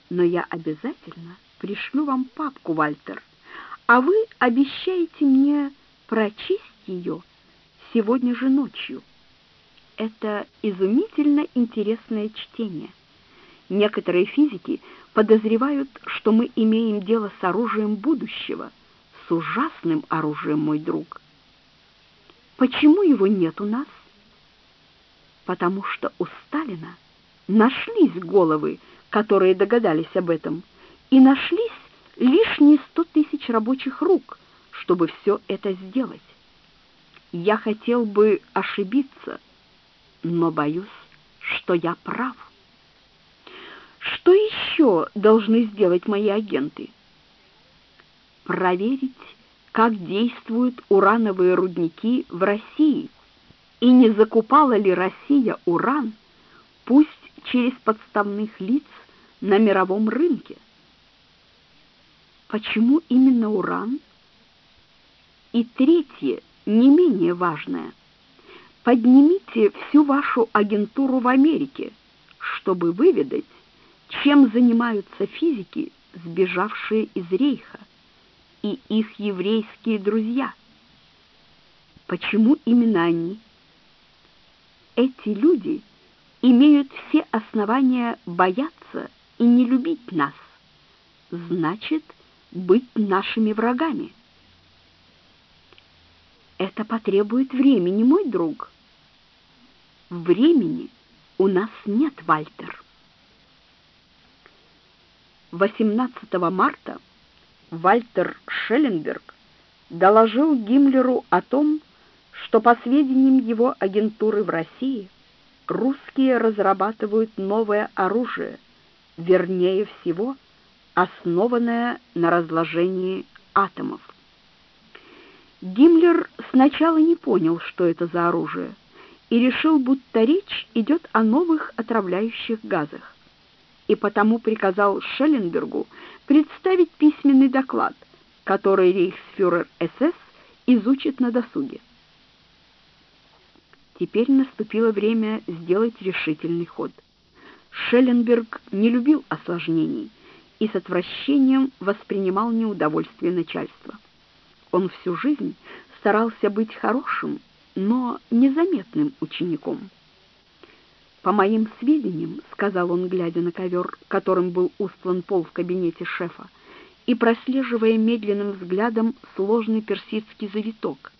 но я обязательно пришлю вам папку, Вальтер, а вы обещаете мне прочесть ее сегодня же ночью. Это изумительно интересное чтение. Некоторые физики подозревают, что мы имеем дело с оружием будущего, с ужасным оружием, мой друг. Почему его нет у нас? Потому что у Сталина нашлись головы, которые догадались об этом, и нашлись лишние сто тысяч рабочих рук, чтобы все это сделать. Я хотел бы ошибиться, но боюсь, что я прав. Что еще должны сделать мои агенты? Проверить, как действуют урановые рудники в России и не закупала ли Россия уран, пусть через подставных лиц на мировом рынке. Почему именно уран? И третье, не менее важное. Поднимите всю вашу агентуру в Америке, чтобы выведать, чем занимаются физики, сбежавшие из Рейха, и их еврейские друзья. Почему именно они? Эти люди имеют все основания бояться и не любить нас. Значит, быть нашими врагами. Это потребует времени, мой друг. Времени у нас нет, Вальтер. 18 марта Вальтер Шелленберг доложил Гиммлеру о том, что по сведениям его агентуры в России русские разрабатывают новое оружие, вернее всего, основанное на разложении атомов. Гиммлер сначала не понял, что это за оружие, и решил, будто речь идет о новых отравляющих газах и потому приказал Шелленбергу представить письменный доклад, который рейхсфюрер СС изучит на досуге. Теперь наступило время сделать решительный ход. Шелленберг не любил осложнений и с отвращением воспринимал неудовольствие начальства. Он всю жизнь старался быть хорошим, но незаметным учеником. По моим сведениям, сказал он, глядя на ковер, которым был устлан пол в кабинете шефа, и прослеживая медленным взглядом сложный персидский завиток.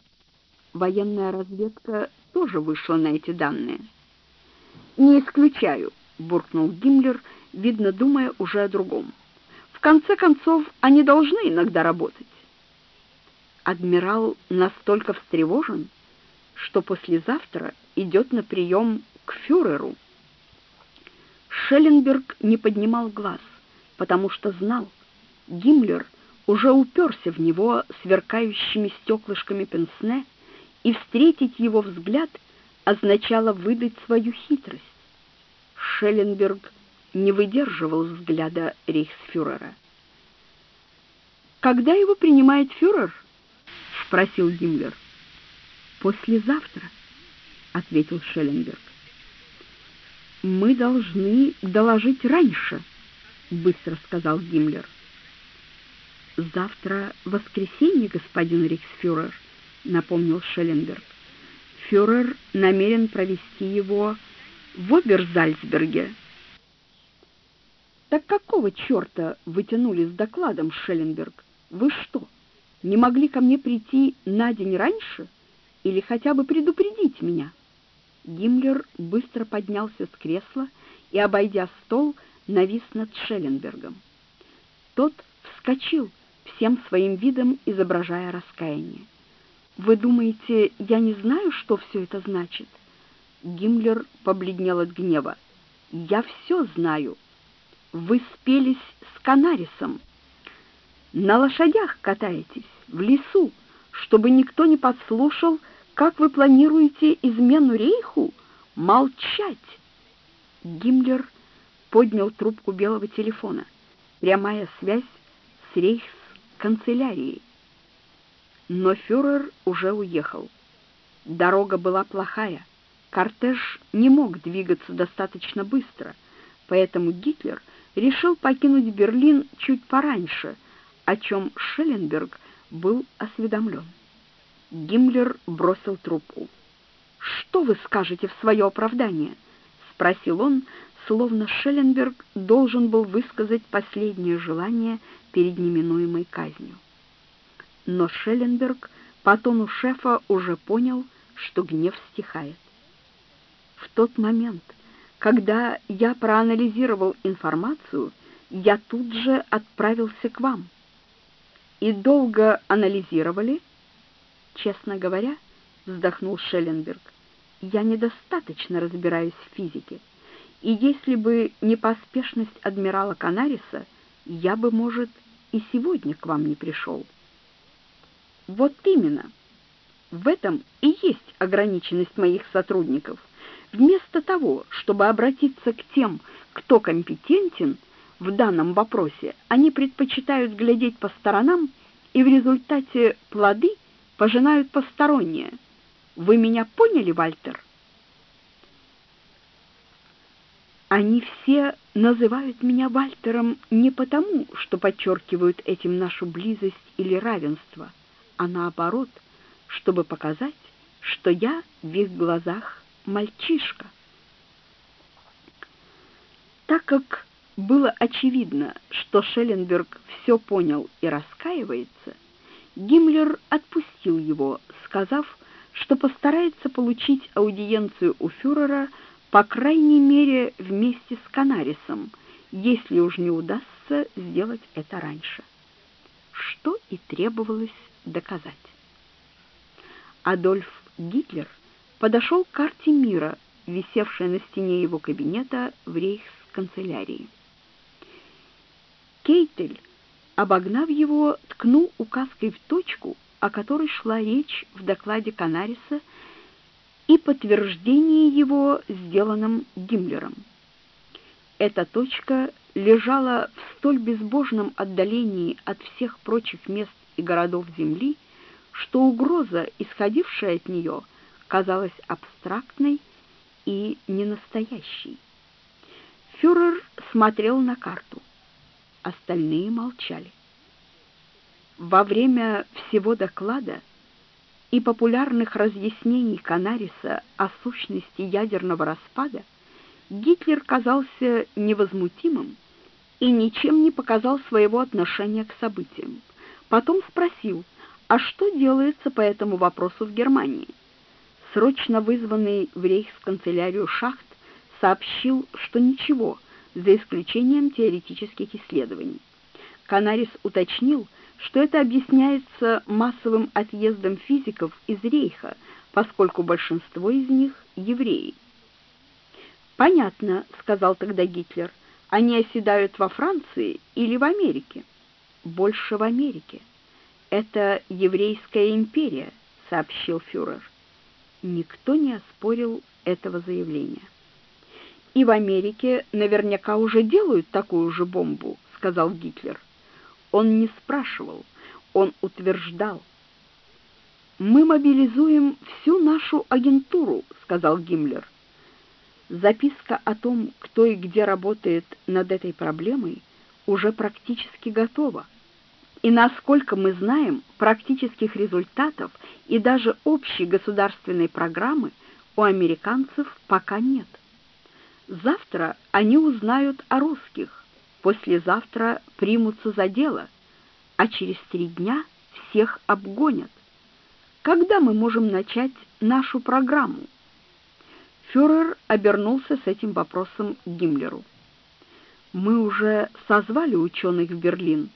Военная разведка тоже вышла на эти данные. Не исключаю, буркнул Гиммлер, видно, думая уже о другом. В конце концов, они должны иногда работать. Адмирал настолько встревожен, что послезавтра идет на прием к фюреру. Шелленберг не поднимал глаз, потому что знал, Гиммлер уже уперся в него сверкающими стеклышками пенсне, и встретить его взгляд означало выдать свою хитрость. Шелленберг не выдерживал взгляда рейхсфюрера. «Когда его принимает фюрер?» — спросил Гиммлер. «Послезавтра», — ответил Шелленберг мы должны доложить раньше, быстро сказал Гиммлер. Завтра воскресенье, господин рейхсфюрер, напомнил Шелленберг. Фюрер намерен провести его в Оберзальцберге. Так какого черта вы тянули с докладом, Шелленберг? Вы что, не могли ко мне прийти на день раньше или хотя бы предупредить меня? Гиммлер быстро поднялся с кресла и, обойдя стол, навис над Шелленбергом. Тот вскочил, всем своим видом изображая раскаяние. «Вы думаете, я не знаю, что все это значит?» Гиммлер побледнел от гнева. «Я все знаю. Вы спелись с Канарисом. На лошадях катаетесь, в лесу, чтобы никто не подслушал, как вы планируете измену Рейху? Молчать!» Гиммлер поднял трубку белого телефона. Прямая связь с рейхсканцелярией. Но фюрер уже уехал. Дорога была плохая. Кортеж не мог двигаться достаточно быстро, поэтому Гитлер решил покинуть Берлин чуть пораньше, о чем Шелленберг был осведомлен. Гиммлер бросил трубку. «Что вы скажете в свое оправдание?» — спросил он, словно Шелленберг должен был высказать последнее желание перед неминуемой казнью. Но Шелленберг по тону шефа уже понял, что гнев стихает. В тот момент, когда я проанализировал информацию, я тут же отправился к вам. И долго анализировали? Честно говоря, вздохнул Шелленберг, я недостаточно разбираюсь в физике. И если бы не поспешность адмирала Канариса, я бы, может, и сегодня к вам не пришел. Вот именно. В этом и есть ограниченность моих сотрудников. Вместо того, чтобы обратиться к тем, кто компетентен в данном вопросе, они предпочитают глядеть по сторонам и в результате плоды пожинают посторонние. Вы меня поняли, Вальтер? Они все называют меня Вальтером не потому, что подчеркивают этим нашу близость или равенство, а наоборот, чтобы показать, что я в их глазах мальчишка. Так как было очевидно, что Шелленберг все понял и раскаивается, Гиммлер отпустил его, сказав, что постарается получить аудиенцию у фюрера по крайней мере, вместе с Канарисом, если уж не удастся сделать это раньше. Что и требовалось доказать. Адольф Гитлер подошел к карте мира, висевшей на стене его кабинета в рейхсканцелярии. Кейтель, обогнав его, ткнул указкой в точку, о которой шла речь в докладе Канариса и подтверждение его сделанным Гиммлером. Эта точка лежала в столь безбожном отдалении от всех прочих мест и городов Земли, что угроза, исходившая от нее, казалась абстрактной и ненастоящей. Фюрер смотрел на карту. Остальные молчали. Во время всего доклада и популярных разъяснений Канариса о сущности ядерного распада, Гитлер казался невозмутимым и ничем не показал своего отношения к событиям. Потом спросил, а что делается по этому вопросу в Германии? Срочно вызванный в рейхсканцелярию Шахт сообщил, что ничего, за исключением теоретических исследований. Канарис уточнил, что это объясняется массовым отъездом физиков из Рейха, поскольку большинство из них евреи. «Понятно», — сказал тогда Гитлер, — «они оседают во Франции или в Америке?» «Больше в Америке. Это еврейская империя», — сообщил фюрер. Никто не оспорил этого заявления. «И в Америке наверняка уже делают такую же бомбу», — сказал Гитлер. Он не спрашивал, он утверждал. «Мы мобилизуем всю нашу агентуру», — сказал Гиммлер. Записка о том, кто и где работает над этой проблемой, уже практически готова. И насколько мы знаем, практических результатов и даже общей государственной программы у американцев пока нет. Завтра они узнают о русских, послезавтра примутся за дело, а через три дня всех обгонят. Когда мы можем начать нашу программу? Фюрер обернулся с этим вопросом Гиммлеру. Мы уже созвали ученых в Берлин.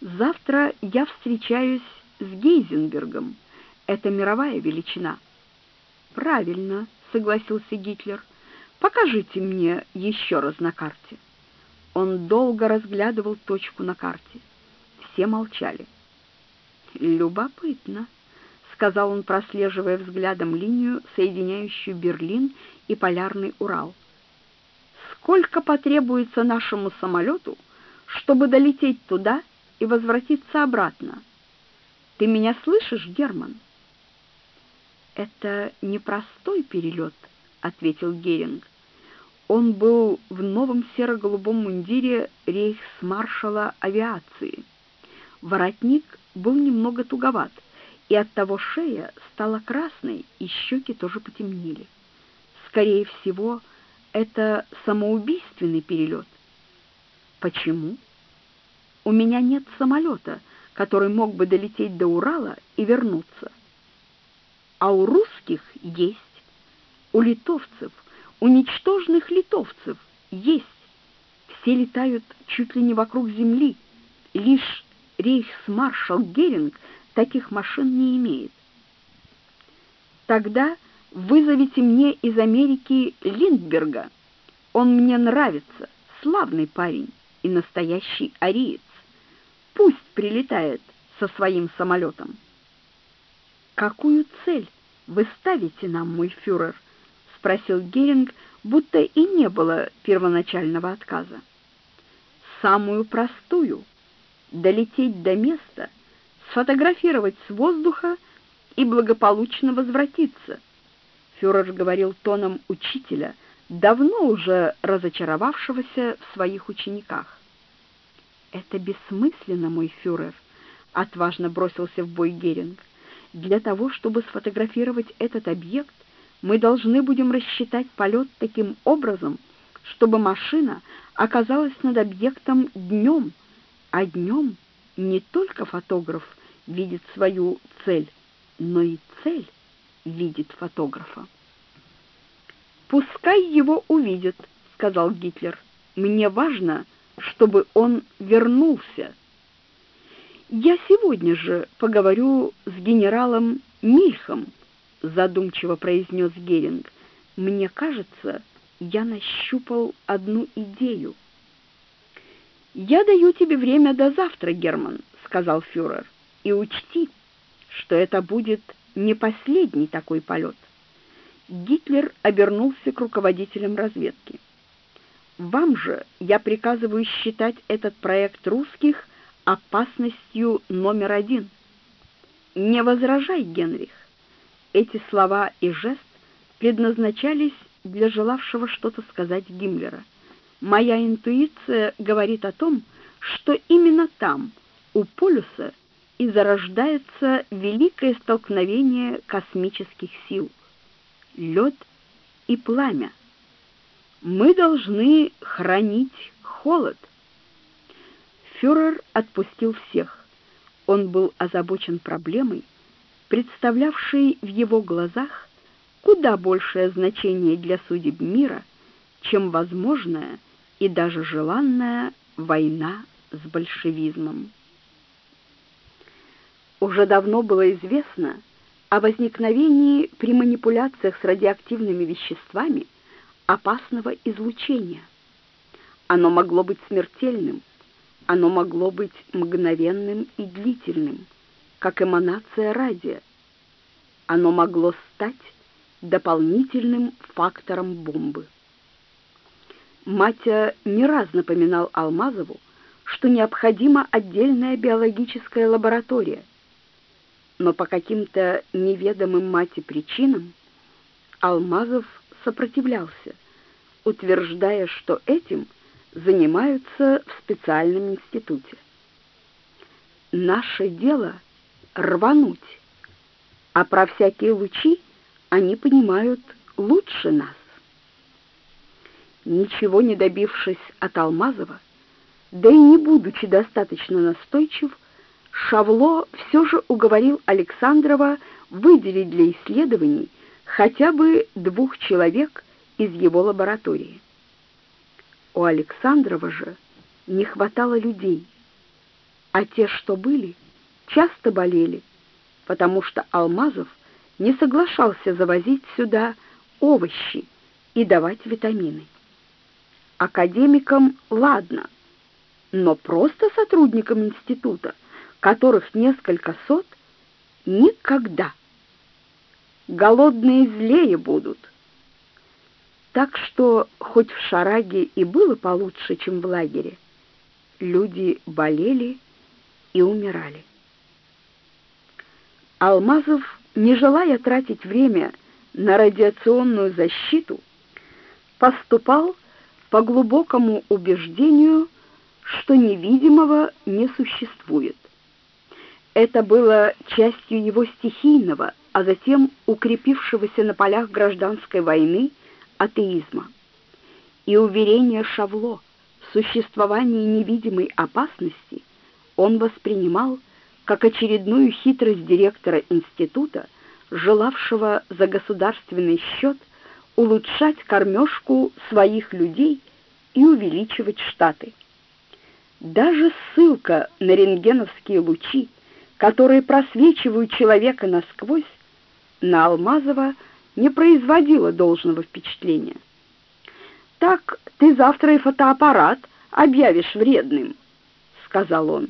Завтра я встречаюсь с Гейзенбергом. Это мировая величина. Правильно, согласился Гитлер. Покажите мне еще раз на карте. Он долго разглядывал точку на карте. Все молчали. «Любопытно», сказал он, прослеживая взглядом линию, соединяющую Берлин и полярный Урал. Сколько потребуется нашему самолету, чтобы долететь туда и возвратиться обратно? Ты меня слышишь, Герман? Это непростой перелет, ответил Геринг. Он был в новом серо-голубом мундире рейхсмаршала авиации. Воротник был немного туговат, и оттого шея стала красной, и щеки тоже потемнели. Скорее всего, это самоубийственный перелет. Почему? У меня нет самолета, который мог бы долететь до Урала и вернуться. А у русских есть, у литовцев, у ничтожных литовцев есть. Все летают чуть ли не вокруг земли. Лишь рейхсмаршал Геринг таких машин не имеет. Тогда вызовите мне из Америки Линдберга. Он мне нравится, славный парень и настоящий ариец. Пусть прилетает со своим самолетом. Какую цель вы ставите нам, мой фюрер? спросил Геринг, будто и не было первоначального отказа. Самую простую долететь до места, сфотографировать с воздуха и благополучно возвратиться. Фюрер говорил тоном учителя, давно уже разочаровавшегося в своих учениках. Это бессмысленно, мой фюрер, отважно бросился в бой Геринг. Для того, чтобы сфотографировать этот объект, мы должны будем рассчитать полет таким образом, чтобы машина оказалась над объектом днем, а днем не только фотограф видит свою цель, но и цель видит фотографа. «Пускай его увидят», — сказал Гитлер. «Мне важно, чтобы он вернулся». «Я сегодня же поговорю с генералом Мильхом», — задумчиво произнес Геринг. «Мне кажется, я нащупал одну идею». «Я даю тебе время до завтра, Герман», — сказал фюрер. «И учти, что это будет не последний такой полет». Гитлер обернулся к руководителям разведки. «Вам же я приказываю считать этот проект русских опасностью номер один. Не возражай, Генрих». Эти слова и жест предназначались для желавшего что-то сказать Гиммлера — Моя интуиция говорит о том, что именно там, у полюса, и зарождается великое столкновение космических сил. Лед и пламя. Мы должны хранить холод. Фюрер отпустил всех. Он был озабочен проблемой, представлявшей в его глазах куда большее значение для судеб мира, чем возможное и даже желанная война с большевизмом. Уже давно было известно о возникновении при манипуляциях с радиоактивными веществами опасного излучения. Оно могло быть смертельным, оно могло быть мгновенным и длительным, как эманация радия. Оно могло стать дополнительным фактором бомбы. Матя не раз напоминал Алмазову, что необходима отдельная биологическая лаборатория. Но по каким-то неведомым Мате причинам Алмазов сопротивлялся, утверждая, что этим занимаются в специальном институте. Наше дело рвануть, а про всякие лучи они понимают лучше нас. Ничего не добившись от Алмазова, да и не будучи достаточно настойчив, Шавло все же уговорил Александрова выделить для исследований хотя бы двух человек из его лаборатории. У Александрова же не хватало людей, а те, что были, часто болели, потому что Алмазов не соглашался завозить сюда овощи и давать витамины. Академикам ладно, но просто сотрудникам института, которых несколько сот, никогда. Голодные злее будут. Так что, хоть в Шараге и было получше, чем в лагере, люди болели и умирали. Алмазов, не желая тратить время на радиационную защиту, поступал по глубокому убеждению, что невидимого не существует. Это было частью его стихийного, а затем укрепившегося на полях гражданской войны атеизма. И уверение Шавло в существовании невидимой опасности он воспринимал как очередную хитрость директора института, желавшего за государственный счет улучшать кормежку своих людей и увеличивать штаты. Даже ссылка на рентгеновские лучи, которые просвечивают человека насквозь, на Алмазова не производила должного впечатления. «Так ты завтра и фотоаппарат объявишь вредным», — сказал он.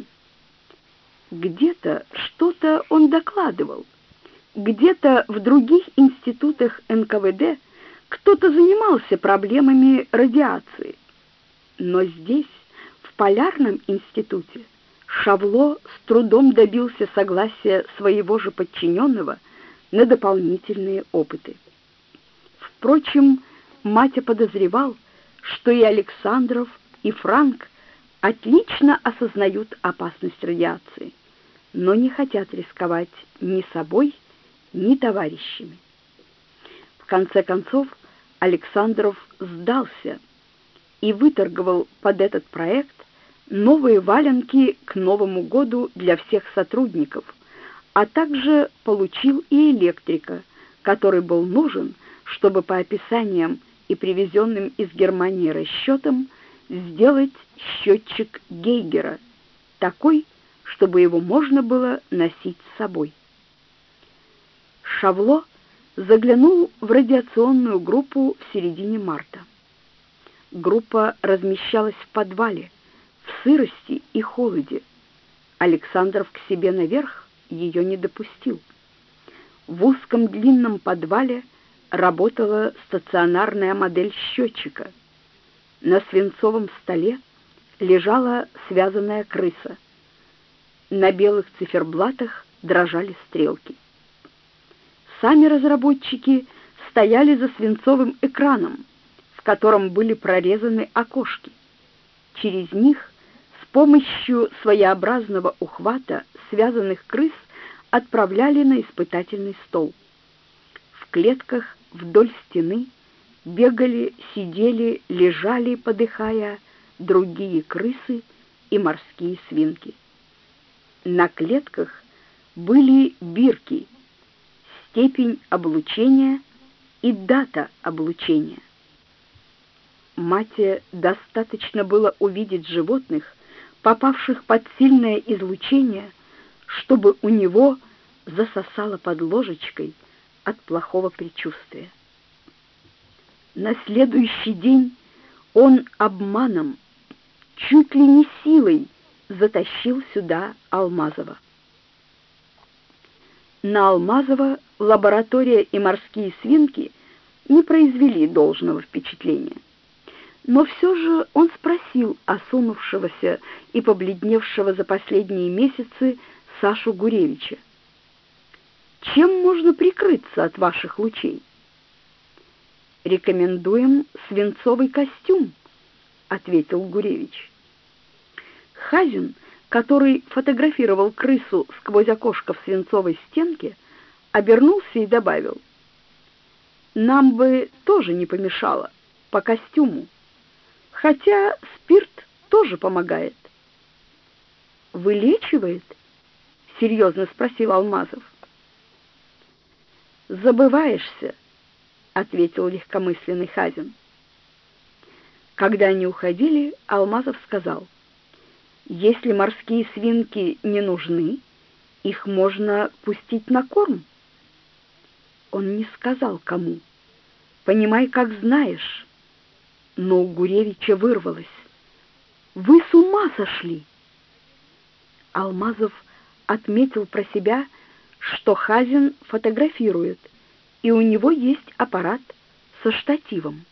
Где-то что-то он докладывал. Где-то в других институтах НКВД кто-то занимался проблемами радиации. Но здесь, в Полярном институте, Шавло с трудом добился согласия своего же подчиненного на дополнительные опыты. Впрочем, Матя подозревал, что и Александров, и Франк отлично осознают опасность радиации, но не хотят рисковать ни собой, ни товарищами. В конце концов, Александров сдался и выторговал под этот проект новые валенки к Новому году для всех сотрудников, а также получил и электрика, который был нужен, чтобы по описаниям и привезенным из Германии расчетам сделать счетчик Гейгера, такой, чтобы его можно было носить с собой. Шавло заглянул в радиационную группу в середине марта. Группа размещалась в подвале, в сырости и холоде. Александров к себе наверх ее не допустил. В узком длинном подвале работала стационарная модель счетчика. На свинцовом столе лежала связанная крыса. На белых циферблатах дрожали стрелки. Сами разработчики стояли за свинцовым экраном, в котором были прорезаны окошки. Через них помощью своеобразного ухвата связанных крыс отправляли на испытательный стол. В клетках вдоль стены бегали, сидели, лежали, подыхая, другие крысы и морские свинки. На клетках были бирки, степень облучения и дата облучения. Мате достаточно было увидеть животных, попавших под сильное излучение, чтобы у него засосало под ложечкой от плохого предчувствия. На следующий день он обманом, чуть ли не силой, затащил сюда Алмазова. На Алмазова лаборатория и морские свинки не произвели должного впечатления. Но все же он спросил осунувшегося и побледневшего за последние месяцы Сашу Гуревича. «Чем можно прикрыться от ваших лучей?» «Рекомендуем свинцовый костюм», — ответил Гуревич. Хазин, который фотографировал крысу сквозь окошко в свинцовой стенке, обернулся и добавил: "Нам бы тоже не помешало по костюму. Хотя спирт тоже помогает". "Вылечивает?" серьезно спросил Алмазов. "Забываешься", ответил легкомысленный Хазин. Когда они уходили, Алмазов сказал: если морские свинки не нужны, их можно пустить на корм. Он не сказал кому. Понимай, как знаешь. Но у Гуревича вырвалось: "Вы с ума сошли!" Алмазов отметил про себя, что Хазин фотографирует, и у него есть аппарат со штативом.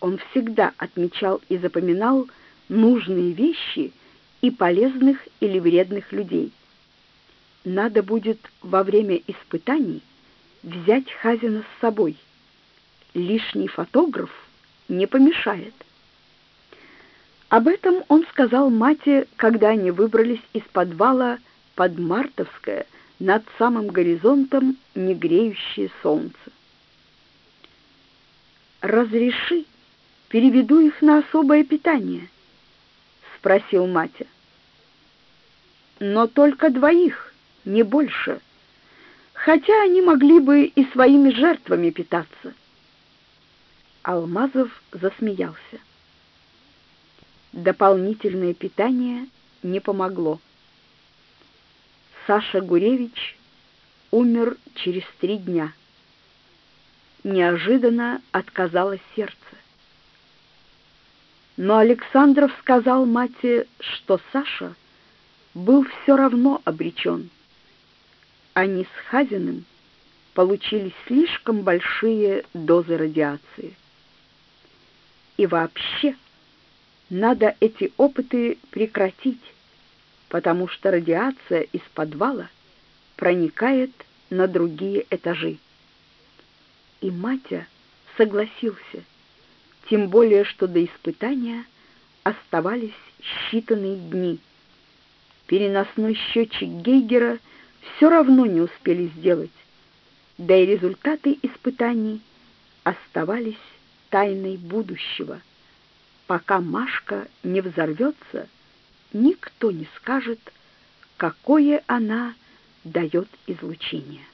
Он всегда отмечал и запоминал нужные вещи и полезных или вредных людей. Надо будет во время испытаний взять Хазина с собой. Лишний фотограф не помешает. Об этом он сказал мате, когда они выбрались из подвала под Мартовское, над самым горизонтом негреющее солнце. «Разреши, переведу их на особое питание», — спросил Матя. «Но только двоих, не больше, хотя они могли бы и своими жертвами питаться». Алмазов засмеялся. Дополнительное питание не помогло. Саша Гуревич умер через три дня. Неожиданно отказалось сердце. Но Александров сказал мате, что Саша был все равно обречен. Они с Хазиным получили слишком большие дозы радиации. И вообще надо эти опыты прекратить потому что радиация из подвала проникает на другие этажи. И Матя согласился, тем более, что до испытания оставались считанные дни. Переносной счетчик Гейгера все равно не успели сделать, да и результаты испытаний оставались тайной будущего. Пока Машка не взорвется, никто не скажет, какое она дает излучение.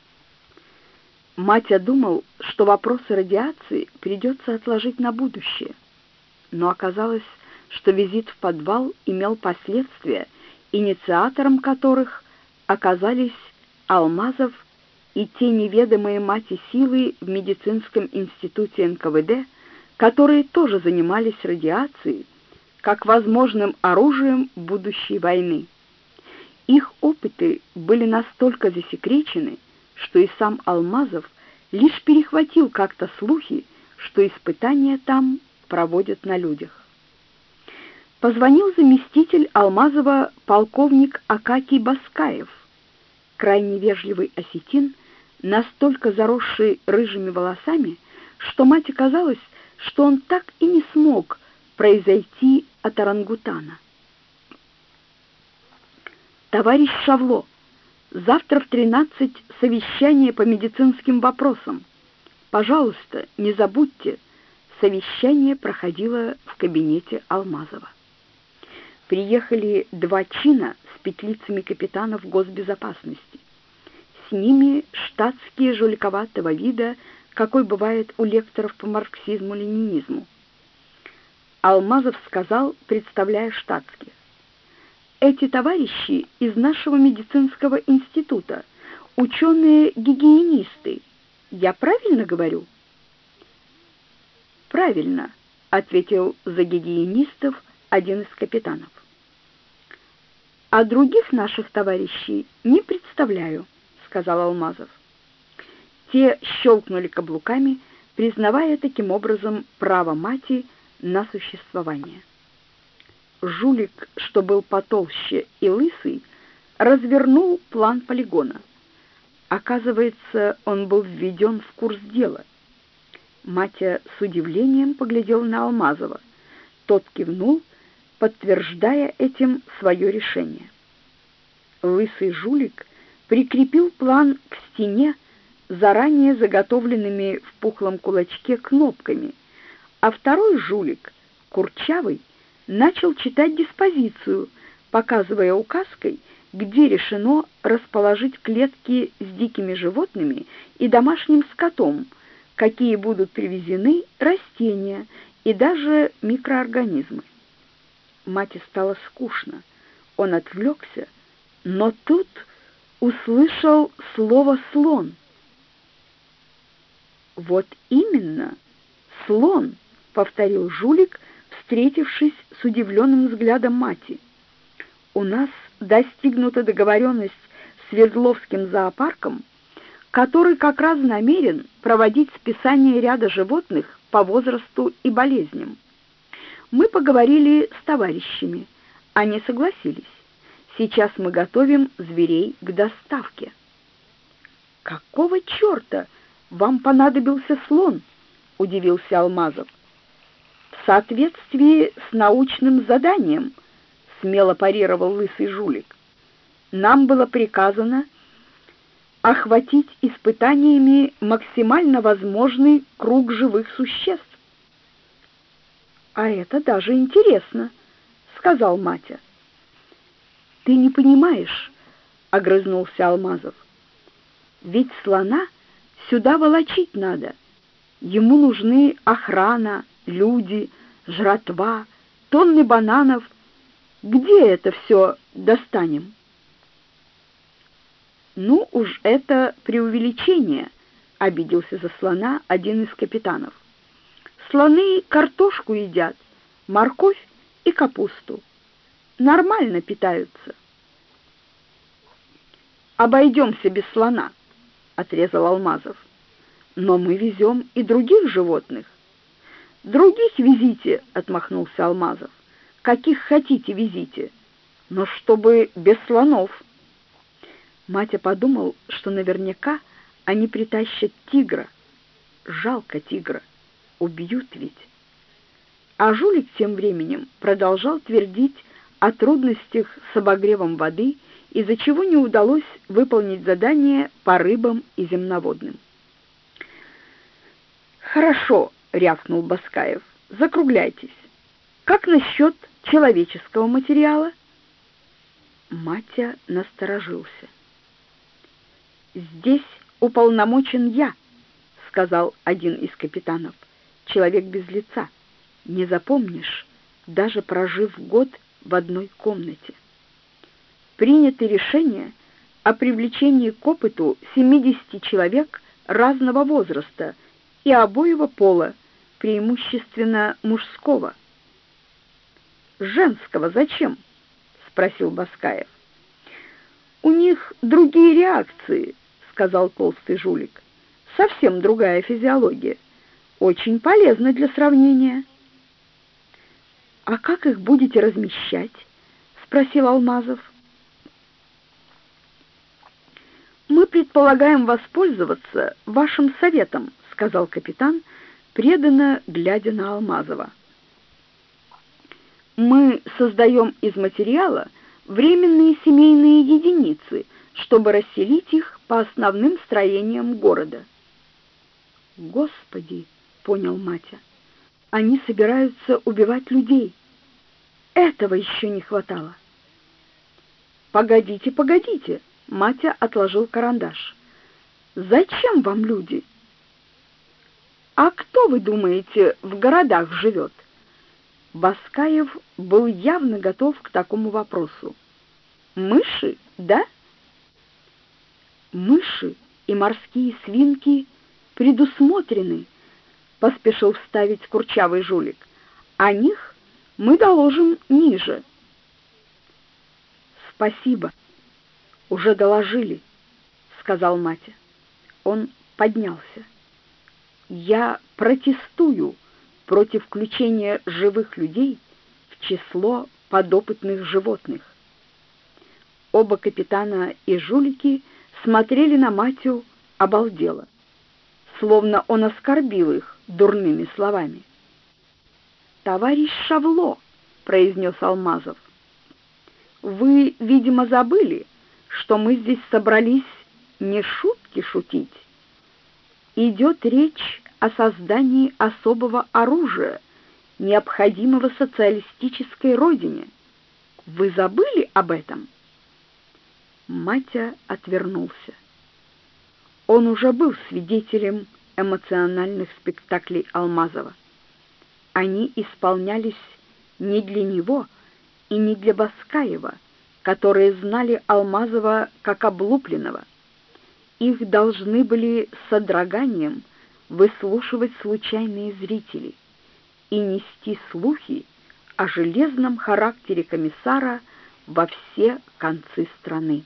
Матя думал, что вопросы радиации придется отложить на будущее, но оказалось, что визит в подвал имел последствия, инициатором которых оказались Алмазов и те неведомые мати силы в медицинском институте НКВД, которые тоже занимались радиацией, как возможным оружием будущей войны. Их опыты были настолько засекречены, что и сам Алмазов лишь перехватил как-то слухи, что испытания там проводят на людях. Позвонил заместитель Алмазова полковник Акакий Баскаев, крайне вежливый осетин, настолько заросший рыжими волосами, что мать казалось, что он так и не смог произойти от орангутана. Товарищ Шавло, завтра в 13 совещание по медицинским вопросам. Пожалуйста, не забудьте, совещание проходило в кабинете Алмазова. Приехали два чина с петлицами капитанов госбезопасности. С ними штатские жуликоватого вида, какой бывает у лекторов по марксизму-ленинизму. Алмазов сказал, представляя штатских. Эти товарищи из нашего медицинского института, ученые-гигиенисты. Я правильно говорю? Правильно, ответил за гигиенистов один из капитанов. А других наших товарищей не представляю, сказал Алмазов. Те щелкнули каблуками, признавая таким образом право мати на существование. Жулик, что был потолще и лысый, развернул план полигона. Оказывается, он был введен в курс дела. Матя с удивлением поглядел на Алмазова. Тот кивнул, подтверждая этим свое решение. Лысый жулик прикрепил план к стене заранее заготовленными в пухлом кулачке кнопками — а второй жулик, курчавый, начал читать диспозицию, показывая указкой, где решено расположить клетки с дикими животными и домашним скотом, какие будут привезены растения и даже микроорганизмы. Мате стало скучно. Он отвлекся, но тут услышал слово «слон». Вот именно, слон — повторил жулик, встретившись с удивленным взглядом мати. У нас достигнута договоренность с Свердловским зоопарком, который как раз намерен проводить списание ряда животных по возрасту и болезням. Мы поговорили с товарищами. Они согласились. Сейчас мы готовим зверей к доставке. Какого черта вам понадобился слон? удивился Алмазов. В соответствии с научным заданием, смело парировал лысый жулик. Нам было приказано охватить испытаниями максимально возможный круг живых существ. А это даже интересно, сказал Матя. Ты не понимаешь, огрызнулся Алмазов. Ведь слона сюда волочить надо. Ему нужны охрана, люди, жратва, тонны бананов. Где это все достанем? Ну уж это преувеличение, обиделся за слона один из капитанов. Слоны картошку едят, морковь и капусту. Нормально питаются. Обойдемся без слона, отрезал Алмазов. Но мы везем и других животных. Других везите, отмахнулся Алмазов. Каких хотите везите, но чтобы без слонов. Матя подумал, что наверняка они притащат тигра. Жалко тигра. Убьют ведь. А жулик тем временем продолжал твердить о трудностях с обогревом воды, из-за чего не удалось выполнить задание по рыбам и земноводным. «Хорошо», — рявкнул Баскаев, — «закругляйтесь. Как насчет человеческого материала?» Матя насторожился. «Здесь уполномочен я», — сказал один из капитанов, человек без лица. «Не запомнишь, даже прожив год в одной комнате». Принято решение о привлечении к опыту 70 человек разного возраста и обоего пола, преимущественно мужского. «Женского зачем?» — спросил Баскаев. «У них другие реакции», сказал толстый жулик. Совсем другая физиология. Очень полезно для сравнения. А как их будете размещать? спросил Алмазов. Мы предполагаем воспользоваться вашим советом, сказал капитан, преданно глядя на Алмазова. Мы создаем из материала временные семейные единицы, чтобы расселить их по основным строениям города. Господи, понял Матя. Они собираются убивать людей. Этого еще не хватало. Погодите, погодите, Матя отложил карандаш. Зачем вам люди? А кто, вы думаете, в городах живет? Баскаев был явно готов к такому вопросу. Мыши, да? мыши и морские свинки предусмотрены, поспешил вставить курчавый жулик. О них мы доложим ниже. Спасибо. Уже доложили, сказал Матя. Он поднялся. Я протестую против включения живых людей в число подопытных животных. Оба капитана и жулики смотрели на Матю обалдело, словно он оскорбил их дурными словами. «Товарищ Шавло», — произнес Алмазов, — «вы, видимо, забыли, что мы здесь собрались не шутки шутить. Идет речь о создании особого оружия, необходимого социалистической родине. Вы забыли об этом?» Матя отвернулся. Он уже был свидетелем эмоциональных спектаклей Алмазова. Они исполнялись не для него и не для Баскаева, которые знали Алмазова как облупленного. Их должны были с содроганием выслушивать случайные зрители и нести слухи о железном характере комиссара во все концы страны.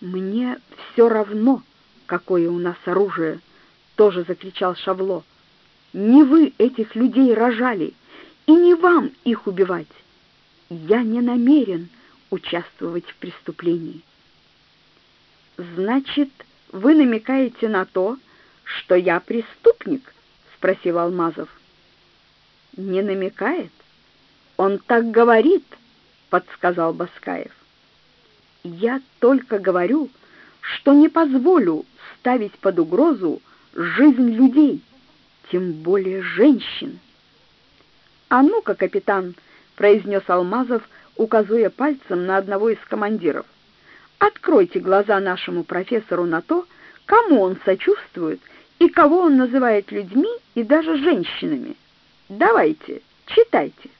Мне все равно, какое у нас оружие, тоже закричал Шавло. Не вы этих людей рожали, и не вам их убивать. Я не намерен участвовать в преступлении. Значит, вы намекаете на то, что я преступник? спросил Алмазов. Не намекает, он так говорит, подсказал Баскаев. Я только говорю, что не позволю ставить под угрозу жизнь людей, тем более женщин. А ну-ка, капитан, произнес Алмазов, указывая пальцем на одного из командиров. Откройте глаза нашему профессору на то, кому он сочувствует и кого он называет людьми и даже женщинами. Давайте, читайте.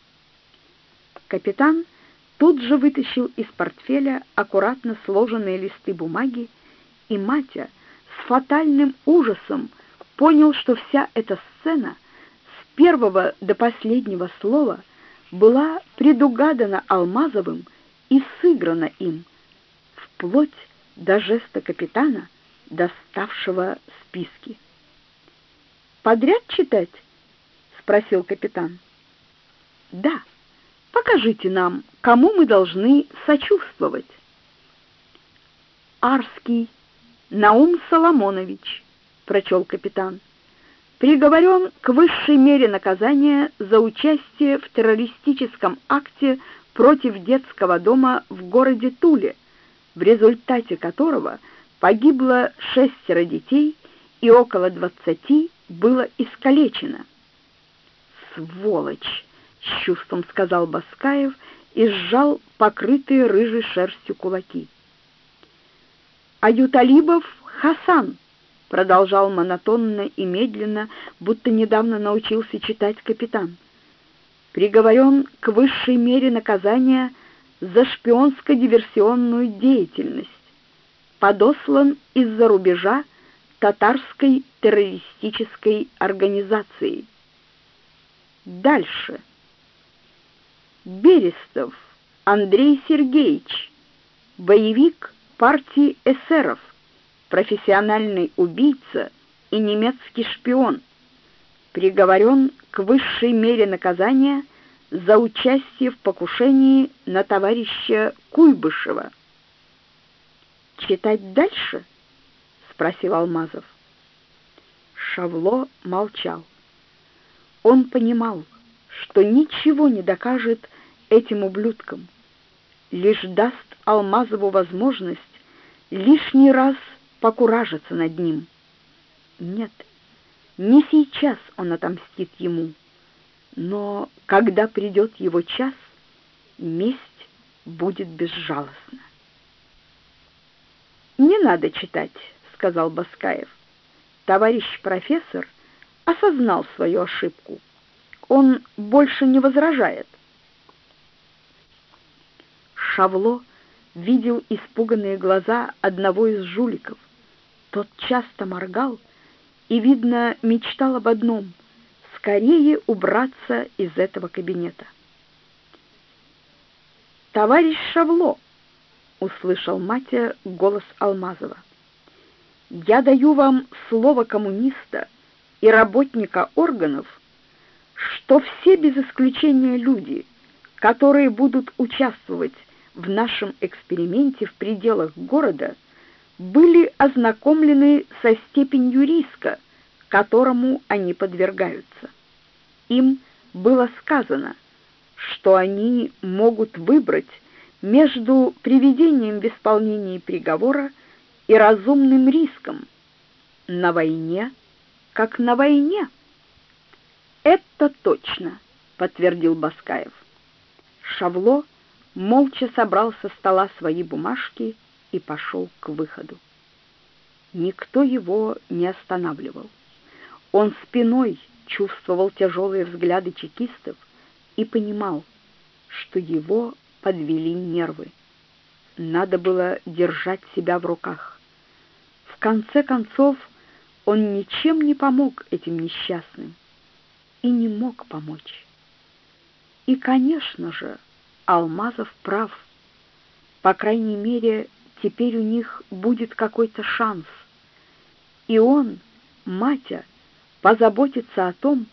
Капитан тут же вытащил из портфеля аккуратно сложенные листы бумаги, и Матя с фатальным ужасом понял, что вся эта сцена с первого до последнего слова была предугадана Алмазовым и сыграна им, вплоть до жеста капитана, доставшего списки. «Подряд читать?» — спросил капитан. «Да, покажите нам, кому мы должны сочувствовать». «Арский Наум Соломонович», — прочел капитан, приговорен к высшей мере наказания за участие в террористическом акте против детского дома в городе Туле, в результате которого погибло шестеро детей и около двадцати было искалечено. «Сволочь!» — с чувством сказал Баскаев и сжал покрытые рыжей шерстью кулаки. «Аюталибов Хасан!» — продолжал монотонно и медленно, будто недавно научился читать капитан. «Приговорен к высшей мере наказания за шпионско-диверсионную деятельность. Подослан из-за рубежа татарской террористической организацией. Дальше. Берестов Андрей Сергеевич, боевик партии эсеров, профессиональный убийца и немецкий шпион, приговорен к высшей мере наказания за участие в покушении на товарища Куйбышева. Читать дальше? спросил Алмазов. Шавло молчал. Он понимал, что ничего не докажет этим ублюдкам, лишь даст Алмазову возможность лишний раз покуражиться над ним. Нет, не сейчас он отомстит ему, но когда придет его час, месть будет безжалостна. Не надо читать, сказал Баскаев. Товарищ профессор осознал свою ошибку. Он больше не возражает. Шавло видел испуганные глаза одного из жуликов. Тот часто моргал и, видно, мечтал об одном — скорее убраться из этого кабинета. «Товарищ Шавло!» — услышал Матя голос Алмазова. Я даю вам слово коммуниста и работника органов, что все без исключения люди, которые будут участвовать в нашем эксперименте в пределах города, были ознакомлены со степенью риска, которому они подвергаются. Им было сказано, что они могут выбрать между приведением в исполнение приговора и разумным риском. На войне, как на войне. Это точно, подтвердил Баскаев. Шавло молча собрал со стола свои бумажки и пошел к выходу. Никто его не останавливал. Он спиной чувствовал тяжелые взгляды чекистов и понимал, что его подвели нервы. Надо было держать себя в руках. В конце концов, он ничем не помог этим несчастным и не мог помочь. И, конечно же, Алмазов прав. По крайней мере, теперь у них будет какой-то шанс. И он, Матя, позаботится о том,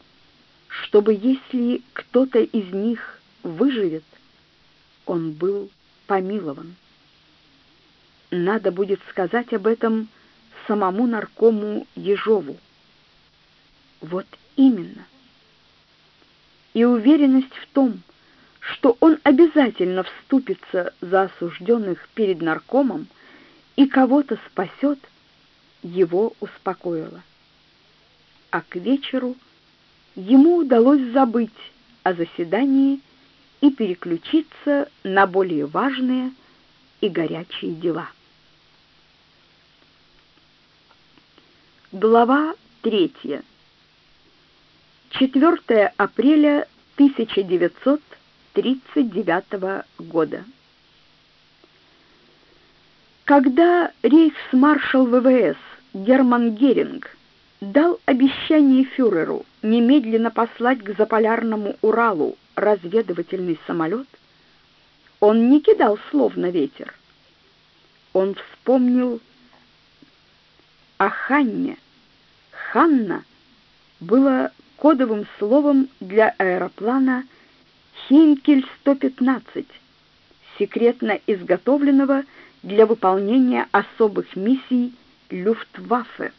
чтобы если кто-то из них выживет, он был помилован. Надо будет сказать об этом самому наркому Ежову. Вот именно. И уверенность в том, что он обязательно вступится за осужденных перед наркомом и кого-то спасет, его успокоила. А к вечеру ему удалось забыть о заседании и переключиться на более важные и горячие дела. Глава третья. 4 апреля 1939 года. Когда рейхсмаршал ВВС Герман Геринг дал обещание фюреру немедленно послать к заполярному Уралу разведывательный самолет, он не кидал слов на ветер. Он вспомнил о Ханне. Ханна было кодовым словом для аэроплана Хинкель-115, секретно изготовленного для выполнения особых миссий Люфтваффе.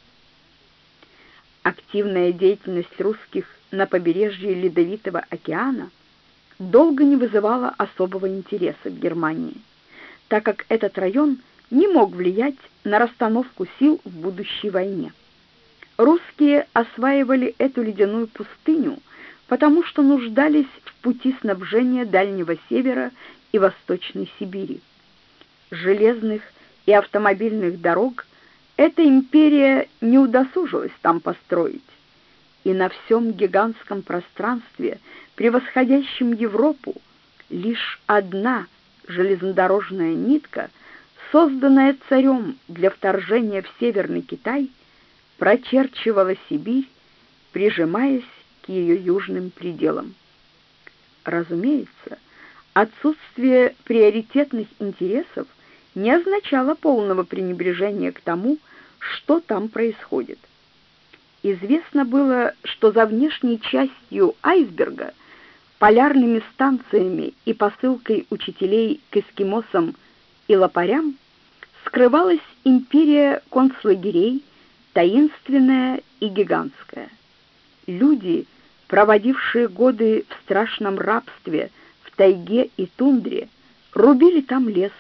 Активная деятельность русских на побережье Ледовитого океана долго не вызывала особого интереса в Германии, так как этот район не мог влиять на расстановку сил в будущей войне. Русские осваивали эту ледяную пустыню, потому что нуждались в пути снабжения Дальнего Севера и Восточной Сибири. Железных и автомобильных дорог эта империя не удосужилась там построить, и на всем гигантском пространстве, превосходящем Европу, лишь одна железнодорожная нитка, созданная царем для вторжения в Северный Китай, прочерчивала Сибирь, прижимаясь ее южным пределам. Разумеется, отсутствие приоритетных интересов не означало полного пренебрежения к тому, что там происходит. Известно было, что за внешней частью айсберга, полярными станциями и посылкой учителей к эскимосам и лопарям скрывалась империя концлагерей, таинственная и гигантская. Люди, проводившие годы в страшном рабстве в тайге и тундре, рубили там лес,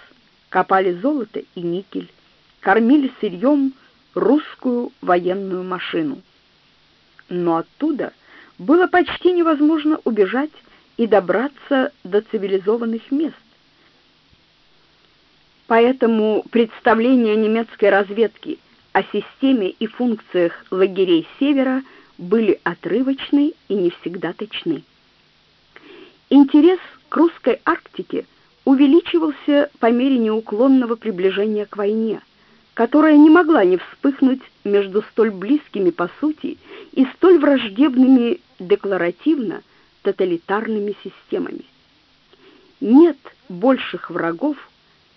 копали золото и никель, кормили сырьем русскую военную машину. Но оттуда было почти невозможно убежать и добраться до цивилизованных мест. Поэтому представления немецкой разведки о системе и функциях лагерей Севера были отрывочны и не всегда точны. Интерес к русской Арктике увеличивался по мере неуклонного приближения к войне, которая не могла не вспыхнуть между столь близкими по сути и столь враждебными декларативно тоталитарными системами. Нет больших врагов,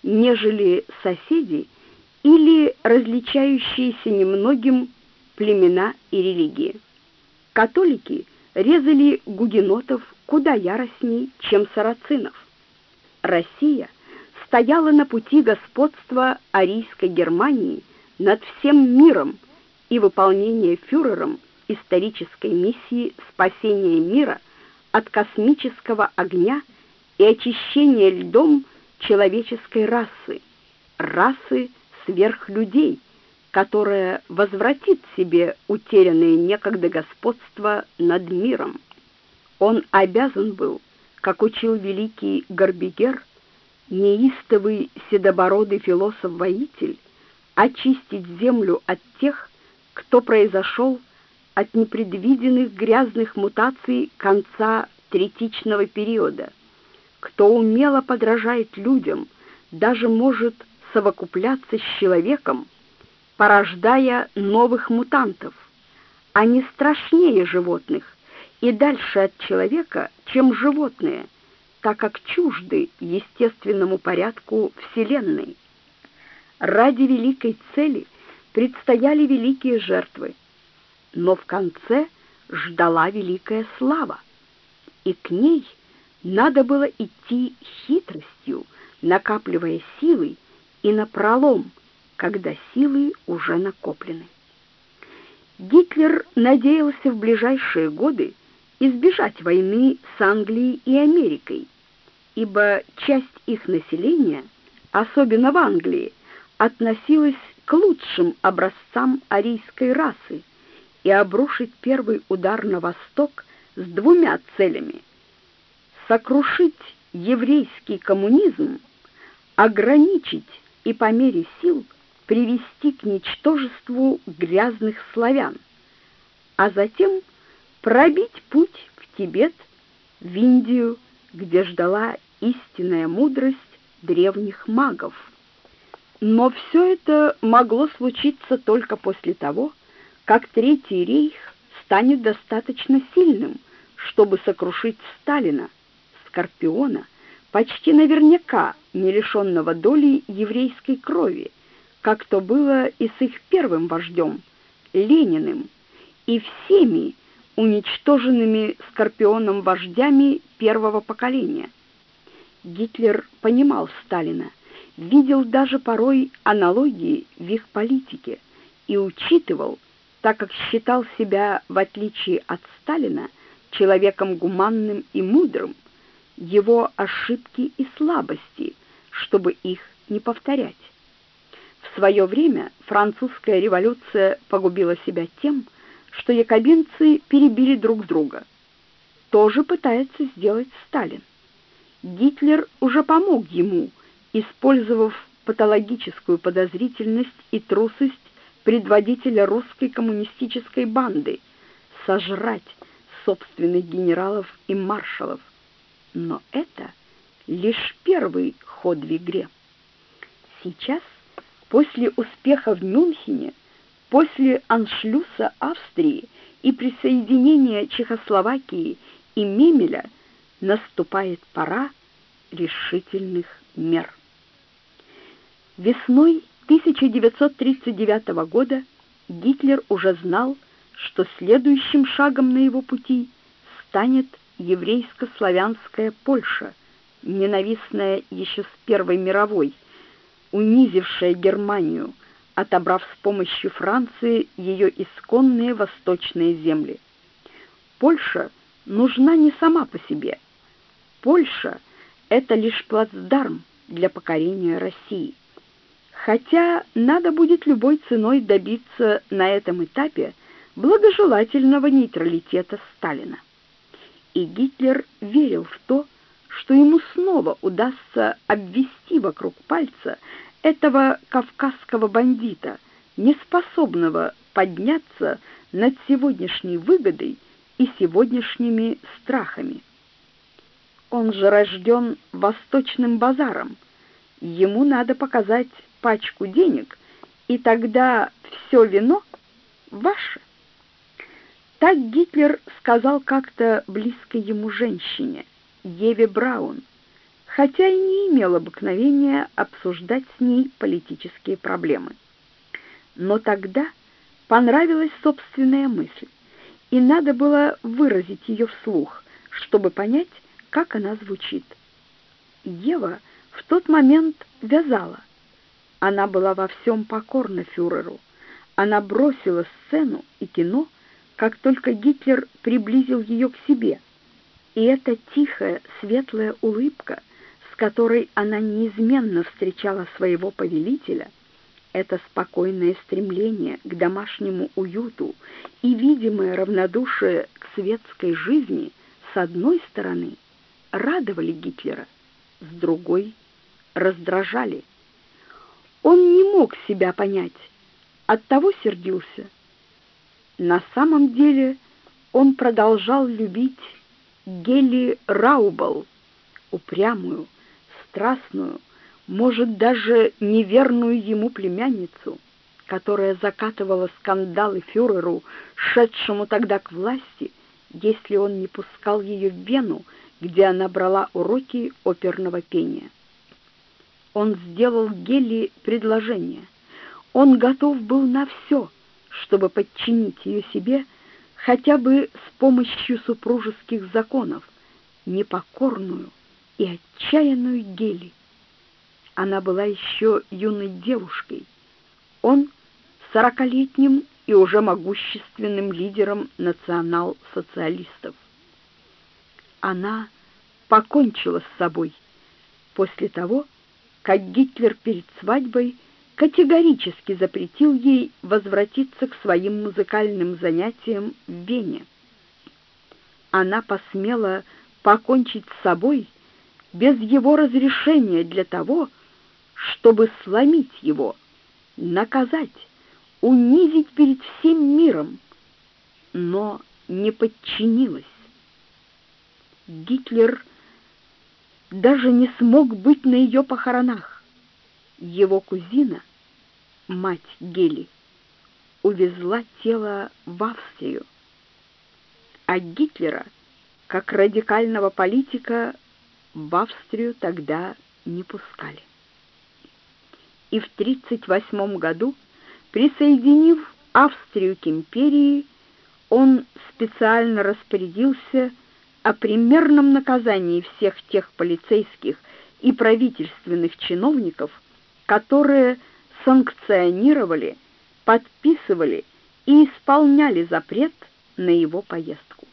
нежели соседи или различающиеся немногим племена и религии. Католики резали гугенотов куда яростней, чем сарацинов. Россия стояла на пути господства арийской Германии над всем миром и выполнения фюрером исторической миссии спасения мира от космического огня и очищения льдом человеческой расы, расы сверхлюдей, которая возвратит себе утерянное некогда господство над миром. Он обязан был как учил великий Горбигер, неистовый седобородый философ-воитель, очистить землю от тех, кто произошел от непредвиденных грязных мутаций конца третичного периода, кто умело подражает людям, даже может совокупляться с человеком, порождая новых мутантов. Они страшнее животных, и дальше от человека, чем животные, так как чужды естественному порядку Вселенной. ради великой цели предстояли великие жертвы, но в конце ждала великая слава, и к ней надо было идти хитростью, накапливая силы и напролом, когда силы уже накоплены. Гитлер надеялся в ближайшие годы избежать войны с Англией и Америкой, ибо часть их населения, особенно в Англии, относилась к лучшим образцам арийской расы и обрушить первый удар на восток с двумя целями: сокрушить еврейский коммунизм, ограничить и по мере сил привести к ничтожеству грязных славян, а затем пробить путь в Тибет, в Индию, где ждала истинная мудрость древних магов. Но все это могло случиться только после того, как Третий рейх станет достаточно сильным, чтобы сокрушить Сталина, Скорпиона, почти наверняка не лишенного доли еврейской крови, как то было и с их первым вождем, Лениным, и всеми уничтоженными Скорпионом вождями первого поколения. Гитлер понимал Сталина, видел даже порой аналогии в их политике и учитывал, так как считал себя, в отличие от Сталина, человеком гуманным и мудрым, его ошибки и слабости, чтобы их не повторять. В свое время французская революция погубила себя тем, что якобинцы перебили друг друга. Тоже пытается сделать Сталин. Гитлер уже помог ему, использовав патологическую подозрительность и трусость предводителя русской коммунистической банды, сожрать собственных генералов и маршалов. Но это лишь первый ход в игре. Сейчас, после успеха в Мюнхене, после аншлюса Австрии и присоединения Чехословакии и Мемеля, наступает пора решительных мер. Весной 1939 года Гитлер уже знал, что следующим шагом на его пути станет еврейско-славянская Польша, ненавистная еще с Первой мировой, унизившая Германию, отобрав с помощью Франции ее исконные восточные земли. Польша нужна не сама по себе. Польша это лишь плацдарм для покорения России. Хотя надо будет любой ценой добиться на этом этапе благожелательного нейтралитета Сталина. И Гитлер верил в то, что ему снова удастся обвести вокруг пальца этого кавказского бандита, неспособного подняться над сегодняшней выгодой и сегодняшними страхами. Он же рожден восточным базаром. Ему надо показать пачку денег, и тогда все вино ваше. Так Гитлер сказал как-то близкой ему женщине, Еве Браун, хотя и не имел обыкновения обсуждать с ней политические проблемы. Но тогда понравилась собственная мысль, и надо было выразить ее вслух, чтобы понять, как она звучит. Ева в тот момент вязала — она была во всем покорна фюреру. Она бросила сцену и кино, как только Гитлер приблизил ее к себе. И эта тихая, светлая улыбка, с которой она неизменно встречала своего повелителя, это спокойное стремление к домашнему уюту и видимое равнодушие к светской жизни с одной стороны радовали Гитлера, с другой раздражали. Он не мог себя понять, оттого сердился. На самом деле он продолжал любить Гели Раубал, упрямую, страстную, может, даже неверную ему племянницу, которая закатывала скандалы фюреру, шедшему тогда к власти, если он не пускал ее в Вену, где она брала уроки оперного пения. он сделал Гелли предложение. Он готов был на все, чтобы подчинить ее себе хотя бы с помощью супружеских законов, непокорную и отчаянную Гели. Она была еще юной девушкой. Он сорокалетним и уже могущественным лидером национал-социалистов. Она покончила с собой после того, как Гитлер перед свадьбой категорически запретил ей возвратиться к своим музыкальным занятиям в Вене. Она посмела покончить с собой без его разрешения для того, чтобы сломить его, наказать, унизить перед всем миром, но не подчинилась. Гитлер даже не смог быть на ее похоронах. Его кузина, мать Гели, увезла тело в Австрию, а Гитлера, как радикального политика, в Австрию тогда не пускали. И в 1938 году, присоединив Австрию к империи, он специально распорядился о примерном наказании всех тех полицейских и правительственных чиновников, которые санкционировали, подписывали и исполняли запрет на его поездку.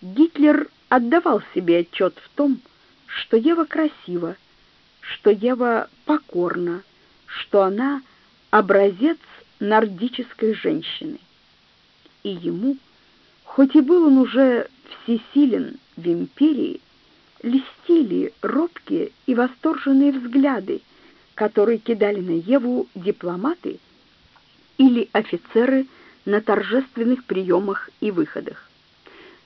Гитлер отдавал себе отчет в том, что Ева красива, что Ева покорна, что она образец нордической женщины. И ему, хоть и был он уже всесилен в империи, льстили робкие и восторженные взгляды, которые кидали на Еву дипломаты или офицеры на торжественных приемах и выходах.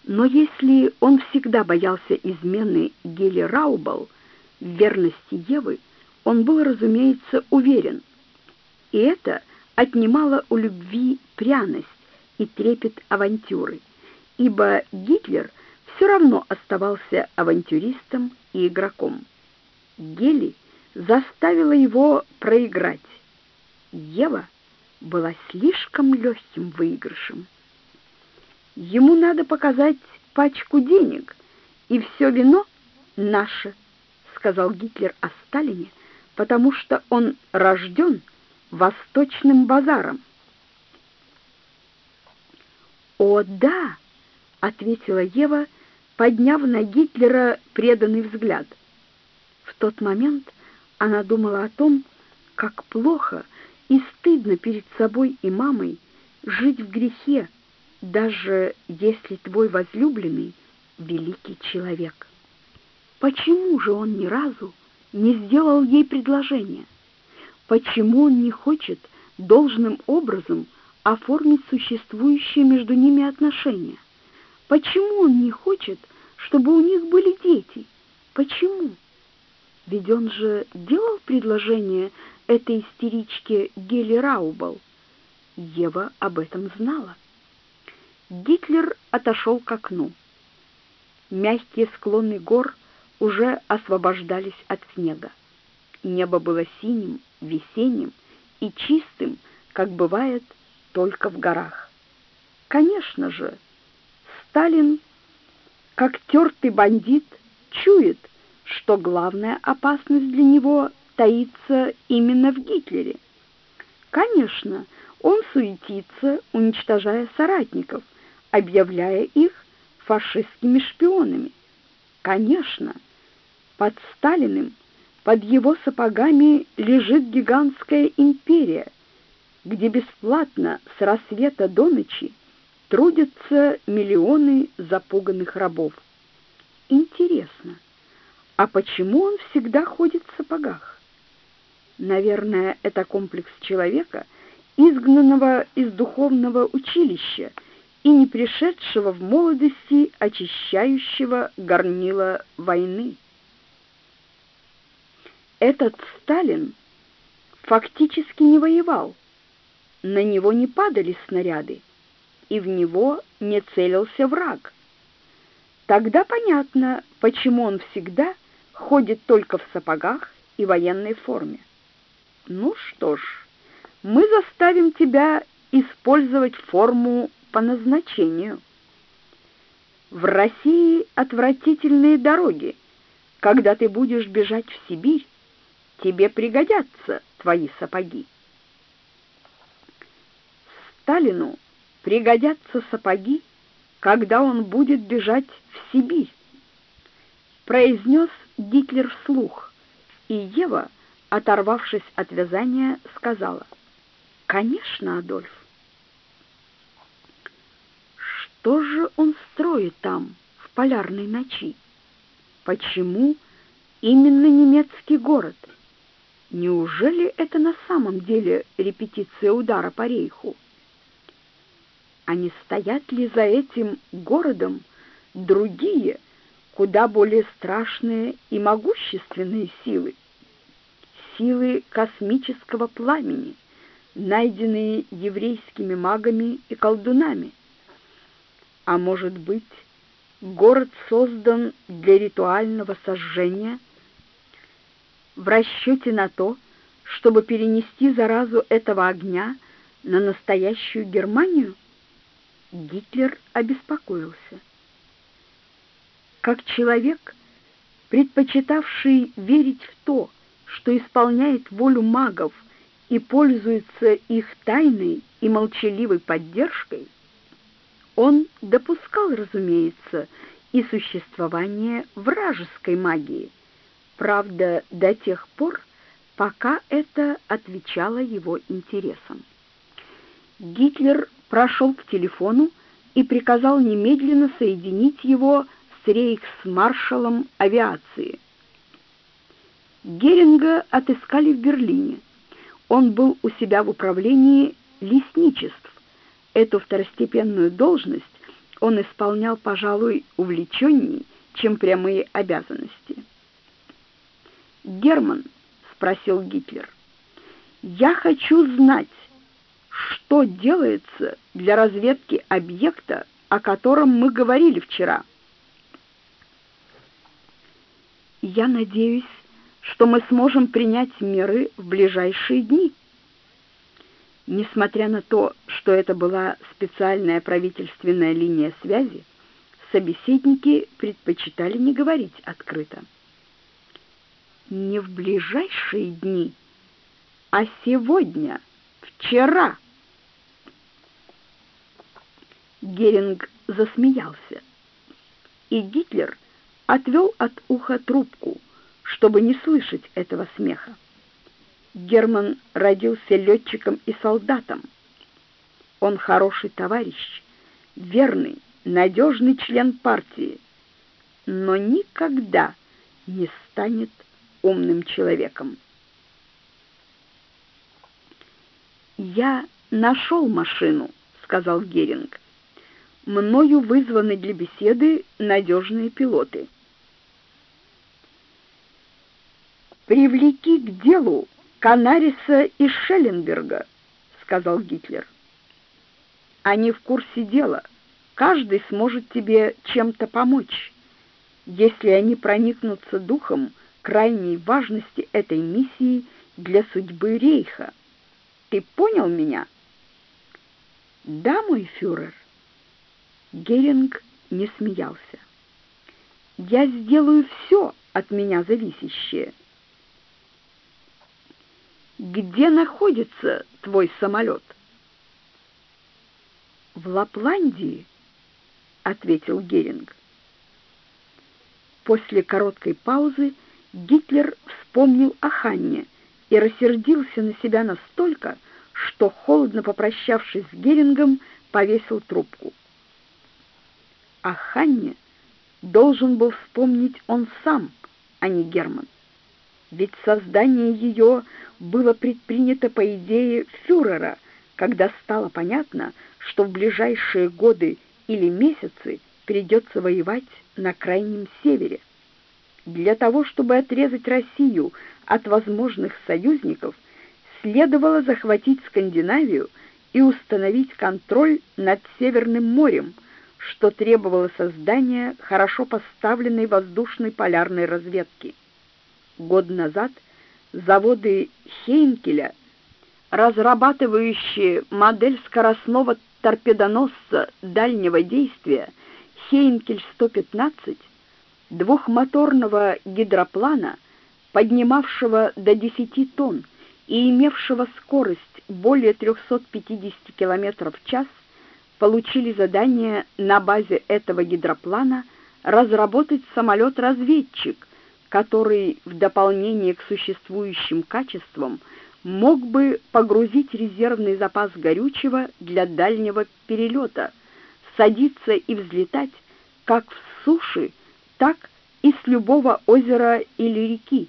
Но если он всегда боялся измены Гели Раубал, в верности Евы он был, разумеется, уверен. И это отнимало у любви пряность и трепет авантюры ибо Гитлер все равно оставался авантюристом и игроком. Гели заставила его проиграть. Ева была слишком легким выигрышем. Ему надо показать пачку денег, и все вино наше, сказал Гитлер о Сталине, потому что он рожден восточным базаром. О, да, ответила Ева, подняв на Гитлера преданный взгляд. В тот момент она думала о том, как плохо и стыдно перед собой и мамой жить в грехе, даже если твой возлюбленный великий человек. Почему же он ни разу не сделал ей предложение? Почему он не хочет должным образом оформить существующие между ними отношения? Почему он не хочет, чтобы у них были дети? Почему? Ведь он же делал предложение этой истеричке Гели Раубал. Ева об этом знала. Гитлер отошел к окну. Мягкие склоны гор уже освобождались от снега. Небо было синим, весенним и чистым, как бывает только в горах. Конечно же, Сталин, как тертый бандит, чует, что главная опасность для него таится именно в Гитлере. Конечно, он суетится, уничтожая соратников, объявляя их фашистскими шпионами. Конечно, под Сталиным, под его сапогами лежит гигантская империя, где бесплатно с рассвета до ночи трудятся миллионы запуганных рабов. Интересно, а почему он всегда ходит в сапогах? Наверное, это комплекс человека, изгнанного из духовного училища и не пришедшего в молодости очищающего горнила войны. Этот Сталин фактически не воевал. На него не падали снаряды и в него не целился враг. Тогда понятно, почему он всегда ходит только в сапогах и военной форме. Ну что ж, мы заставим тебя использовать форму по назначению. В России отвратительные дороги. Когда ты будешь бежать в Сибирь, тебе пригодятся твои сапоги. Сталину пригодятся сапоги, когда он будет бежать в Сибирь, произнес Гитлер вслух, и Ева, оторвавшись от вязания, сказала: "Конечно, Адольф. Что же он строит там в полярной ночи? Почему именно немецкий город? Неужели это на самом деле репетиция удара по рейху? А не стоят ли за этим городом другие куда более страшные и могущественные силы, силы космического пламени, найденные еврейскими магами и колдунами. А может быть, город создан для ритуального сожжения в расчете на то, чтобы перенести заразу этого огня на настоящую Германию? Гитлер обеспокоился как человек, предпочитавший верить в то, что исполняет волю магов и пользуется их тайной и молчаливой поддержкой, он допускал, разумеется, и существование вражеской магии, правда, до тех пор, пока это отвечало его интересам. Гитлер прошел к телефону и приказал немедленно соединить его с рейхсмаршалом авиации. Геринга отыскали в Берлине. Он был у себя в управлении лесничеств. Эту второстепенную должность он исполнял, пожалуй, увлеченнее, чем прямые обязанности. «Герман», — спросил Гитлер, — «я хочу знать, что делается для разведки объекта, о котором мы говорили вчера». Я надеюсь, что мы сможем принять меры в ближайшие дни. Несмотря на то, что это была специальная правительственная линия связи, собеседники предпочитали не говорить открыто. Не в ближайшие дни, а сегодня, вчера. Геринг засмеялся, и Гитлер отвел от уха трубку, чтобы не слышать этого смеха. Герман родился летчиком и солдатом. Он хороший товарищ, верный, надежный член партии, но никогда не станет умным человеком. «Я нашел машину», — сказал Геринг. «Мною вызваны для беседы надежные пилоты». «Привлеки к делу Канариса и Шелленберга», — сказал Гитлер. «Они в курсе дела. Каждый сможет тебе чем-то помочь, если они проникнутся духом крайней важности этой миссии для судьбы Рейха. Ты понял меня?» «Да, мой фюрер». Геринг не смеялся. «Я сделаю все от меня зависящее» где находится твой самолет?» «В Лапландии», — ответил Геринг. После короткой паузы Гитлер вспомнил о Ханне и рассердился на себя настолько, что, холодно попрощавшись с Герингом, повесил трубку. О Ханне должен был вспомнить он сам, а не Герман. Ведь создание ее было предпринято по идее фюрера, когда стало понятно, что в ближайшие годы или месяцы придется воевать на крайнем севере. Для того, чтобы отрезать Россию от возможных союзников, следовало захватить Скандинавию и установить контроль над Северным морем, что требовало создания хорошо поставленной воздушной полярной разведки. Год назад Заводы Хейнкеля, разрабатывающие модель скоростного торпедоносца дальнего действия Хейнкель-115, двухмоторного гидроплана, поднимавшего до 10 тонн и имевшего скорость более 350 км в час, получили задание на базе этого гидроплана разработать самолет-разведчик, который в дополнение к существующим качествам мог бы погрузить резервный запас горючего для дальнего перелета, садиться и взлетать как в суши, так и с любого озера или реки,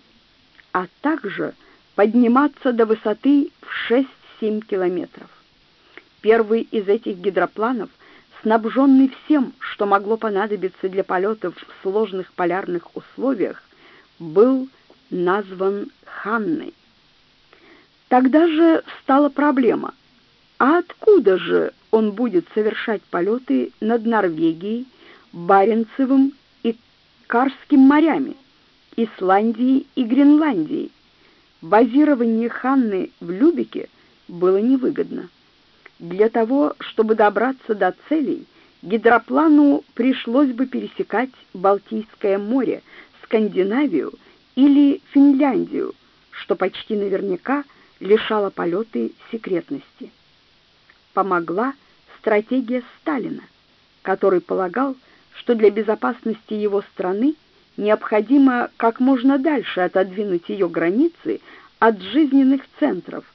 а также подниматься до высоты в 6-7 километров. Первый из этих гидропланов, снабженный всем, что могло понадобиться для полетов в сложных полярных условиях, был назван Ханной. Тогда же стала проблема, а откуда же он будет совершать полеты над Норвегией, Баренцевым и Карским морями, Исландией и Гренландией? Базирование Ханны в Любеке было невыгодно. Для того, чтобы добраться до целей, гидроплану пришлось бы пересекать Балтийское море, Скандинавию или Финляндию, что почти наверняка лишало полеты секретности. Помогла стратегия Сталина, который полагал, что для безопасности его страны необходимо как можно дальше отодвинуть ее границы от жизненных центров,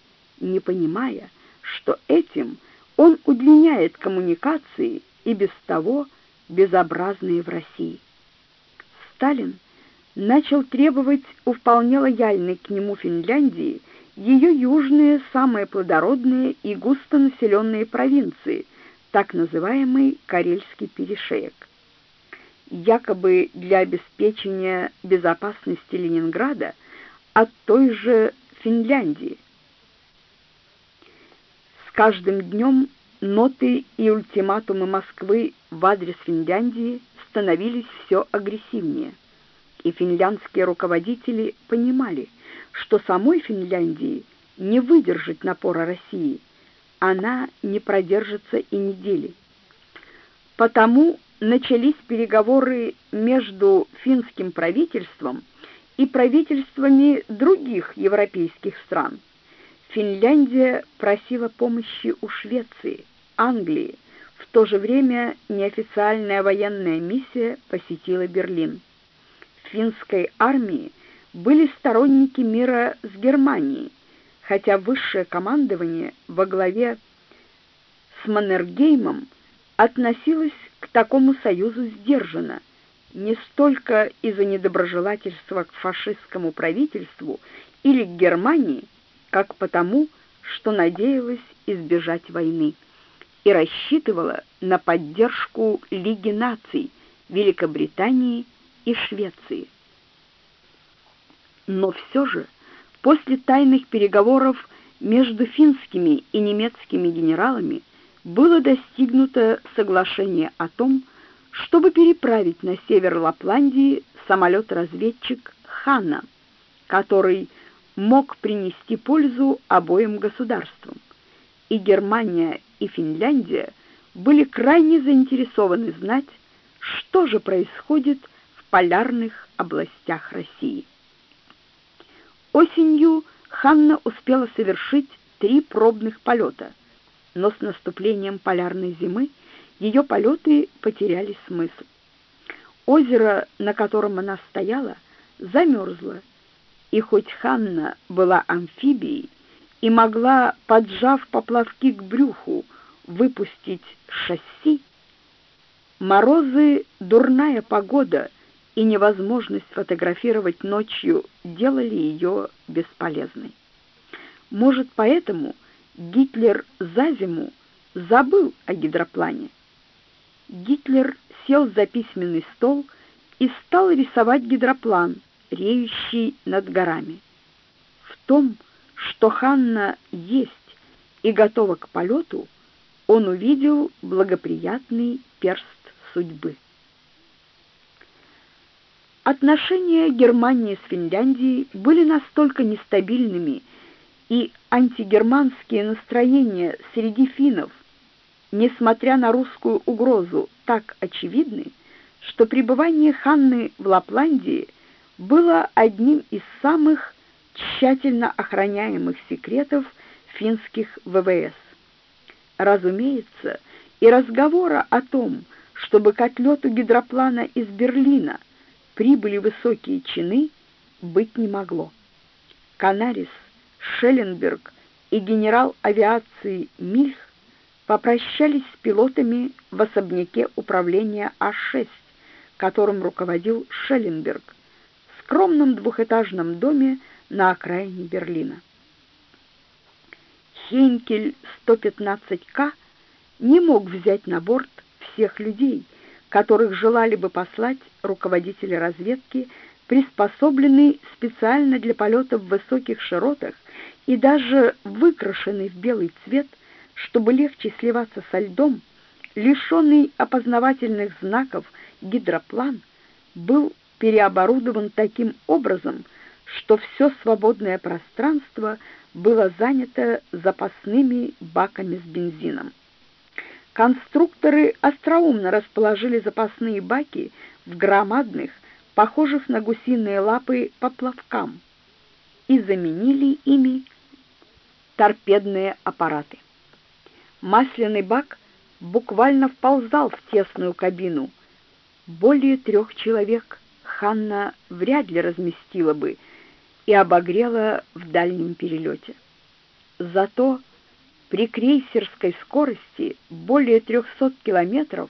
не понимая, что этим он удлиняет коммуникации и без того безобразные в России. Сталин начал требовать у вполне лояльной к нему Финляндии ее южные, самые плодородные и густонаселенные провинции, так называемый Карельский перешеек. Якобы для обеспечения безопасности Ленинграда от той же Финляндии – с каждым днем ноты и ультиматумы Москвы в адрес Финляндии становились все агрессивнее, и финляндские руководители понимали, что самой Финляндии не выдержать напора России, она не продержится и недели. Потому начались переговоры между финским правительством и правительствами других европейских стран – Финляндия просила помощи у Швеции, Англии. В то же время неофициальная военная миссия посетила Берлин. Финской армии были сторонники мира с Германией, хотя высшее командование во главе с Маннергеймом относилось к такому союзу сдержанно, не столько из-за недоброжелательства к фашистскому правительству или к Германии, как потому, что надеялась избежать войны и рассчитывала на поддержку Лиги наций Великобритании и Швеции. Но все же после тайных переговоров между финскими и немецкими генералами было достигнуто соглашение о том, чтобы переправить на север Лапландии самолет-разведчик Хана, который мог принести пользу обоим государствам. И Германия, и Финляндия были крайне заинтересованы знать, что же происходит полярных областях России. Осенью Ханна успела совершить три пробных полета, но с наступлением полярной зимы ее полеты потеряли смысл. Озеро, на котором она стояла, замерзло, и хоть Ханна была амфибией и могла, поджав поплавки к брюху, выпустить шасси, морозы, дурная погода и невозможность фотографировать ночью делали ее бесполезной. Может, поэтому Гитлер за зиму забыл о гидроплане. Гитлер сел за письменный стол и стал рисовать гидроплан — реющий над горами. В том, что Ханна есть и готова к полету, он увидел благоприятный перст судьбы. Отношения Германии с Финляндией были настолько нестабильными, и антигерманские настроения среди финнов, несмотря на русскую угрозу, так очевидны, что пребывание Ханны в Лапландии было одним из самых тщательно охраняемых секретов финских ВВС. Разумеется, и разговора о том, чтобы к отлету гидроплана из Берлина прибыли высокие чины, быть не могло. Канарис, Шелленберг и генерал авиации Мильх попрощались с пилотами в особняке управления А-6, которым руководил Шелленберг, в скромном двухэтажном доме на окраине Берлина. Хейнкель 115К не мог взять на борт всех людей, которых желали бы послать руководители разведки, приспособленный специально для полета в высоких широтах и даже выкрашенный в белый цвет, чтобы легче сливаться со льдом, лишенный опознавательных знаков гидроплан был переоборудован таким образом, что все свободное пространство было занято запасными баками с бензином. Конструкторы остроумно расположили запасные баки в громадных, похожих на гусиные лапы поплавкам, и заменили ими торпедные аппараты. Масляный бак буквально вползал в тесную кабину. Более трех человек Ханна вряд ли разместила бы и обогрела в дальнем перелете. Зато при крейсерской скорости более 300 километров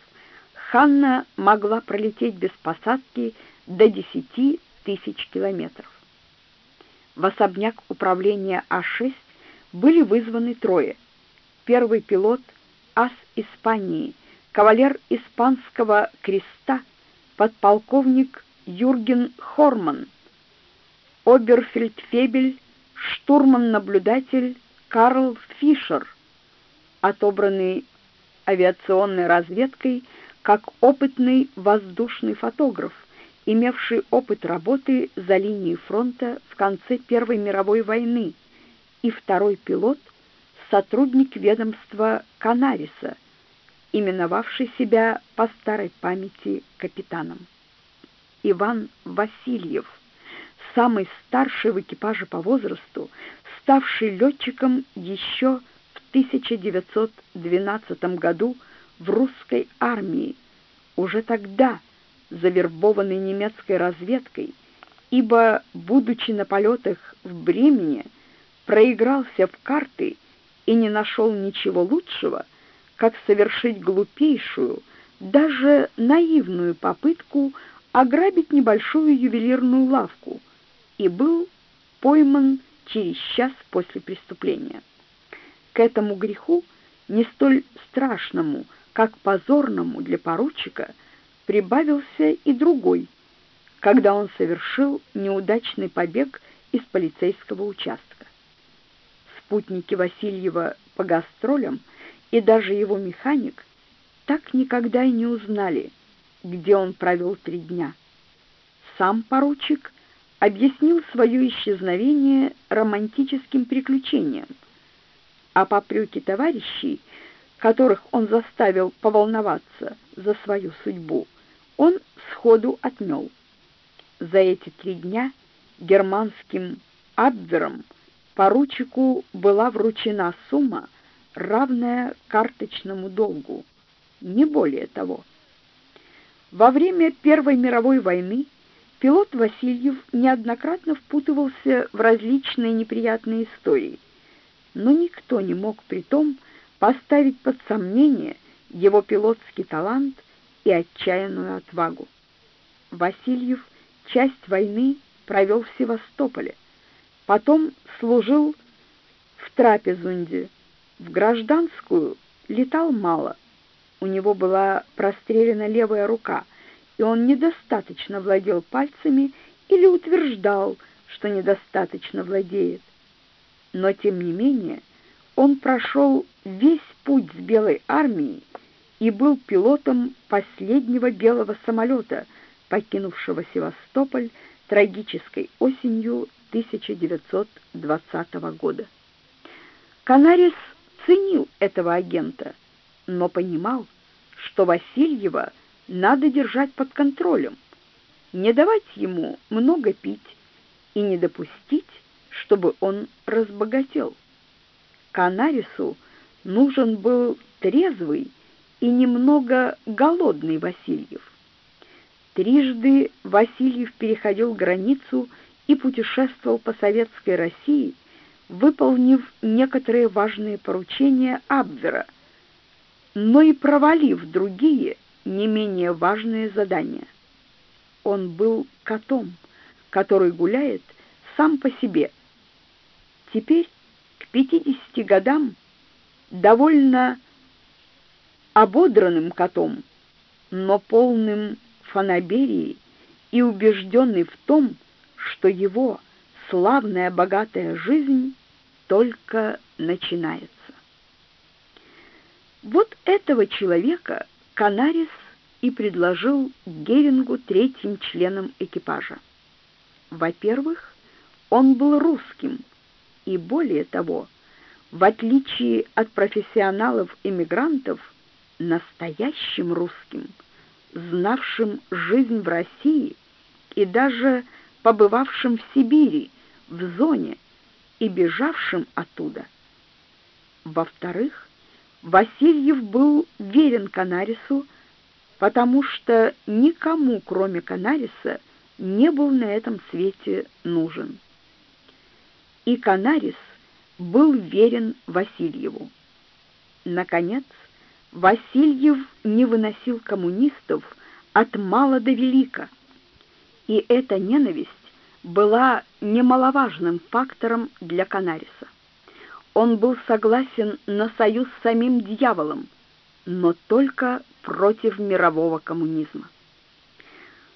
Ханна могла пролететь без посадки до 10 тысяч километров. В особняк управления А6 были вызваны трое. Первый пилот ас Испании, кавалер испанского креста, подполковник Юрген Хорман, оберфельдфебель, штурман-наблюдатель Карл Фишер, отобранный авиационной разведкой как опытный воздушный фотограф, имевший опыт работы за линией фронта в конце Первой мировой войны, и второй пилот — сотрудник ведомства Канариса, именовавший себя по старой памяти капитаном. Иван Васильев, самый старший в экипаже по возрасту, ставший летчиком еще в 1912 году в русской армии, уже тогда завербованный немецкой разведкой, ибо, будучи на полетах в Бремене, проигрался в карты и не нашел ничего лучшего, как совершить глупейшую, даже наивную попытку ограбить небольшую ювелирную лавку и был пойман через час после преступления. К этому греху, не столь страшному, как позорному для поручика, прибавился и другой, когда он совершил неудачный побег из полицейского участка. Спутники Васильева по гастролям и даже его механик так никогда и не узнали, где он провел три дня. Сам поручик объяснил свое исчезновение романтическим приключением, а попреки товарищей, которых он заставил поволноваться за свою судьбу, он сходу отмел. За эти три дня германским Абвером поручику была вручена сумма, равная карточному долгу, не более того. Во время Первой мировой войны пилот Васильев неоднократно впутывался в различные неприятные истории, но никто не мог при том поставить под сомнение его пилотский талант и отчаянную отвагу. Васильев часть войны провел в Севастополе, потом служил в Трапезунде, в гражданскую летал мало, у него была прострелена левая рука, и он недостаточно владел пальцами или утверждал, что недостаточно владеет. Но тем не менее, он прошел весь путь с Белой армией и был пилотом последнего белого самолета, покинувшего Севастополь трагической осенью 1920 года. Канарис ценил этого агента, но понимал, что Васильева надо держать под контролем, не давать ему много пить и не допустить, чтобы он разбогател. Канарису нужен был трезвый и немного голодный Васильев. Трижды Васильев переходил границу и путешествовал по советской России, выполнив некоторые важные поручения Абвера, но и провалив другие, не менее важные задания. Он был котом, который гуляет сам по себе. Теперь к 50 годам довольно ободранным котом, но полным фанаберии и убежденный в том, что его славная богатая жизнь только начинается. Вот этого человека Канарис и предложил Герингу третьим членом экипажа. Во-первых, он был русским, и более того, в отличие от профессионалов-эмигрантов, настоящим русским, знавшим жизнь в России и даже побывавшим в Сибири, в зоне и бежавшим оттуда. Во-вторых, Васильев был верен Канарису, потому что никому, кроме Канариса, не был на этом свете нужен. И Канарис был верен Васильеву. Наконец, Васильев не выносил коммунистов от мала до велика, и эта ненависть была немаловажным фактором для Канариса. Он был согласен на союз с самим дьяволом, но только против мирового коммунизма.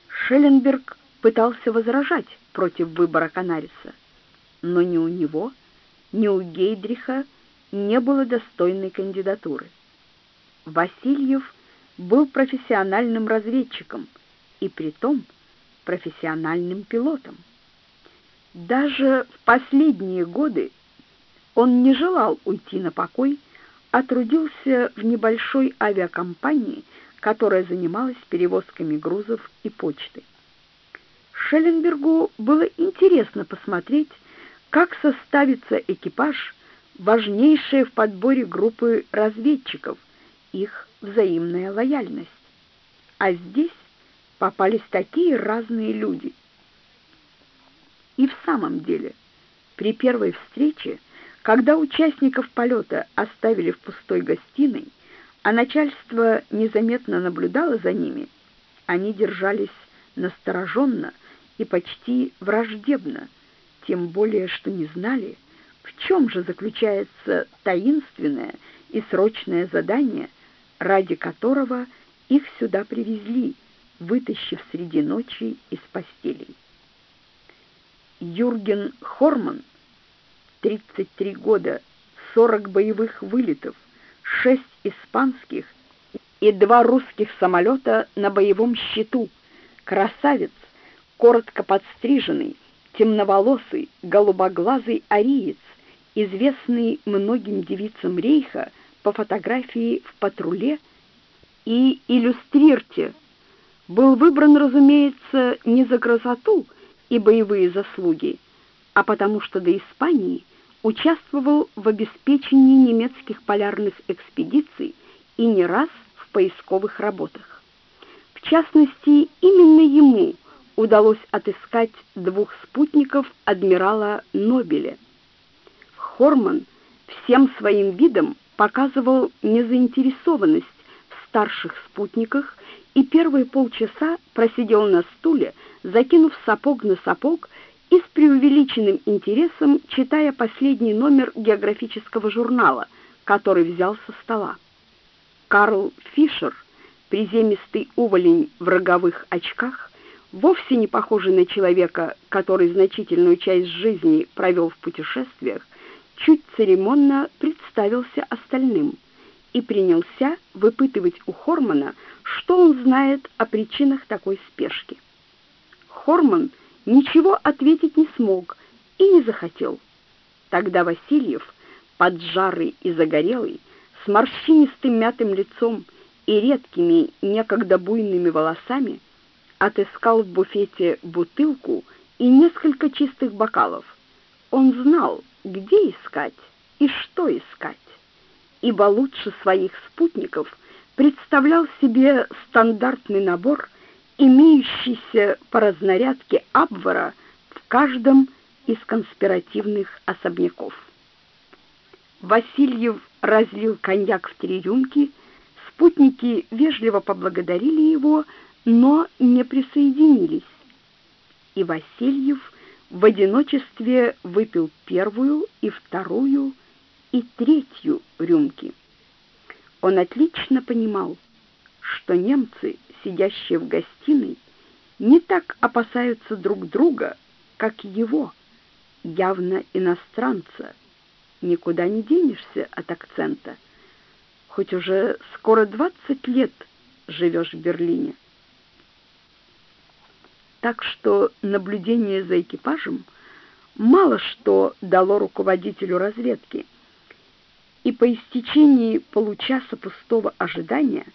Шелленберг пытался возражать против выбора Канариса, но ни у него, ни у Гейдриха не было достойной кандидатуры. Васильев был профессиональным разведчиком и притом профессиональным пилотом. Даже в последние годы он не желал уйти на покой, а трудился в небольшой авиакомпании, которая занималась перевозками грузов и почты. Шелленбергу было интересно посмотреть, как составится экипаж, важнейшая в подборе группы разведчиков, их взаимная лояльность. А здесь попались такие разные люди. И в самом деле, при первой встрече, когда участников полета оставили в пустой гостиной, а начальство незаметно наблюдало за ними, они держались настороженно и почти враждебно, тем более что не знали, в чем же заключается таинственное и срочное задание, ради которого их сюда привезли, вытащив среди ночи из постелей. Юрген Хорман, 33 года, 40 боевых вылетов, 6 испанских и два русских самолета на боевом счету. Красавец, коротко подстриженный, темноволосый, голубоглазый ариец, известный многим девицам Рейха по фотографии в патруле и иллюстрирте, был выбран, разумеется, не за красоту и боевые заслуги, а потому что до Испании участвовал в обеспечении немецких полярных экспедиций и не раз в поисковых работах. В частности, именно ему удалось отыскать двух спутников адмирала Нобеля. Хорман всем своим видом показывал незаинтересованность в старших спутниках и первые полчаса просидел на стуле, закинув сапог на сапог и с преувеличенным интересом читая последний номер географического журнала, который взял со стола. Карл Фишер, приземистый уволень в роговых очках, вовсе не похожий на человека, который значительную часть жизни провел в путешествиях, чуть церемонно представился остальным и принялся выпытывать у Хормана, что он знает о причинах такой спешки. Хорман ничего ответить не смог и не захотел. Тогда Васильев, поджарый и загорелый, с морщинистым мятым лицом и редкими, некогда буйными волосами, отыскал в буфете бутылку и несколько чистых бокалов. Он знал, где искать и что искать, ибо лучше своих спутников представлял себе стандартный набор, имеющийся по разнарядке Абвара в каждом из конспиративных особняков. Васильев разлил коньяк в три рюмки, спутники вежливо поблагодарили его, но не присоединились. И Васильев в одиночестве выпил первую и вторую и третью рюмки. Он отлично понимал, что немцы, сидящие в гостиной, не так опасаются друг друга, как его, явно иностранца. Никуда не денешься от акцента. Хоть уже скоро двадцать лет живешь в Берлине. Так что наблюдение за экипажем мало что дало руководителю разведки. И по истечении получаса пустого ожидания,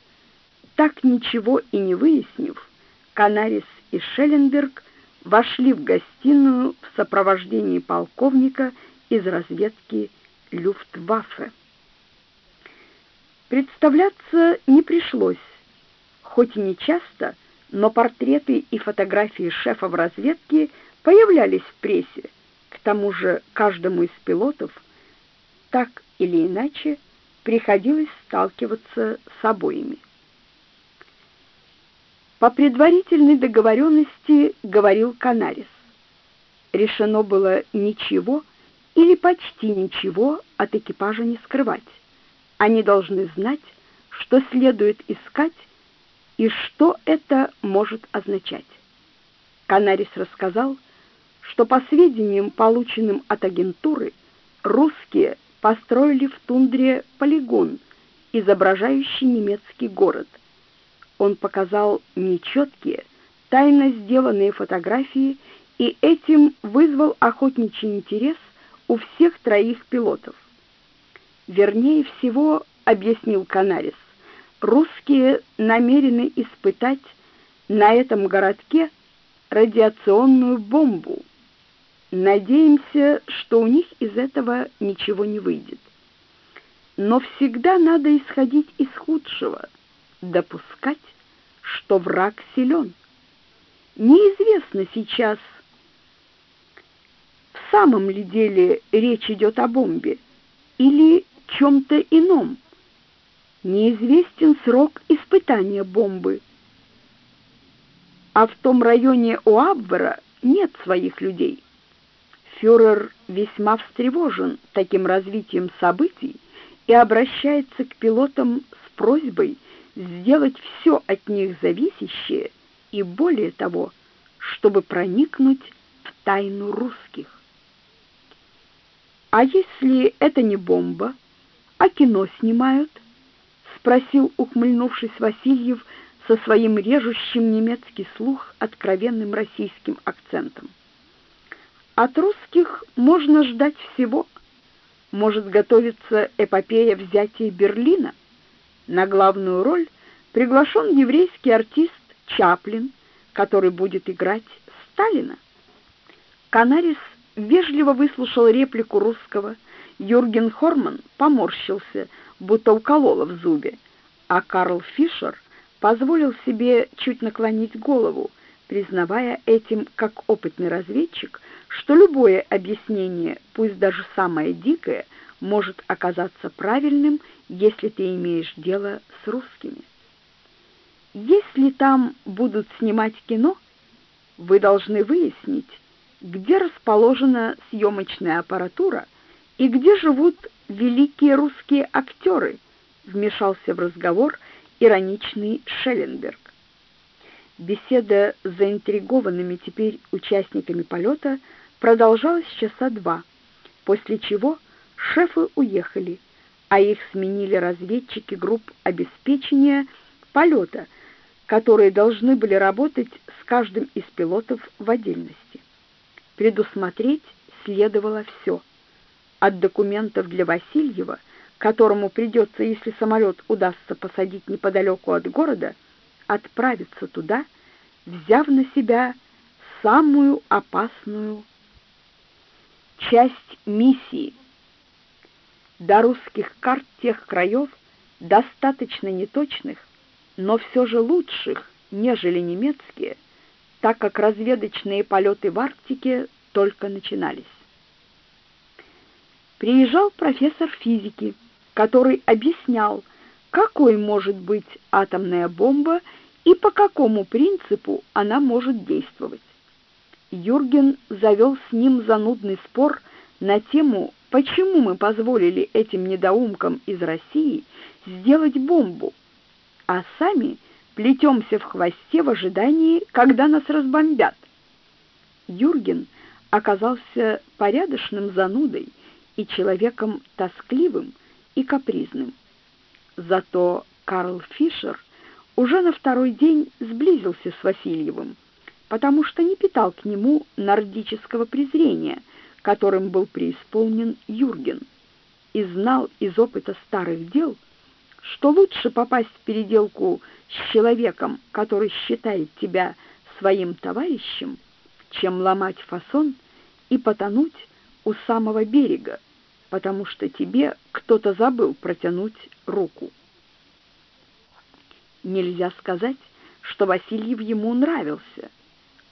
так ничего и не выяснив, Канарис и Шелленберг вошли в гостиную в сопровождении полковника из разведки Люфтваффе. Представляться не пришлось, хоть и не часто, но портреты и фотографии шефов разведки появлялись в прессе. К тому же каждому из пилотов так или иначе приходилось сталкиваться с обоими. По предварительной договоренности говорил Канарис. Решено было ничего или почти ничего от экипажа не скрывать. Они должны знать, что следует искать и что это может означать. Канарис рассказал, что по сведениям, полученным от агентуры, русские построили в тундре полигон, изображающий немецкий город – он показал нечеткие, тайно сделанные фотографии и этим вызвал охотничий интерес у всех троих пилотов. Вернее всего, объяснил Канарис, русские намерены испытать на этом городке радиационную бомбу. Надеемся, что у них из этого ничего не выйдет. Но всегда надо исходить из худшего, допускать что враг силен. Неизвестно сейчас, в самом ли деле речь идет о бомбе или чем-то ином. Неизвестен срок испытания бомбы. А в том районе у Абвера нет своих людей. Фюрер весьма встревожен таким развитием событий и обращается к пилотам с просьбой сделать все от них зависящее и более того, чтобы проникнуть в тайну русских. А если это не бомба, а кино снимают? Спросил, ухмыльнувшись Васильев со своим режущим немецкий слух откровенным российским акцентом. От русских можно ждать всего. Может готовиться эпопея взятия Берлина. На главную роль приглашен еврейский артист Чаплин, который будет играть Сталина. Канарис вежливо выслушал реплику русского. Юрген Хорман поморщился, будто уколола в зубе, а Карл Фишер позволил себе чуть наклонить голову, признавая этим как опытный разведчик, что любое объяснение, пусть даже самое дикое, может оказаться правильным, если ты имеешь дело с русскими. Если там будут снимать кино, вы должны выяснить, где расположена съемочная аппаратура и где живут великие русские актеры, вмешался в разговор ироничный Шелленберг. Беседа с заинтригованными теперь участниками полета продолжалась часа два, после чего шефы уехали, а их сменили разведчики групп обеспечения полета – которые должны были работать с каждым из пилотов в отдельности. Предусмотреть следовало все. От документов для Васильева, которому придется, если самолет удастся посадить неподалеку от города, отправиться туда, взяв на себя самую опасную часть миссии. До русских карт тех краев, достаточно неточных, но все же лучших, нежели немецкие, так как разведочные полеты в Арктике только начинались. Приезжал профессор физики, который объяснял, какой может быть атомная бомба и по какому принципу она может действовать. Юрген завел с ним занудный спор на тему, почему мы позволили этим недоумкам из России сделать бомбу, а сами плетемся в хвосте в ожидании, когда нас разбомбят. Юрген оказался порядочным занудой и человеком тоскливым и капризным. Зато Карл Фишер уже на второй день сблизился с Васильевым, потому что не питал к нему нордического презрения, которым был преисполнен Юрген, и знал из опыта старых дел, что лучше попасть в переделку с человеком, который считает тебя своим товарищем, чем ломать фасон и потонуть у самого берега, потому что тебе кто-то забыл протянуть руку. Нельзя сказать, что Васильев ему нравился,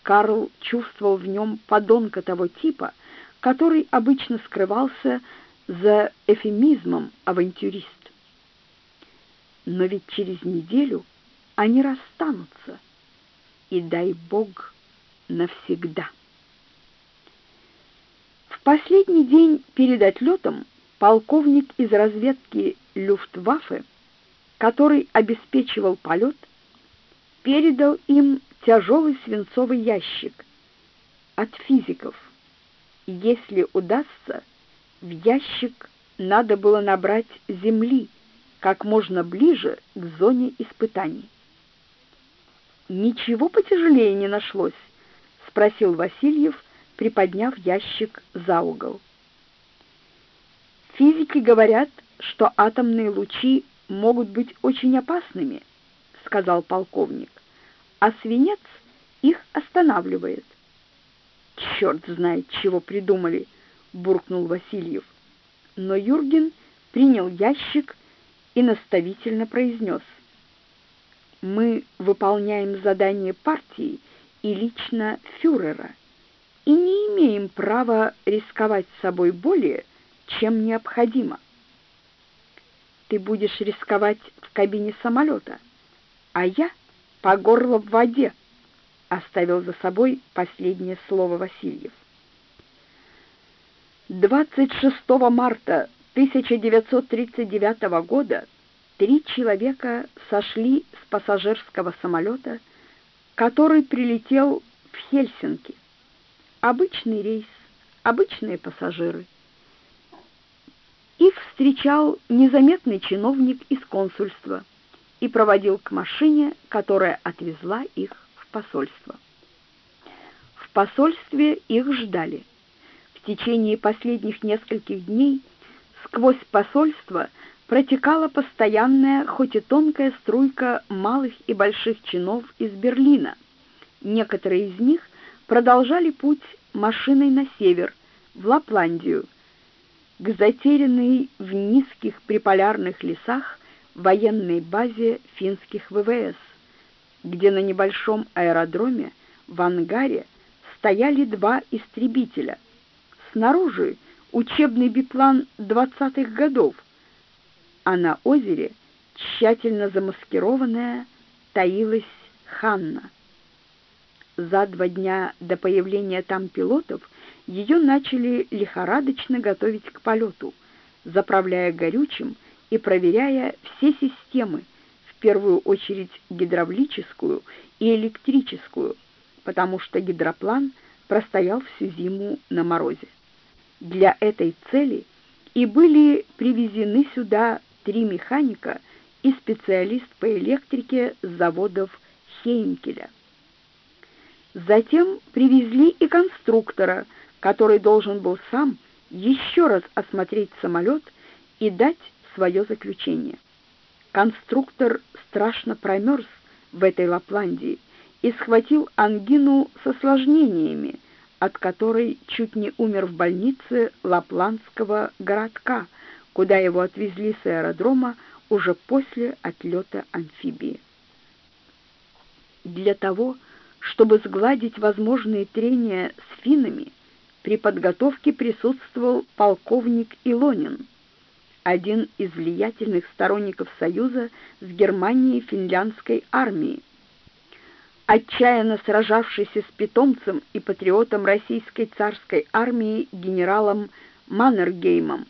Карл чувствовал в нем подонка того типа, который обычно скрывался за эфемизмом авантюрист. Но ведь через неделю они расстанутся, и дай бог навсегда. Последний день перед отлетом полковник из разведки Люфтваффе, который обеспечивал полет, передал им тяжелый свинцовый ящик от физиков. Если удастся, в ящик надо было набрать земли как можно ближе к зоне испытаний. Ничего потяжелее не нашлось, спросил Васильев, приподняв ящик за угол. Физики говорят, что атомные лучи могут быть очень опасными, сказал полковник а свинец их останавливает. «Черт знает, чего придумали!» — буркнул Васильев. Но Юрген принял ящик и наставительно произнес. «Мы выполняем задание партии и лично фюрера, и не имеем права рисковать собой более, чем необходимо. Ты будешь рисковать в кабине самолета, а я по горло в воде, оставил за собой последнее слово Васильев. 26 марта 1939 года три человека сошли с пассажирского самолета, который прилетел в Хельсинки. Обычный рейс, обычные пассажиры. Их встречал незаметный чиновник из консульства и проводил к машине, которая отвезла их в посольство. В посольстве их ждали. В течение последних нескольких дней сквозь посольство протекала постоянная, хоть и тонкая струйка малых и больших чинов из Берлина. Некоторые из них продолжали путь машиной на север, в Лапландию, к затерянной в низких приполярных лесах военной базе финских ВВС, где на небольшом аэродроме в ангаре стояли два истребителя. Снаружи учебный биплан 20-х годов, а на озере, тщательно замаскированная, таилась Ханна. За два дня до появления там пилотов ее начали лихорадочно готовить к полету, заправляя горючим и проверяя все системы, в первую очередь гидравлическую и электрическую, потому что гидроплан простоял всю зиму на морозе. Для этой цели и были привезены сюда три механика и специалист по электрике с заводов Хейнкеля. Затем привезли и конструктора, который должен был сам еще раз осмотреть самолет и дать свое заключение. Конструктор страшно промерз в этой Лапландии и схватил ангину с осложнениями, от которой чуть не умер в больнице лапландского городка, куда его отвезли с аэродрома уже после отлета амфибии. Для того, чтобы сгладить возможные трения с финнами, при подготовке присутствовал полковник Илонин, один из влиятельных сторонников союза с Германией финляндской армией, отчаянно сражавшийся с питомцем и патриотом российской царской армии генералом Маннергеймом,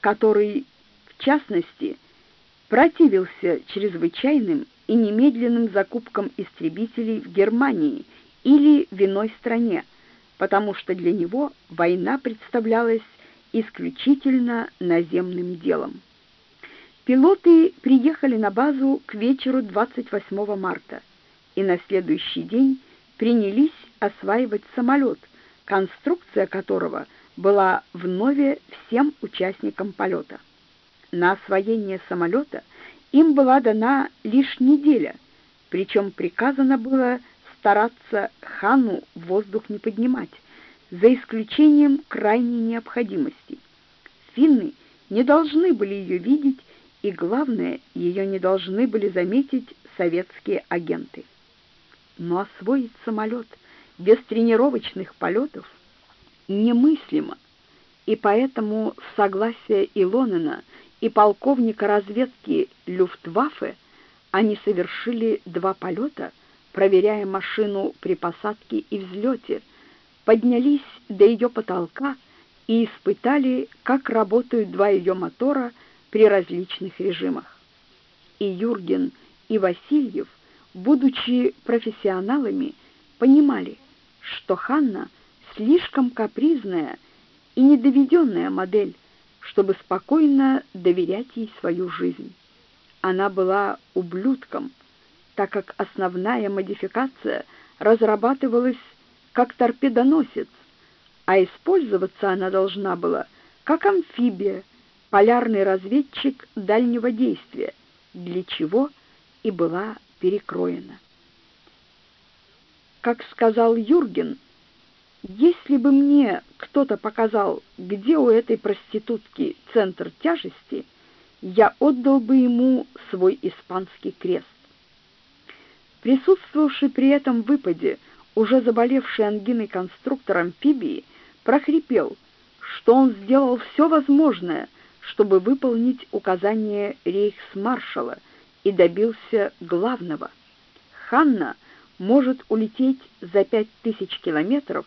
который, в частности, противился чрезвычайным и немедленным закупкам истребителей в Германии или в иной стране, потому что для него война представлялась исключительно наземным делом. Пилоты приехали на базу к вечеру 28 марта и на следующий день принялись осваивать самолет, конструкция которого была вновь всем участникам полета. На освоение самолета им была дана лишь неделя, причем приказано было стараться хану воздух не поднимать, за исключением крайней необходимости. Финны не должны были ее видеть, и главное, ее не должны были заметить советские агенты но освоить самолет без тренировочных полетов немыслимо, и поэтому с согласия Илонена и полковника разведки Люфтваффе они совершили два полета, проверяя машину при посадке и взлете, поднялись до ее потолка и испытали, как работают два ее мотора при различных режимах. И Юрген, и Васильев будучи профессионалами, понимали, что Ханна слишком капризная и недоведенная модель, чтобы спокойно доверять ей свою жизнь. Она была ублюдком, так как основная модификация разрабатывалась как торпедоносец, а использоваться она должна была как амфибия, полярный разведчик дальнего действия, для чего и была перекроена. Как сказал Юрген, если бы мне кто-то показал, где у этой проститутки центр тяжести, я отдал бы ему свой испанский крест. Присутствовавший при этом выпаде, уже заболевший ангиной конструктор амфибии, прохрипел, что он сделал все возможное, чтобы выполнить указание рейхсмаршала — и добился главного. Ханна может улететь за пять тысяч километров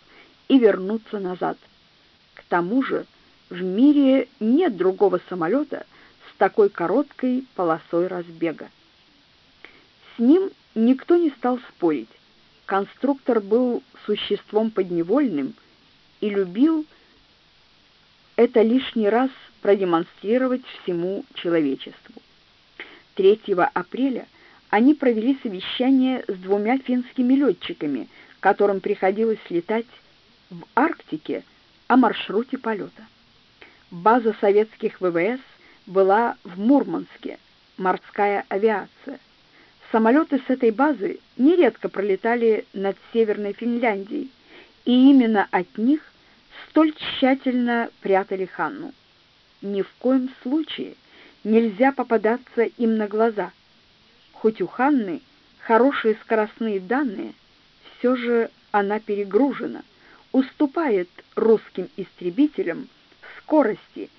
и вернуться назад. К тому же в мире нет другого самолета с такой короткой полосой разбега. С ним никто не стал спорить. Конструктор был существом подневольным и любил это лишний раз продемонстрировать всему человечеству. 3 апреля они провели совещание с двумя финскими летчиками, которым приходилось летать в Арктике о маршруте полета. База советских ВВС была в Мурманске, морская авиация. Самолеты с этой базы нередко пролетали над Северной Финляндией, и именно от них столь тщательно прятали Ханну. Ни в коем случае – нельзя попадаться им на глаза. Хоть у Ханны хорошие скоростные данные, все же она перегружена, уступает русским истребителям в скорости,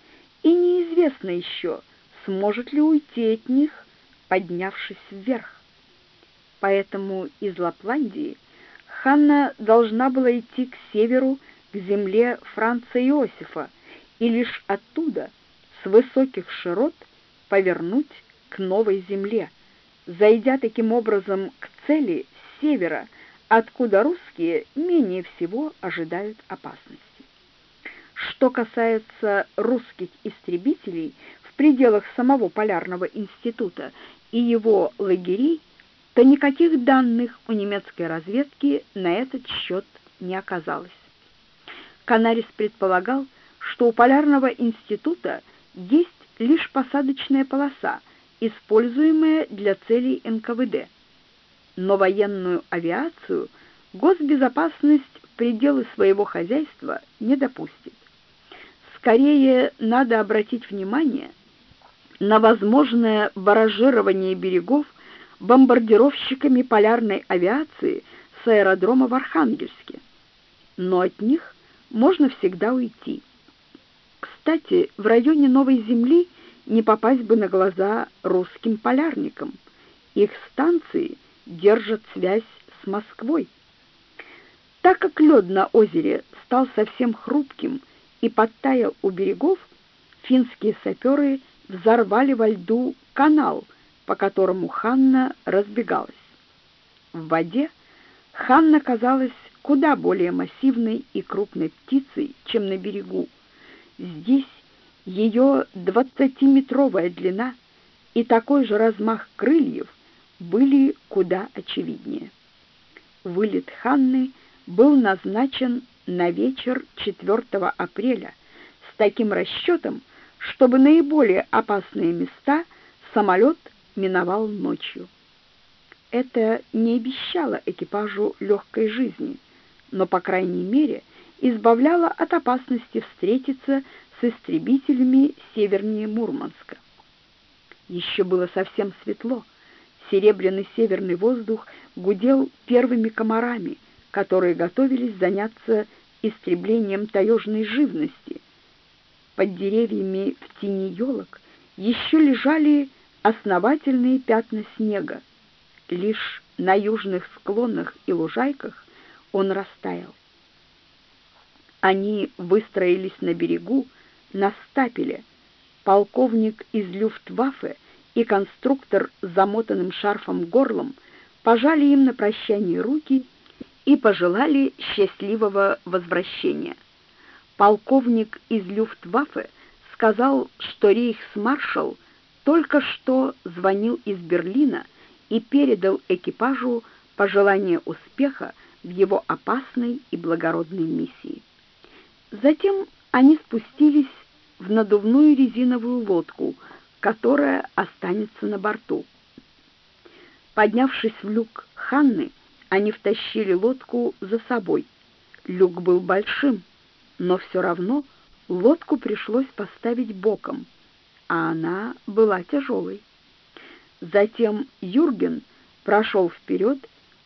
и неизвестно еще, сможет ли уйти от них, поднявшись вверх. Поэтому из Лапландии Ханна должна была идти к северу, к земле Франца Иосифа, и лишь оттуда, с высоких широт, повернуть к новой земле, зайдя таким образом к цели с севера, откуда русские менее всего ожидают опасности. Что касается русских истребителей в пределах самого полярного института и его лагерей, то никаких данных у немецкой разведки на этот счет не оказалось. Канарис предполагал, что у Полярного института есть лишь посадочная полоса, используемая для целей НКВД. Но военную авиацию госбезопасность в пределы своего хозяйства не допустит. Скорее надо обратить внимание на возможное баражирование берегов бомбардировщиками полярной авиации с аэродрома в Архангельске. Но от них можно всегда уйти. Кстати, в районе Новой Земли не попасть бы на глаза русским полярникам. Их станции держат связь с Москвой. Так как лед на озере стал совсем хрупким и подтаял у берегов, финские саперы взорвали во льду канал, по которому Ханна разбегалась. В воде Ханна казалась куда более массивной и крупной птицей, чем на берегу. Здесь ее двадцатиметровая длина и такой же размах крыльев были куда очевиднее. Вылет Ханны был назначен на вечер 4 апреля с таким расчетом, чтобы наиболее опасные места самолет миновал ночью. Это не обещало экипажу легкой жизни, но, по крайней мере, избавляло от опасности встретиться с истребителями севернее Мурманска. Еще было совсем светло. Серебряный северный воздух гудел первыми комарами, которые готовились заняться истреблением таежной живности. Под деревьями в тени елок еще лежали основательные пятна снега. Лишь на южных склонах и лужайках он растаял. Они выстроились на берегу, на стапеле. Полковник из Люфтваффе и конструктор с замотанным шарфом горлом пожали им на прощание руки и пожелали счастливого возвращения. Полковник из Люфтваффе сказал, что рейхсмаршал только что звонил из Берлина и передал экипажу пожелание успеха в его опасной и благородной миссии. Затем они спустились в надувную резиновую лодку, которая останется на борту. Поднявшись в люк Ханны, они втащили лодку за собой. Люк был большим, но все равно лодку пришлось поставить боком, а она была тяжелой. Затем Юрген прошел вперед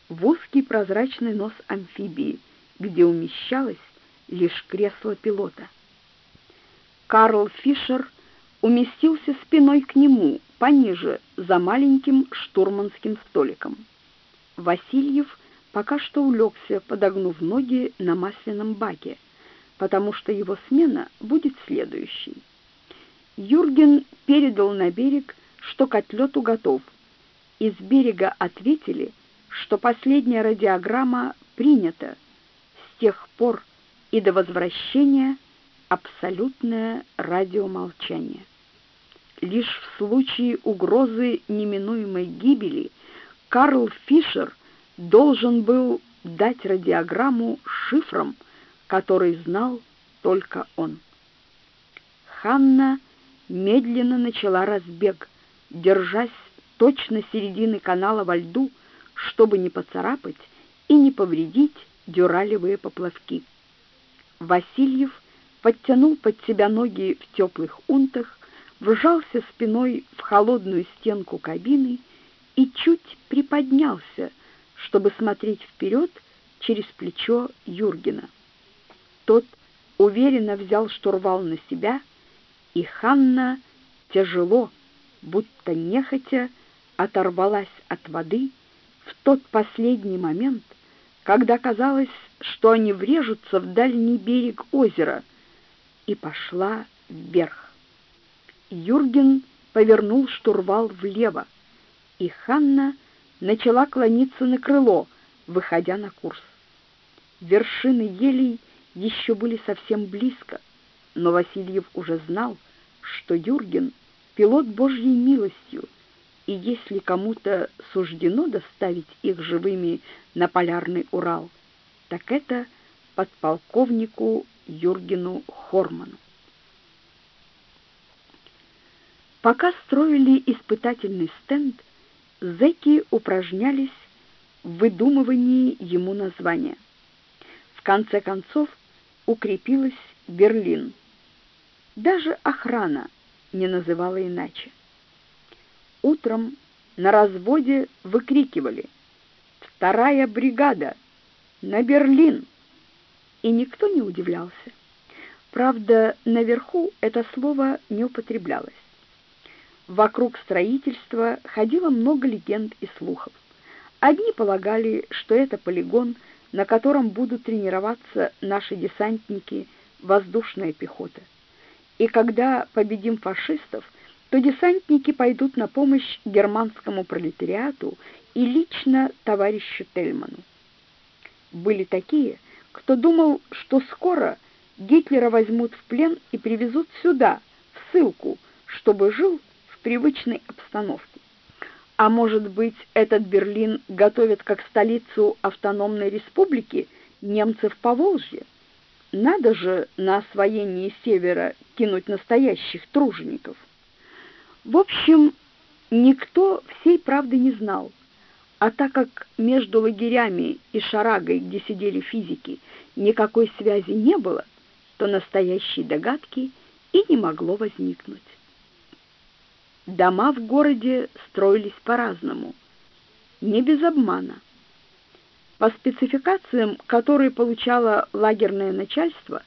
в узкий прозрачный нос амфибии, где умещалось лишь кресло пилота. Карл Фишер уместился спиной к нему, пониже, за маленьким штурманским столиком. Васильев пока что улегся, подогнув ноги на масляном баке, потому что его смена будет следующей. Юрген передал на берег, что к отлету готов. Из берега ответили, что последняя радиограмма принята. С тех пор и до возвращения абсолютное радиомолчание. Лишь в случае угрозы неминуемой гибели Карл Фишер должен был дать радиограмму шифром, который знал только он. Ханна медленно начала разбег, держась точно середины канала во льду, чтобы не поцарапать и не повредить дюралевые поплавки. Васильев подтянул под себя ноги в теплых унтах, вжался спиной в холодную стенку кабины и чуть приподнялся, чтобы смотреть вперед через плечо Юргена. Тот уверенно взял штурвал на себя, и Ханна тяжело, будто нехотя, оторвалась от воды в тот последний момент, когда казалось, что они врежутся в дальний берег озера, и пошла вверх. Юрген повернул штурвал влево, и Ханна начала клониться на крыло, выходя на курс. Вершины елей еще были совсем близко, но Васильев уже знал, что Юрген — пилот Божьей милостью, и если кому-то суждено доставить их живыми на полярный Урал, так это подполковнику Юргену Хорману. Пока строили испытательный стенд, зэки упражнялись в выдумывании ему названия. В конце концов укрепилась Берлин. Даже охрана не называла иначе. Утром на разводе выкрикивали «Вторая бригада! На Берлин!» И никто не удивлялся. Правда, наверху это слово не употреблялось. Вокруг строительства ходило много легенд и слухов. Одни полагали, что это полигон, на котором будут тренироваться наши десантники, воздушная пехота. И когда победим фашистов, то десантники пойдут на помощь германскому пролетариату и лично товарищу Тельману. Были такие, кто думал, что скоро Гитлера возьмут в плен и привезут сюда, в ссылку, чтобы жил привычной обстановке. А может быть, этот Берлин готовят как столицу автономной республики немцев по Волжье? Надо же на освоение севера кинуть настоящих тружеников. В общем, никто всей правды не знал. А так как между лагерями и Шарагой, где сидели физики, никакой связи не было, то настоящей догадки и не могло возникнуть. Дома в городе строились по-разному, не без обмана. По спецификациям, которые получало лагерное начальство,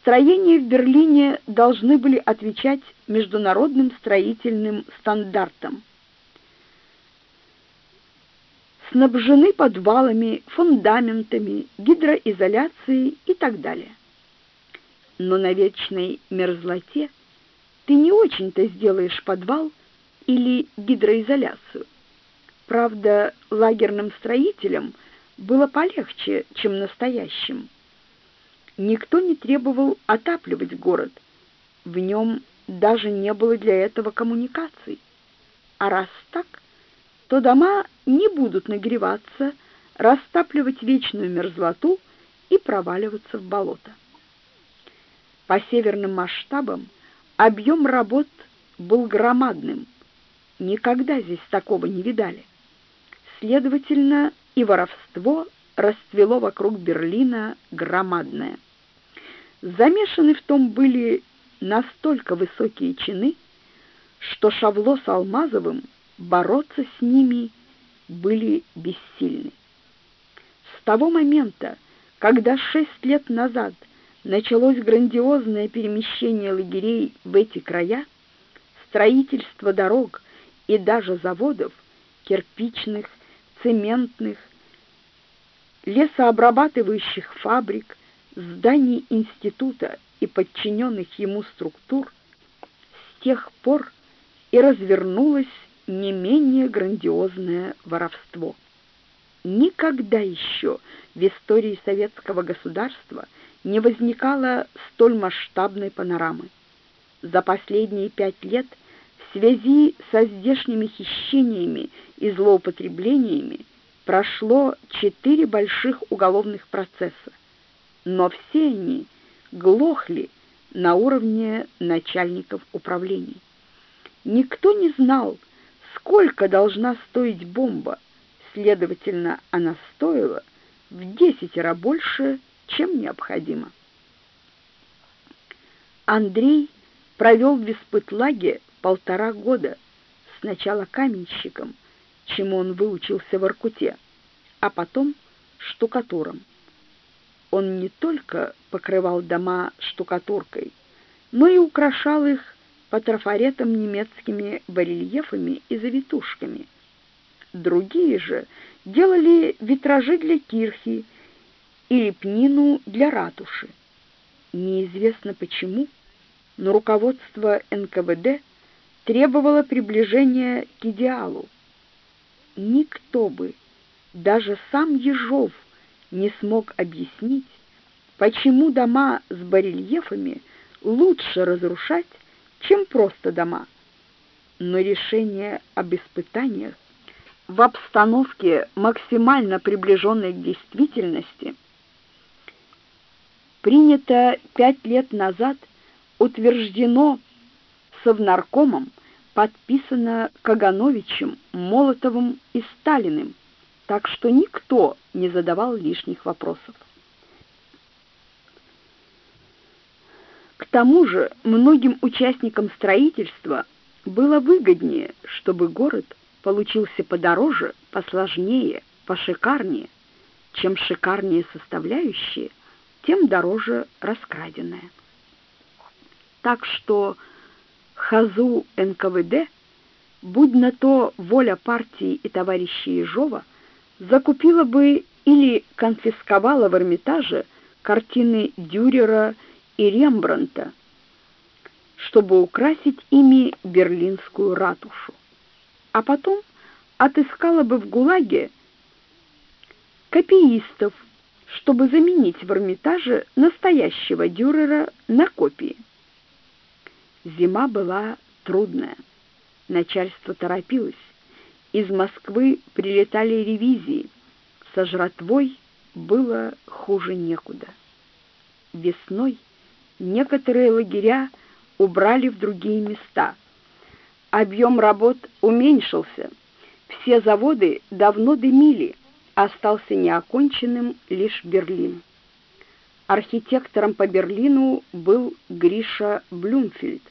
строения в Берлине должны были отвечать международным строительным стандартам. Снабжены подвалами, фундаментами, гидроизоляцией и так далее. Но на вечной мерзлоте ты не очень-то сделаешь подвал или гидроизоляцию. Правда, лагерным строителям было полегче, чем настоящим. Никто не требовал отапливать город. В нем даже не было для этого коммуникаций. А раз так, то дома не будут нагреваться, растапливать вечную мерзлоту и проваливаться в болото. По северным масштабам Объем работ был громадным. Никогда здесь такого не видали. Следовательно, и воровство расцвело вокруг Берлина громадное. Замешаны в том были настолько высокие чины, что Шавло с Алмазовым бороться с ними были бессильны. С того момента, когда шесть лет назад началось грандиозное перемещение лагерей в эти края, строительство дорог и даже заводов, кирпичных, цементных, лесообрабатывающих фабрик, зданий института и подчиненных ему структур, с тех пор и развернулось не менее грандиозное воровство. Никогда еще в истории советского государства не возникало столь масштабной панорамы. За последние пять лет в связи со здешними хищениями и злоупотреблениями прошло четыре больших уголовных процесса, но все они глохли на уровне начальников управлений. Никто не знал, сколько должна стоить бомба, следовательно, она стоила в десятеро больше, чем необходимо. Андрей провел в испытлаге полтора года, сначала каменщиком, чему он выучился в Иркуте, а потом штукатуром. Он не только покрывал дома штукатуркой, но и украшал их по трафаретам немецкими барельефами и завитушками. Другие же делали витражи для кирхи и лепнину для ратуши. Неизвестно почему, но руководство НКВД требовало приближения к идеалу. Никто бы, даже сам Ежов, не смог объяснить, почему дома с барельефами лучше разрушать, чем просто дома. но решение об испытаниях в обстановке, максимально приближенной к действительности, принято пять лет назад, утверждено Совнаркомом, подписано Кагановичем, Молотовым и Сталиным, так что никто не задавал лишних вопросов. К тому же многим участникам строительства было выгоднее, чтобы город получился подороже, посложнее, пошикарнее. Чем шикарнее составляющие, тем дороже раскраденное. Так что хазу НКВД, будь на то воля партии и товарища Ежова, закупила бы или конфисковала в Эрмитаже картины Дюрера и Рембрандта, чтобы украсить ими берлинскую ратушу. А потом отыскала бы в ГУЛАГе копиистов, чтобы заменить в Эрмитаже настоящего Дюрера на копии. Зима была трудная. Начальство торопилось. Из Москвы прилетали ревизии. Со жратвой было хуже некуда. Весной некоторые лагеря убрали в другие места. Объем работ уменьшился. Все заводы давно дымили, остался неоконченным лишь Берлин. Архитектором по Берлину был Гриша Блюмфельд.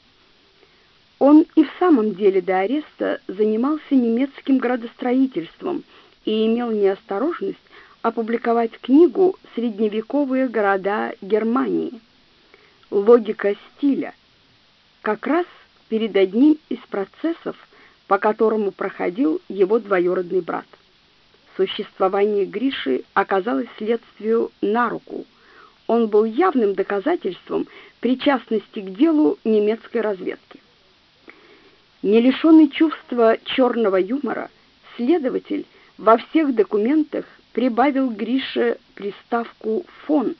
Он и в самом деле до ареста занимался немецким градостроительством и имел неосторожность опубликовать книгу «Средневековые города Германии». Логика стиля. Как раз перед одним из процессов, по которому проходил его двоюродный брат. Существование Гриши оказалось следствию на руку – он был явным доказательством причастности к делу немецкой разведки. Не лишенный чувства черного юмора, следователь во всех документах прибавил Грише приставку «фон».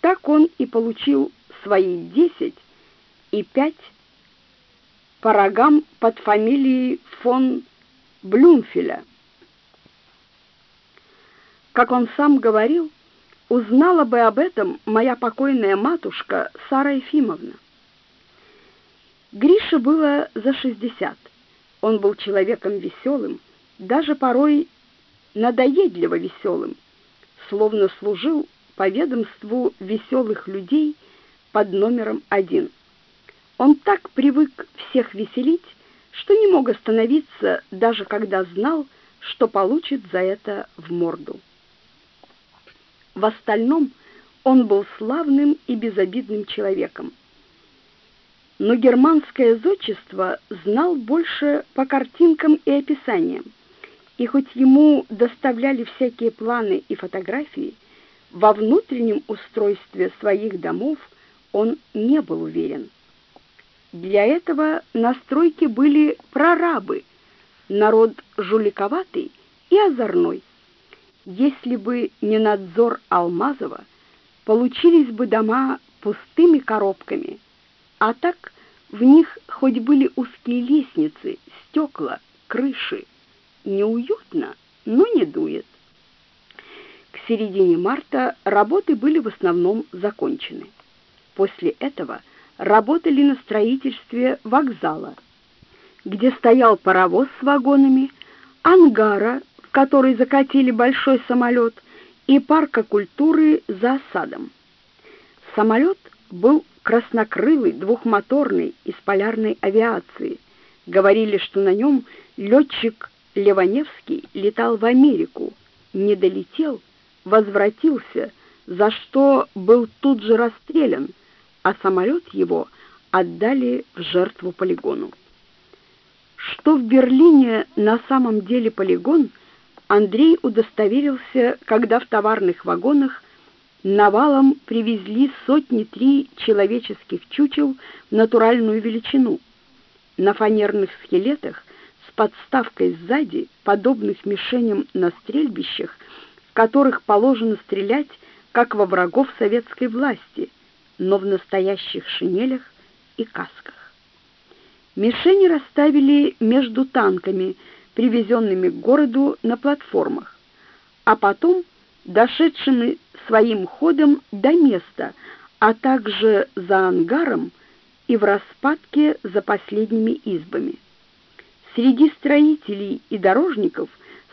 Так он и получил свои 10 и 5 по рогам под фамилией фон Блюмфеля. Как он сам говорил, Узнала бы об этом моя покойная матушка Сара Ефимовна. Грише было за шестьдесят. Он был человеком веселым, даже порой надоедливо веселым, словно служил по ведомству веселых людей под номером один. Он так привык всех веселить, что не мог остановиться, даже когда знал, что получит за это в морду. В остальном он был славным и безобидным человеком. Но германское зодчество знал больше по картинкам и описаниям. И хоть ему доставляли всякие планы и фотографии, во внутреннем устройстве своих домов он не был уверен. Для этого на стройке были прорабы, народ жуликоватый и озорной. Если бы не надзор Алмазова, получились бы дома пустыми коробками, а так в них хоть были узкие лестницы, стекла, крыши. Неуютно, но не дует. К середине марта работы были в основном закончены. После этого работали на строительстве вокзала, где стоял паровоз с вагонами, ангара который закатили большой самолет, и парка культуры за осадом. Самолет был краснокрылый, двухмоторный, из полярной авиации. Говорили, что на нем летчик Леваневский летал в Америку, не долетел, возвратился, за что был тут же расстрелян, а самолет его отдали в жертву полигону. Что в Берлине на самом деле полигон – Андрей удостоверился, когда в товарных вагонах навалом привезли сотни-три человеческих чучел в натуральную величину. На фанерных скелетах с подставкой сзади, подобных мишеням на стрельбищах, в которых положено стрелять, как во врагов советской власти, но в настоящих шинелях и касках. Мишени расставили между танками, привезенными к городу на платформах, а потом дошедшими своим ходом до места, а также за ангаром и в распадке за последними избами. Среди строителей и дорожников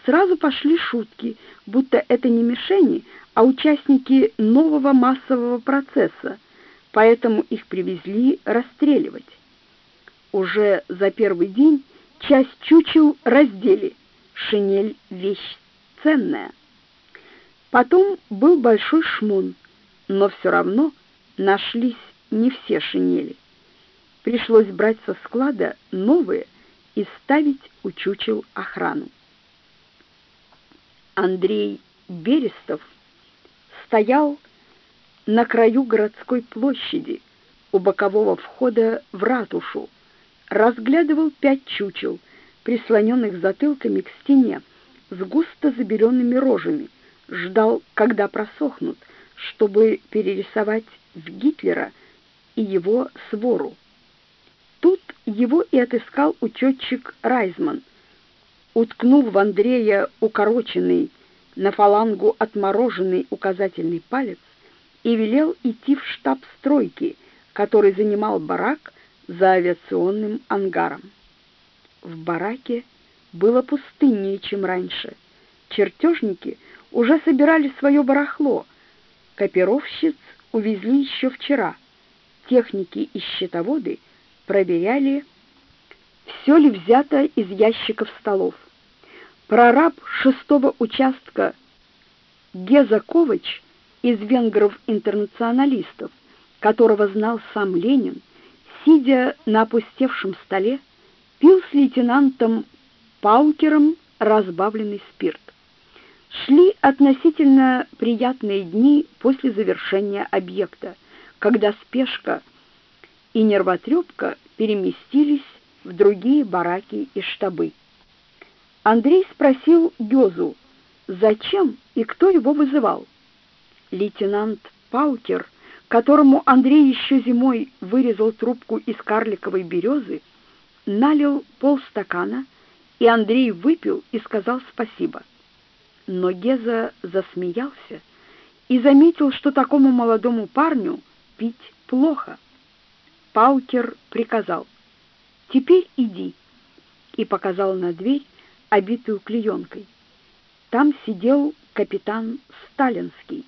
сразу пошли шутки, будто это не мишени, а участники нового массового процесса, поэтому их привезли расстреливать. Уже за первый день часть чучел раздели. Шинель — вещь ценная. Потом был большой шмон, но все равно нашлись не все шинели. Пришлось брать со склада новые и ставить у чучел охрану. Андрей Берестов стоял на краю городской площади у бокового входа в ратушу, разглядывал пять чучел, прислоненных затылками к стене, с густо забеленными рожами, ждал, когда просохнут, чтобы перерисовать в Гитлера и его свору. Тут его и отыскал учетчик Райзман. Уткнув в Андрея укороченный, на фалангу отмороженный указательный палец, и велел идти в штаб стройки, который занимал барак за авиационным ангаром. В бараке было пустыннее, чем раньше. Чертежники уже собирали свое барахло. Копировщиц увезли еще вчера. Техники и счетоводы проверяли, все ли взято из ящиков столов. Прораб шестого участка Геза Ковач из венгров-интернационалистов, которого знал сам Ленин, сидя на опустевшем столе, пил с лейтенантом Паукером разбавленный спирт. Шли относительно приятные дни после завершения объекта, когда спешка и нервотрепка переместились в другие бараки и штабы. Андрей спросил Гёзу, зачем и кто его вызывал. Лейтенант Паукер — которому Андрей еще зимой вырезал трубку из карликовой березы, налил полстакана, и Андрей выпил и сказал спасибо. Но Геза засмеялся и заметил, что такому молодому парню пить плохо. Паукер приказал «Теперь иди» и показал на дверь, обитую клеенкой. Там сидел капитан Сталинский.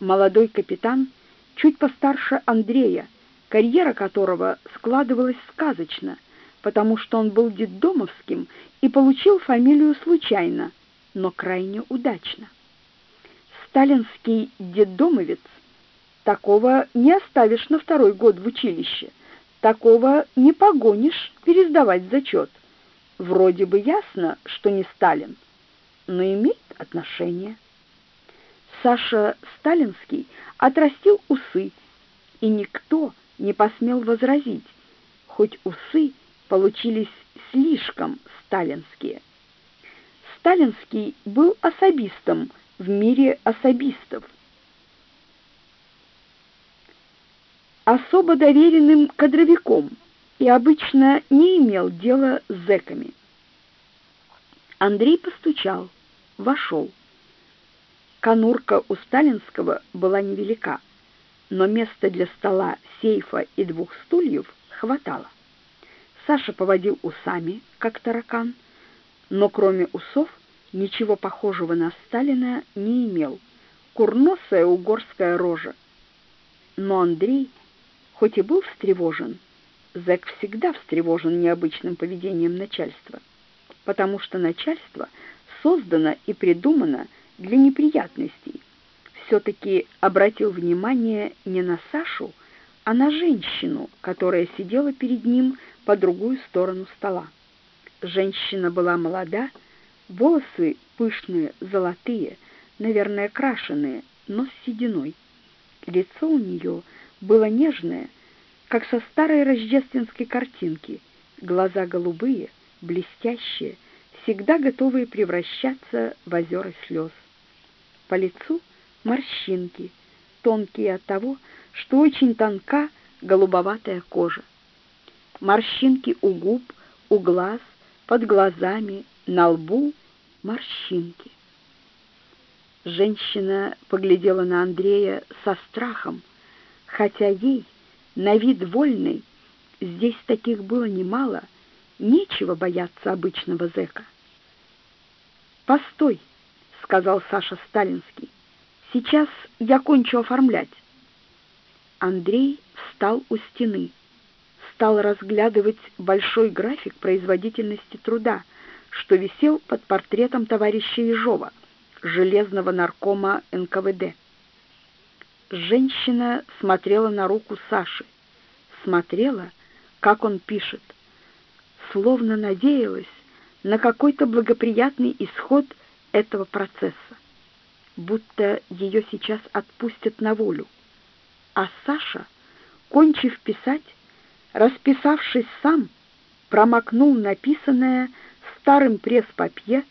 Молодой капитан — чуть постарше Андрея, карьера которого складывалась сказочно, потому что он был детдомовским и получил фамилию случайно, но крайне удачно. Сталинский детдомовец такого не оставишь на второй год в училище, такого не погонишь пересдавать зачет. Вроде бы ясно, что не Сталин, но имеет отношение. Саша Сталинский отрастил усы, и никто не посмел возразить, хоть усы получились слишком сталинские. Сталинский был особистом в мире особистов. Особо доверенным кадровиком и обычно не имел дела с зэками. Андрей постучал, вошел. Конурка у Сталинского была невелика, но места для стола, сейфа и двух стульев хватало. Саша поводил усами, как таракан, но кроме усов ничего похожего на Сталина не имел. Курносая угорская рожа. Но Андрей, хоть и был встревожен, зэк всегда встревожен необычным поведением начальства, потому что начальство создано и придумано для неприятностей, все-таки обратил внимание не на Сашу, а на женщину, которая сидела перед ним по другую сторону стола. Женщина была молода, волосы пышные, золотые, наверное, крашеные, но с сединой. Лицо у нее было нежное, как со старой рождественской картинки, глаза голубые, блестящие, всегда готовые превращаться в озера слез. По лицу морщинки, тонкие от того, что очень тонка голубоватая кожа. Морщинки у губ, у глаз, под глазами, на лбу морщинки. Женщина поглядела на Андрея со страхом, хотя ей, на вид вольной, здесь таких было немало, нечего бояться обычного зэка. «Постой», — сказал Саша Сталинский, — «сейчас я кончу оформлять». Андрей встал у стены, стал разглядывать большой график производительности труда, что висел под портретом товарища Ежова — железного наркома НКВД. Женщина смотрела на руку Саши, смотрела, как он пишет, словно надеялась на какой-то благоприятный исход этого процесса, будто ее сейчас отпустят на волю. А Саша, кончив писать, расписавшись сам, промокнул написанное старым пресс-папье,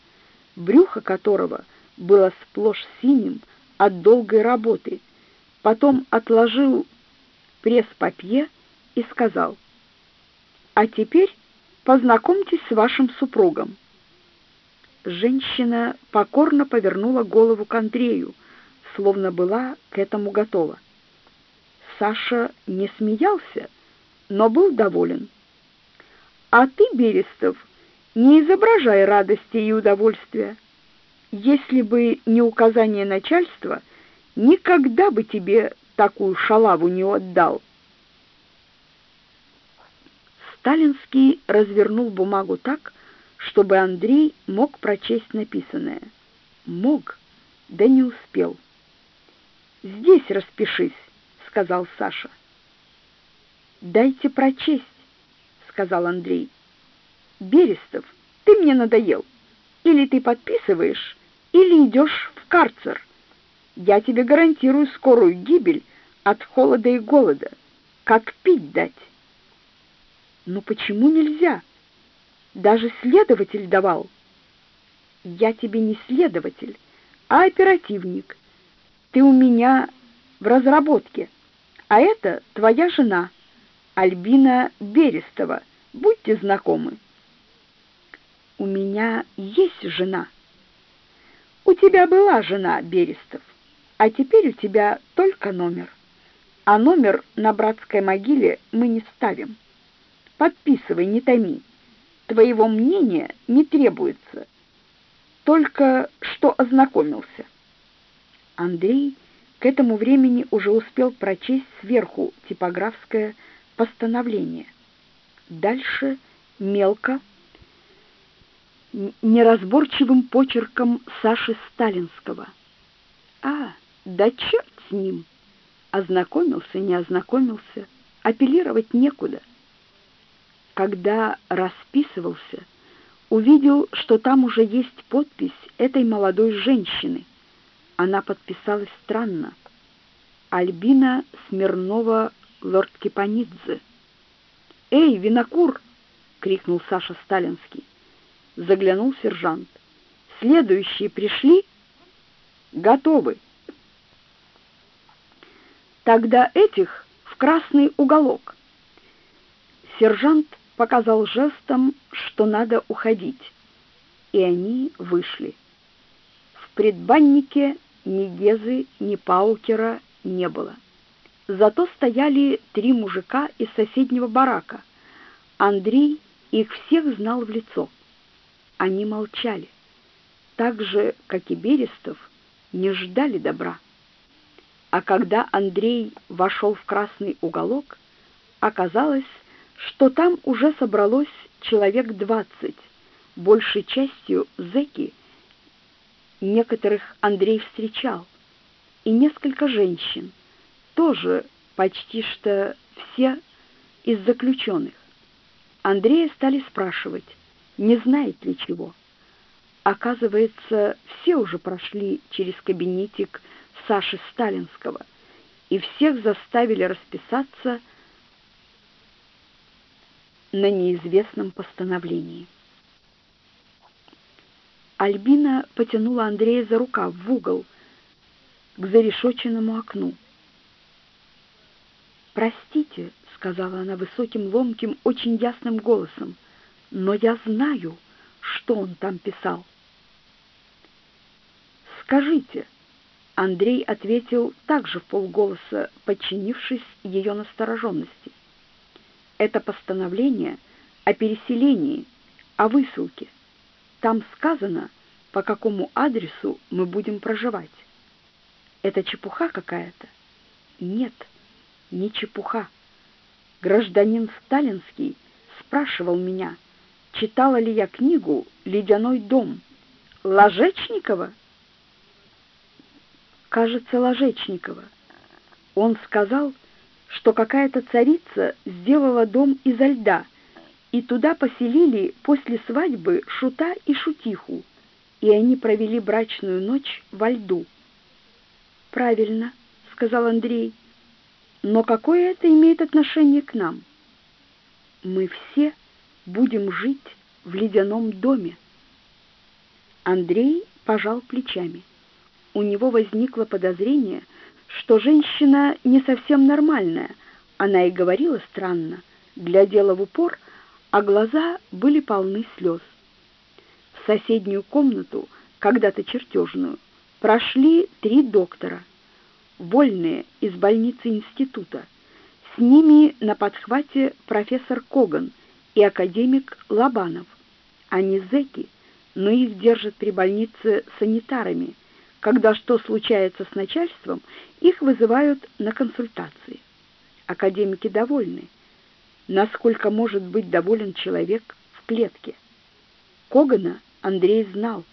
брюхо которого — было сплошь синим от долгой работы, потом отложил пресс-папье и сказал, «А теперь познакомьтесь с вашим супругом». Женщина покорно повернула голову к Андрею, словно была к этому готова. Саша не смеялся, но был доволен. «А ты, Берестов, не изображай радости и удовольствия. Если бы не указание начальства, никогда бы тебе такую шалаву не отдал. Сталинский развернул бумагу так, чтобы Андрей мог прочесть написанное. Мог, да не успел. «Здесь распишись», — сказал Саша. «Дайте прочесть», — сказал Андрей. «Берестов, ты мне надоел. Или ты подписываешь, или идешь в карцер. Я тебе гарантирую скорую гибель от холода и голода. Как пить дать? Ну почему нельзя? Даже следователь давал. Я тебе не следователь, а оперативник. Ты у меня в разработке. А это твоя жена, Альбина Берестова. Будьте знакомы. У меня есть жена. У тебя была жена, Берестов, а теперь у тебя только номер. А номер на братской могиле мы не ставим. Подписывай, не томи. Твоего мнения не требуется. Только что ознакомился. Андрей к этому времени уже успел прочесть сверху типографское постановление. Дальше мелко неразборчивым почерком Саши Сталинского. А, да черт с ним! Ознакомился, не ознакомился, апеллировать некуда. Когда расписывался, увидел, что там уже есть подпись этой молодой женщины. Она подписалась странно. Альбина Смирнова лорд Кипанидзе. «Эй, винокур!» — крикнул Саша Сталинский заглянул сержант. Следующие пришли? Готовы. Тогда этих в красный уголок. Сержант показал жестом, что надо уходить, и они вышли. В предбаннике ни Гезы, ни Паукера не было. Зато стояли три мужика из соседнего барака. Андрей их всех знал в лицо. Они молчали, так же, как и Берестов, не ждали добра. А когда Андрей вошел в красный уголок, оказалось, что там уже собралось человек двадцать, большей частью зэки. Некоторых Андрей встречал, и несколько женщин, тоже почти что все из заключенных. Андрея стали спрашивать, не знает ли чего. Оказывается, все уже прошли через кабинетик Саши Сталинского, и всех заставили расписаться на неизвестном постановлении. Альбина потянула Андрея за рукав в угол к зарешоченному окну. «Простите», — сказала она высоким, ломким, очень ясным голосом. Но я знаю, что он там писал. Скажите, Андрей ответил также в полголоса, подчинившись ее настороженности. Это постановление о переселении, о высылке. Там сказано, по какому адресу мы будем проживать. Это чепуха какая-то? Нет, не чепуха. Гражданин Сталинский спрашивал меня, читала ли я книгу «Ледяной дом» Ложечникова? Кажется, Ложечникова. Он сказал, что какая-то царица сделала дом изо льда, и туда поселили после свадьбы шута и шутиху, и они провели брачную ночь во льду. «Правильно», — сказал Андрей, — но какое это имеет отношение к нам? Мы все будем жить в ледяном доме. Андрей пожал плечами. У него возникло подозрение, что женщина не совсем нормальная. Она и говорила странно, глядела в упор, а глаза были полны слез. В соседнюю комнату, когда-то чертежную, прошли три доктора — вольные из больницы института. С ними на подхвате профессор Коган и академик Лобанов. Они зэки, но их держат при больнице санитарами. Когда что случается с начальством, их вызывают на консультации. Академики довольны. Насколько может быть доволен человек в клетке? Когана Андрей знал.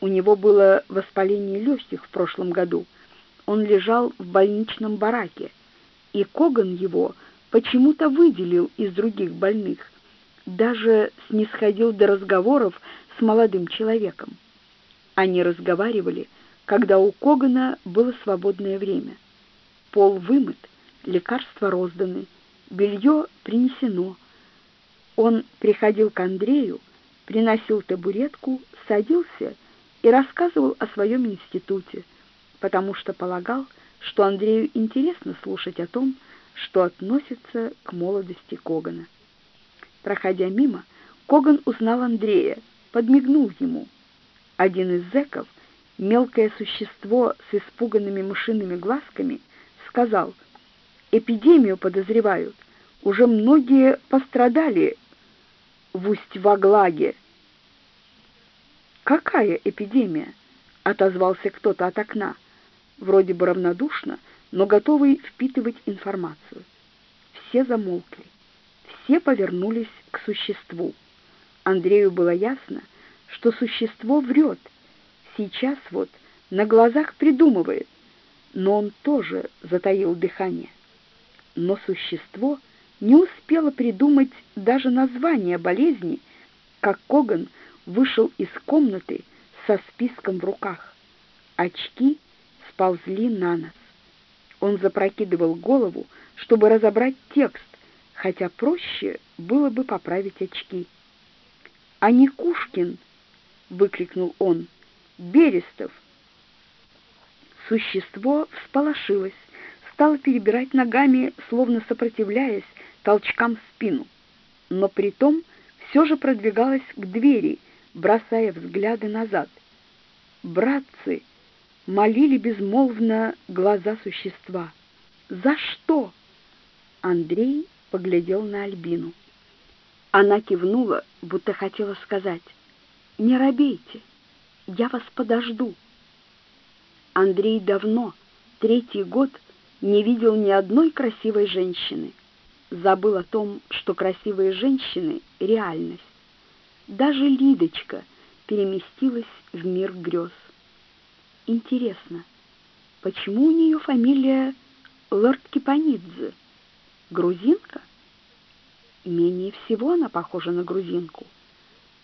У него было воспаление легких в прошлом году – он лежал в больничном бараке, и Коган его почему-то выделил из других больных, даже снисходил до разговоров с молодым человеком. Они разговаривали, когда у Когана было свободное время. Пол вымыт, лекарства розданы, белье принесено. Он приходил к Андрею, приносил табуретку, садился и рассказывал о своем институте, потому что полагал, что Андрею интересно слушать о том, что относится к молодости Когана. Проходя мимо, Коган узнал Андрея, подмигнул ему. Один из зэков, мелкое существо с испуганными мышиными глазками, сказал, «Эпидемию подозревают, уже многие пострадали в Усть-Ваглаге». «Какая эпидемия?» — отозвался кто-то от окна вроде бы равнодушно, но готовый впитывать информацию. Все замолкли, все повернулись к существу. Андрею было ясно, что существо врет, сейчас вот на глазах придумывает, но он тоже затаил дыхание. Но существо не успело придумать даже название болезни, как Коган вышел из комнаты со списком в руках. Очки сползли на нас. Он запрокидывал голову, чтобы разобрать текст, хотя проще было бы поправить очки. «А не Кушкин!» — выкрикнул он. «Берестов!» Существо всполошилось, стало перебирать ногами, словно сопротивляясь толчкам в спину, но притом все же продвигалось к двери, бросая взгляды назад. «Братцы!» молили безмолвно глаза существа. «За что?» Андрей поглядел на Альбину. Она кивнула, будто хотела сказать, «Не робейте, я вас подожду». Андрей давно, третий год, не видел ни одной красивой женщины. Забыл о том, что красивые женщины — реальность. Даже Лидочка переместилась в мир грез. Интересно, почему у нее фамилия Лорд-Кипанидзе? Грузинка? Менее всего она похожа на грузинку.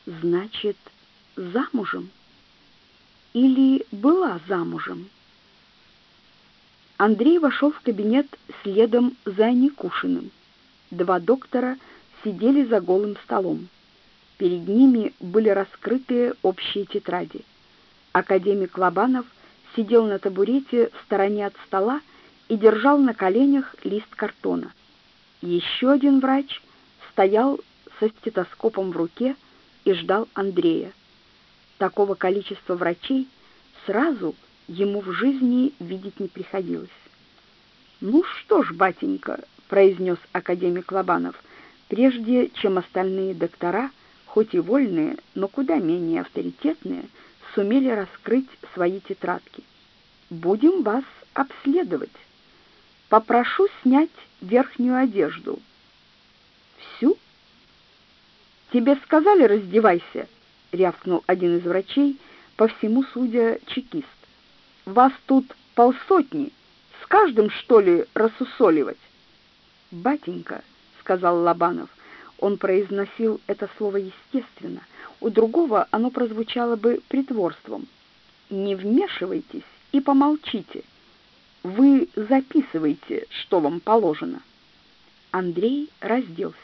Значит, замужем? Или была замужем? Андрей вошел в кабинет следом за Аникушиным. Два доктора сидели за голым столом. Перед ними были раскрытые общие тетради. Академик Лобанов сидел на табурете в стороне от стола и держал на коленях лист картона. Еще один врач стоял со стетоскопом в руке и ждал Андрея. Такого количества врачей сразу ему в жизни видеть не приходилось. «Ну что ж, батенька», — произнес академик Лобанов, прежде чем остальные доктора, хоть и вольные, но куда менее авторитетные, сумели раскрыть свои тетрадки. «Будем вас обследовать. Попрошу снять верхнюю одежду». «Всю?» «Тебе сказали, раздевайся», — рявкнул один из врачей, по всему судя чекист. «Вас тут полсотни, с каждым, что ли, рассусоливать?» «Батенька», — сказал Лобанов, он произносил это слово естественно, у другого оно прозвучало бы притворством. «Не вмешивайтесь и помолчите. Вы записывайте, что вам положено». Андрей разделся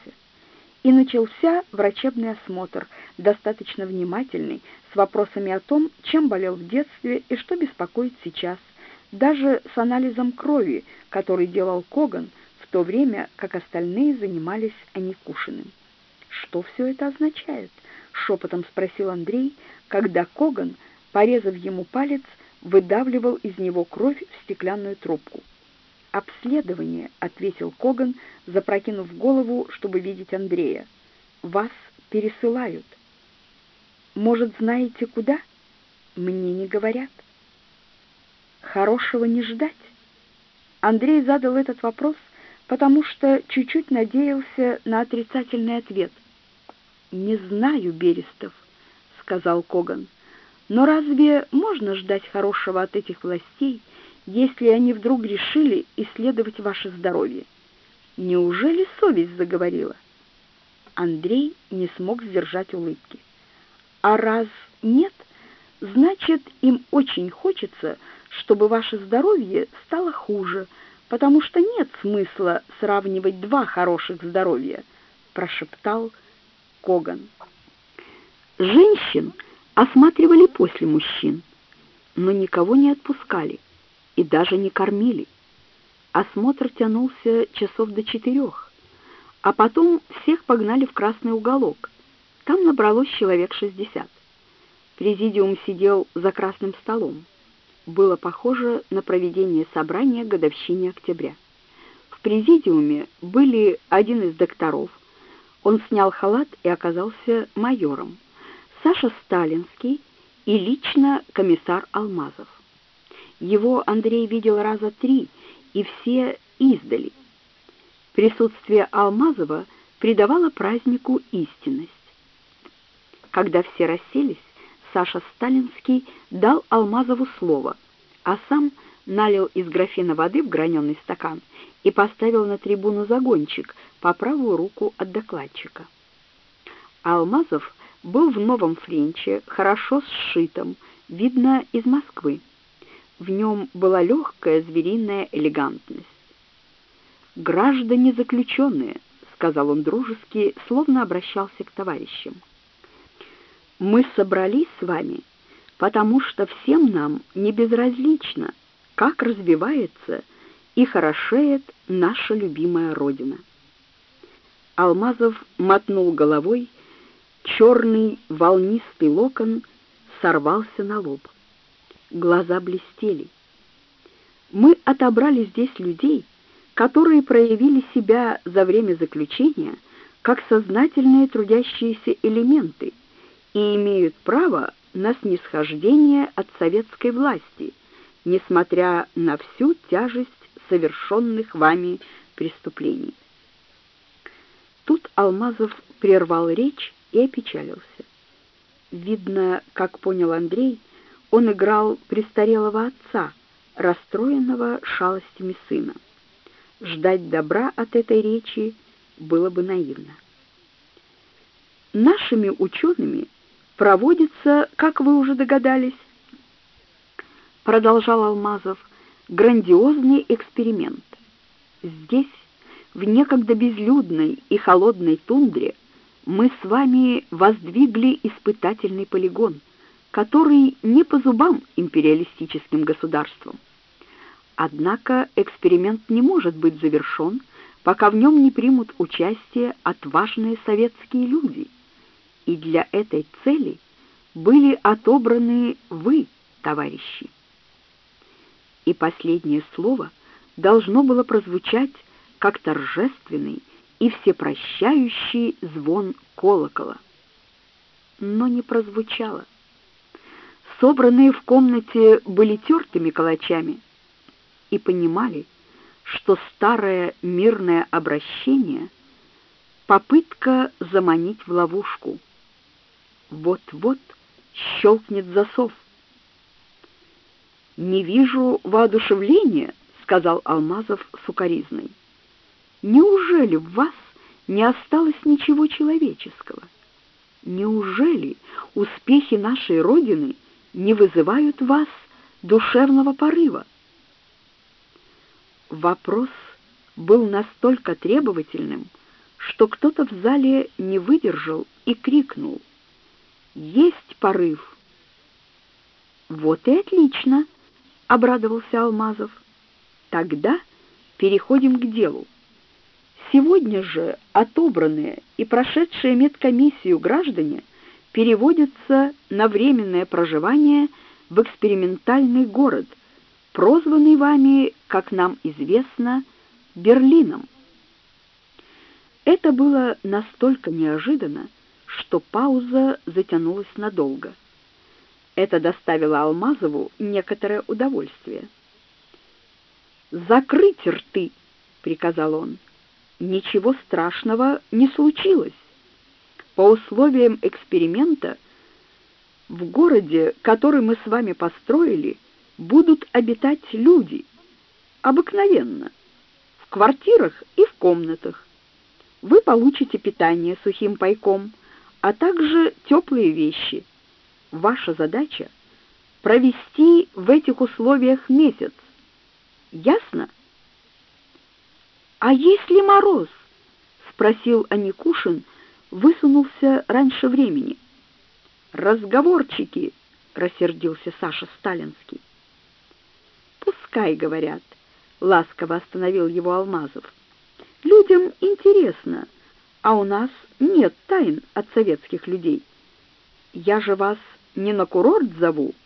и начался врачебный осмотр, достаточно внимательный, с вопросами о том, чем болел в детстве и что беспокоит сейчас, даже с анализом крови, который делал Коган, в то время как остальные занимались Аникушиным. «Что все это означает?» — шепотом спросил Андрей, когда Коган, порезав ему палец, выдавливал из него кровь в стеклянную трубку. «Обследование», — ответил Коган, запрокинув голову, чтобы видеть Андрея. «Вас пересылают». «Может, знаете, куда?» «Мне не говорят». «Хорошего не ждать?» Андрей задал этот вопрос, потому что чуть-чуть надеялся на отрицательный ответ. «Не знаю, Берестов», — сказал Коган. «Но разве можно ждать хорошего от этих властей, — если они вдруг решили исследовать ваше здоровье? Неужели совесть заговорила? Андрей не смог сдержать улыбки. А раз нет, значит, им очень хочется, чтобы ваше здоровье стало хуже, потому что нет смысла сравнивать два хороших здоровья, прошептал Коган. Женщин осматривали после мужчин, но никого не отпускали и даже не кормили. Осмотр тянулся часов до четырех, а потом всех погнали в красный уголок. Там набралось человек шестьдесят. Президиум сидел за красным столом. Было похоже на проведение собрания годовщине октября. В президиуме были один из докторов. Он снял халат и оказался майором. Саша Сталинский и лично комиссар Алмазов. Его Андрей видел раза три, и все издали. Присутствие Алмазова придавало празднику истинность. Когда все расселись, Саша Сталинский дал Алмазову слово, а сам налил из графина воды в граненый стакан и поставил на трибуну загончик по правую руку от докладчика. Алмазов был в новом френче, хорошо сшитом, видно, из Москвы. В нем была легкая звериная элегантность. «Граждане заключенные», — сказал он дружески, словно обращался к товарищам. «Мы собрались с вами, потому что всем нам не безразлично, как развивается и хорошеет наша любимая Родина». Алмазов мотнул головой, черный волнистый локон сорвался на лоб глаза блестели. Мы отобрали здесь людей, которые проявили себя за время заключения как сознательные трудящиеся элементы и имеют право на снисхождение от советской власти, несмотря на всю тяжесть совершенных вами преступлений. Тут Алмазов прервал речь и опечалился. Видно, как понял Андрей, он играл престарелого отца, расстроенного шалостями сына. Ждать добра от этой речи было бы наивно. Нашими учеными проводится, как вы уже догадались, продолжал Алмазов, грандиозный эксперимент. Здесь, в некогда безлюдной и холодной тундре, мы с вами воздвигли испытательный полигон — который не по зубам империалистическим государствам. Однако эксперимент не может быть завершен, пока в нем не примут участие отважные советские люди. И для этой цели были отобраны вы, товарищи. И последнее слово должно было прозвучать как торжественный и всепрощающий звон колокола. Но не прозвучало. Собранные в комнате были тертыми калачами и понимали, что старое мирное обращение — попытка заманить в ловушку. Вот-вот щелкнет засов. «Не вижу воодушевления», — сказал Алмазов сукоризной. «Неужели в вас не осталось ничего человеческого? Неужели успехи нашей Родины не вызывают вас душевного порыва?» Вопрос был настолько требовательным, что кто-то в зале не выдержал и крикнул. «Есть порыв!» «Вот и отлично!» — обрадовался Алмазов. «Тогда переходим к делу. Сегодня же отобранные и прошедшие медкомиссию граждане переводятся на временное проживание в экспериментальный город — прозванный вами, как нам известно, Берлином. Это было настолько неожиданно, что пауза затянулась надолго. Это доставило Алмазову некоторое удовольствие. «Закрыть рты!» — приказал он. «Ничего страшного не случилось. По условиям эксперимента в городе, который мы с вами построили, — будут обитать люди, обыкновенно, в квартирах и в комнатах. Вы получите питание сухим пайком, а также теплые вещи. Ваша задача — провести в этих условиях месяц. Ясно? «А если мороз?» — спросил Аникушин, высунулся раньше времени. «Разговорчики!» — рассердился Саша Сталинский. «Пускай, — говорят, — ласково остановил его Алмазов. Людям интересно, а у нас нет тайн от советских людей. Я же вас не на курорт зову,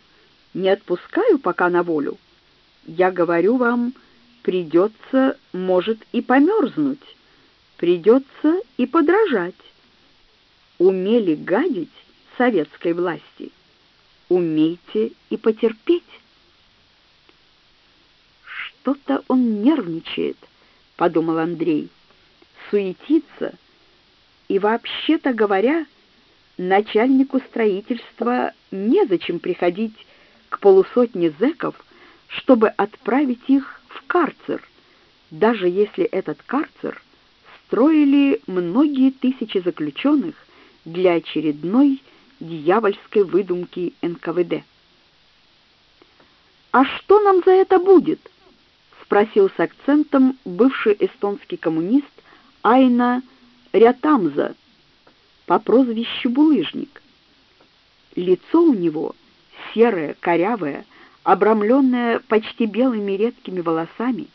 не отпускаю пока на волю. Я говорю вам, придется, может, и померзнуть, придется и подражать. Умели гадить советской власти, умейте и потерпеть. «Что-то он нервничает», — подумал Андрей. «Суетится. И вообще-то говоря, начальнику строительства незачем приходить к полусотне зэков, чтобы отправить их в карцер, даже если этот карцер строили многие тысячи заключенных для очередной дьявольской выдумки НКВД. «А что нам за это будет?» спросил с акцентом бывший эстонский коммунист Айна Рятамза по прозвищу Булыжник. Лицо у него серое, корявое, обрамленное почти белыми редкими волосами,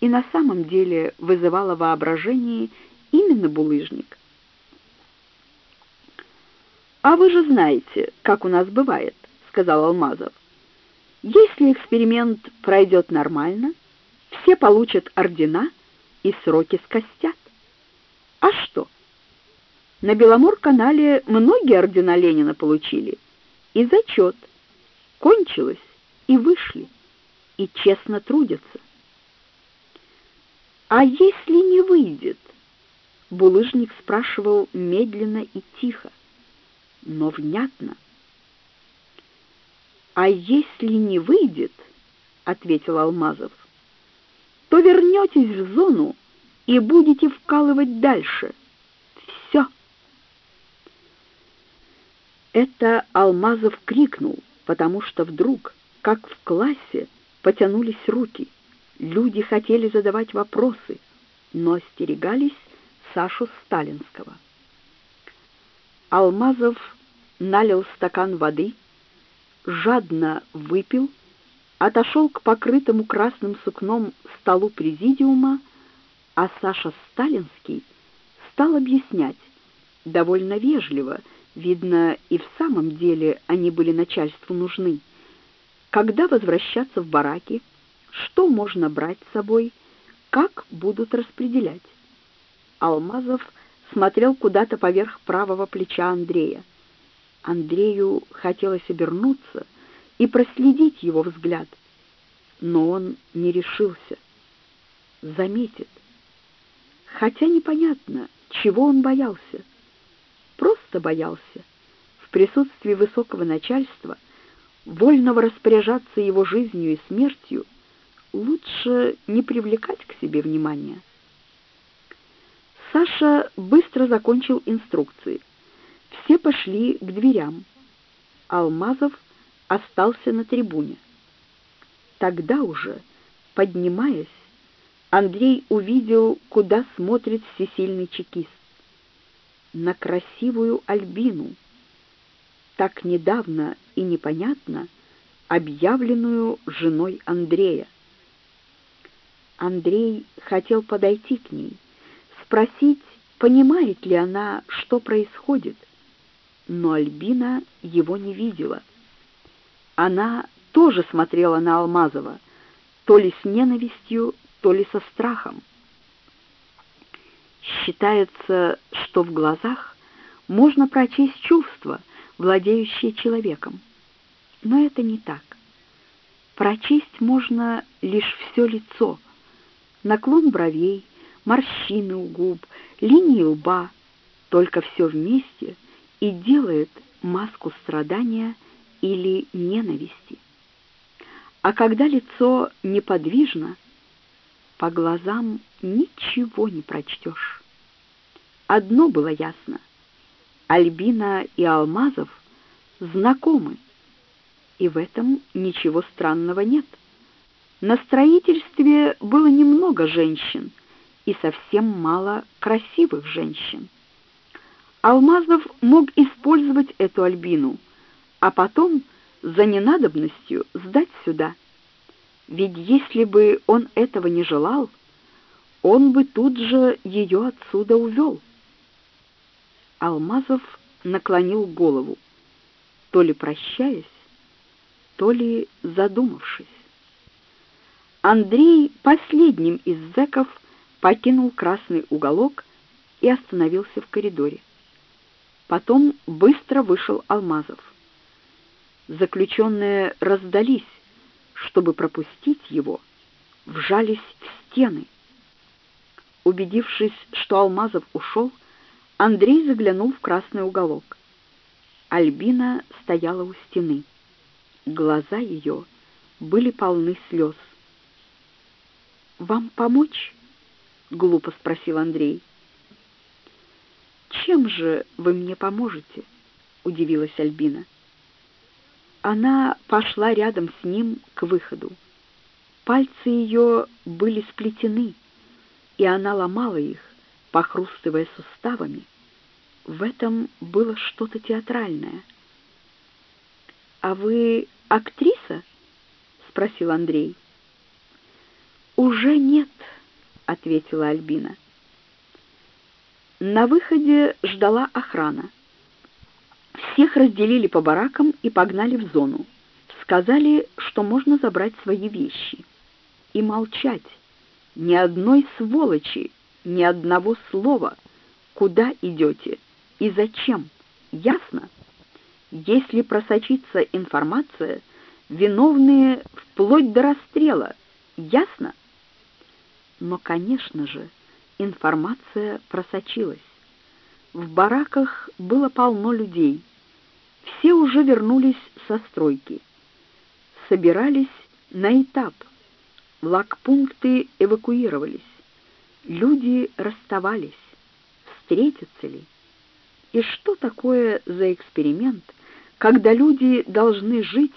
и на самом деле вызывало воображение именно булыжник. «А вы же знаете, как у нас бывает», — сказал Алмазов. «Если эксперимент пройдет нормально, — все получат ордена и сроки скостят. А что? На Беломор-канале многие ордена Ленина получили. И зачет. Кончилось, и вышли, и честно трудятся. А если не выйдет? Булыжник спрашивал медленно и тихо, но внятно. «А если не выйдет, — ответил Алмазов, — то вернетесь в зону и будете вкалывать дальше. Все. Это Алмазов крикнул, потому что вдруг, как в классе, потянулись руки. Люди хотели задавать вопросы, но остерегались Сашу Сталинского. Алмазов налил стакан воды, жадно выпил отошел к покрытому красным сукном столу президиума, А Саша Сталинский стал объяснять, довольно вежливо, видно, и в самом деле они были начальству нужны, когда возвращаться в бараки, что можно брать с собой, как будут распределять. Алмазов смотрел куда-то поверх правого плеча Андрея. Андрею хотелось обернуться и проследить его взгляд, но он не решился. Заметит. Хотя непонятно, чего он боялся. Просто боялся. В присутствии высокого начальства, вольного распоряжаться его жизнью и смертью, лучше не привлекать к себе внимания. Саша быстро закончил инструкции. Все пошли к дверям. Алмазов остался на трибуне. Тогда уже, поднимаясь, Андрей увидел, куда смотрит всесильный чекист. На красивую Альбину, так недавно и непонятно объявленную женой Андрея. Андрей хотел подойти к ней, спросить, понимает ли она, что происходит, но Альбина его не видела. Она тоже смотрела на Алмазова, то ли с ненавистью, то ли со страхом. Считается, что в глазах можно прочесть чувства, владеющие человеком. Но это не так. Прочесть можно лишь все лицо, наклон бровей, морщины у губ, линии лба, только все вместе и делает маску страдания или ненависти. А когда лицо неподвижно, по глазам ничего не прочтешь. Одно было ясно. Альбина и Алмазов знакомы, и в этом ничего странного нет. На строительстве было немного женщин и совсем мало красивых женщин. Алмазов мог использовать эту Альбину, а потом за ненадобностью сдать сюда. Ведь если бы он этого не желал, он бы тут же ее отсюда увел. Алмазов наклонил голову, то ли прощаясь, то ли задумавшись. Андрей последним из зэков покинул красный уголок и остановился в коридоре. Потом быстро вышел Алмазов. Заключенные раздались, чтобы пропустить его, вжались в стены. Убедившись, что Алмазов ушел, Андрей заглянул в красный уголок. Альбина стояла у стены. Глаза ее были полны слез. «Вам помочь?» — глупо спросил Андрей. «Чем же вы мне поможете?» — удивилась Альбина. Она пошла рядом с ним к выходу. Пальцы ее были сплетены, и она ломала их, похрустывая суставами. В этом было что-то театральное. «А вы актриса?» — спросил Андрей. «Уже нет», — ответила Альбина. На выходе ждала охрана. Всех разделили по баракам и погнали в зону. Сказали, что можно забрать свои вещи. И молчать. Ни одной сволочи, ни одного слова. Куда идете и зачем? Ясно? Если просочится информация, виновные вплоть до расстрела. Ясно? Но, конечно же, информация просочилась. В бараках было полно людей. Все уже вернулись со стройки. Собирались на этап. Лагпункты эвакуировались. Люди расставались. Встретятся ли? И что такое за эксперимент, когда люди должны жить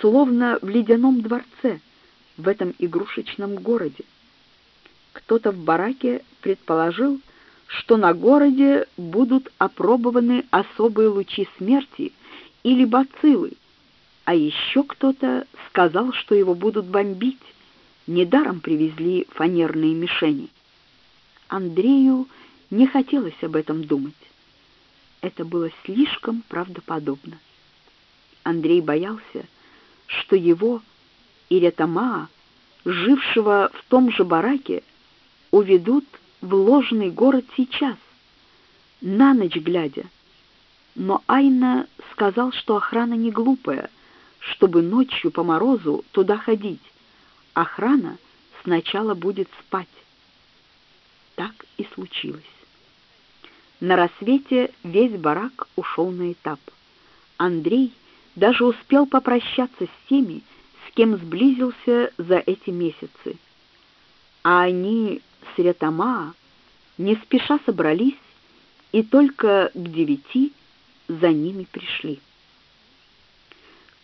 словно в ледяном дворце в этом игрушечном городе? Кто-то в бараке предположил, что на городе будут опробованы особые лучи смерти или бациллы, а еще кто-то сказал, что его будут бомбить. Недаром привезли фанерные мишени. Андрею не хотелось об этом думать. Это было слишком правдоподобно. Андрей боялся, что его Иретамаа, жившего в том же бараке, уведут в ложный город сейчас, на ночь глядя. Но Айна сказал, что охрана не глупая, чтобы ночью по морозу туда ходить. Охрана сначала будет спать. Так и случилось. На рассвете весь барак ушел на этап. Андрей даже успел попрощаться с теми, с кем сблизился за эти месяцы. А они с не спеша собрались и только к девяти за ними пришли.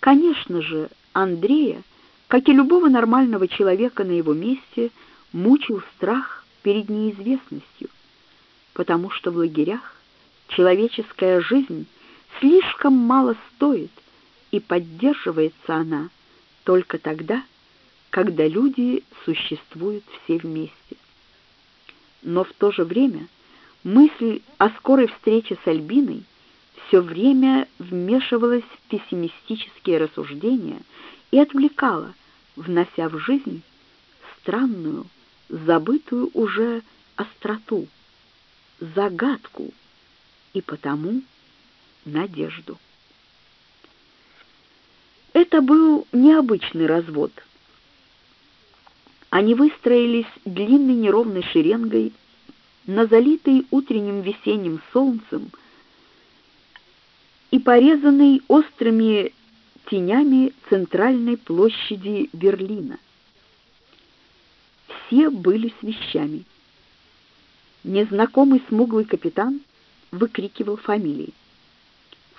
Конечно же, Андрея, как и любого нормального человека на его месте, мучил страх перед неизвестностью, потому что в лагерях человеческая жизнь слишком мало стоит, и поддерживается она только тогда, когда люди существуют все вместе. Но в то же время мысль о скорой встрече с Альбиной все время вмешивалась в пессимистические рассуждения и отвлекала, внося в жизнь странную, забытую уже остроту, загадку и потому надежду. Это был необычный развод. Они выстроились длинной неровной шеренгой на залитой утренним весенним солнцем и порезанной острыми тенями центральной площади Берлина. Все были с вещами. Незнакомый смуглый капитан выкрикивал фамилии.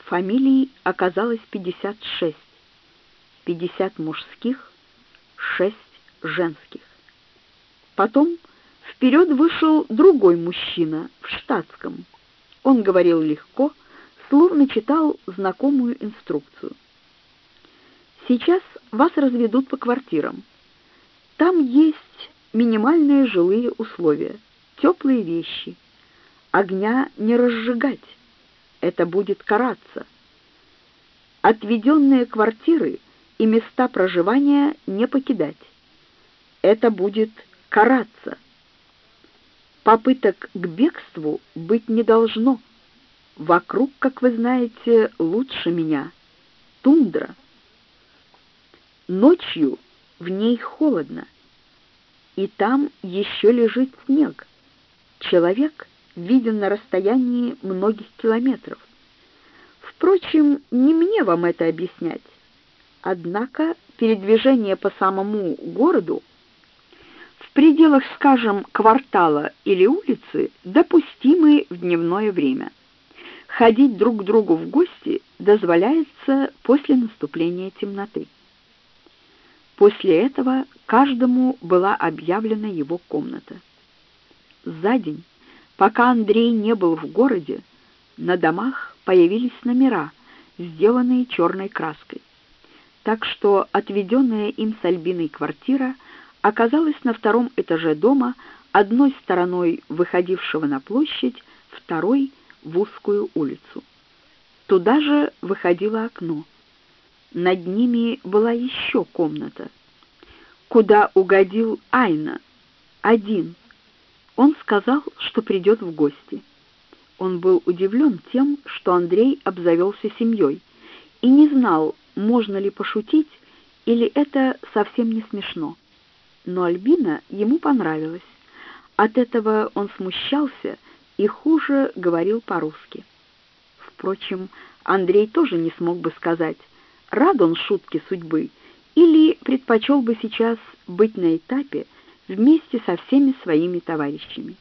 Фамилий оказалось 56. 50 мужских, 6 женских. Потом вперед вышел другой мужчина в штатском. Он говорил легко, словно читал знакомую инструкцию. Сейчас вас разведут по квартирам. Там есть минимальные жилые условия, теплые вещи. Огня не разжигать, это будет караться. Отведенные квартиры и места проживания не покидать. Это будет караться. Попыток к бегству быть не должно. Вокруг, как вы знаете, лучше меня. Тундра. Ночью в ней холодно, и там еще лежит снег. Человек виден на расстоянии многих километров. Впрочем, не мне вам это объяснять. Однако передвижение по самому городу пределах, скажем, квартала или улицы допустимы в дневное время. Ходить друг к другу в гости дозволяется после наступления темноты. После этого каждому была объявлена его комната. За день, пока Андрей не был в городе, на домах появились номера, сделанные черной краской. Так что отведенная им с Альбиной квартира оказалась на втором этаже дома, одной стороной выходившего на площадь, второй — в узкую улицу. Туда же выходило окно. Над ними была еще комната, куда угодил Айна, один. Он сказал, что придет в гости. Он был удивлен тем, что Андрей обзавелся семьей, и не знал, можно ли пошутить, или это совсем не смешно. Но Альбина ему понравилась. От этого он смущался и хуже говорил по-русски. Впрочем, Андрей тоже не смог бы сказать, рад он шутке судьбы или предпочел бы сейчас быть на этапе вместе со всеми своими товарищами.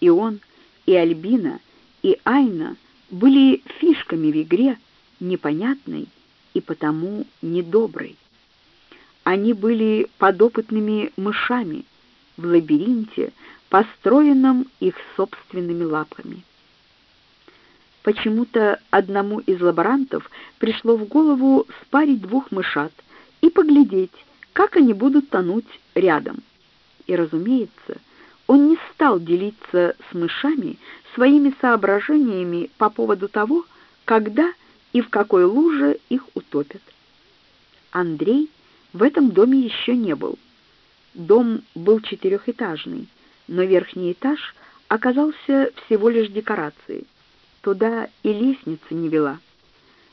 И он, и Альбина, и Айна были фишками в игре, непонятной и потому недоброй. Они были подопытными мышами в лабиринте, построенном их собственными лапами. Почему-то одному из лаборантов пришло в голову спарить двух мышат и поглядеть, как они будут тонуть рядом. И, разумеется, он не стал делиться с мышами своими соображениями по поводу того, когда и в какой луже их утопят. Андрей в этом доме еще не был. Дом был четырехэтажный, но верхний этаж оказался всего лишь декорацией. Туда и лестница не вела.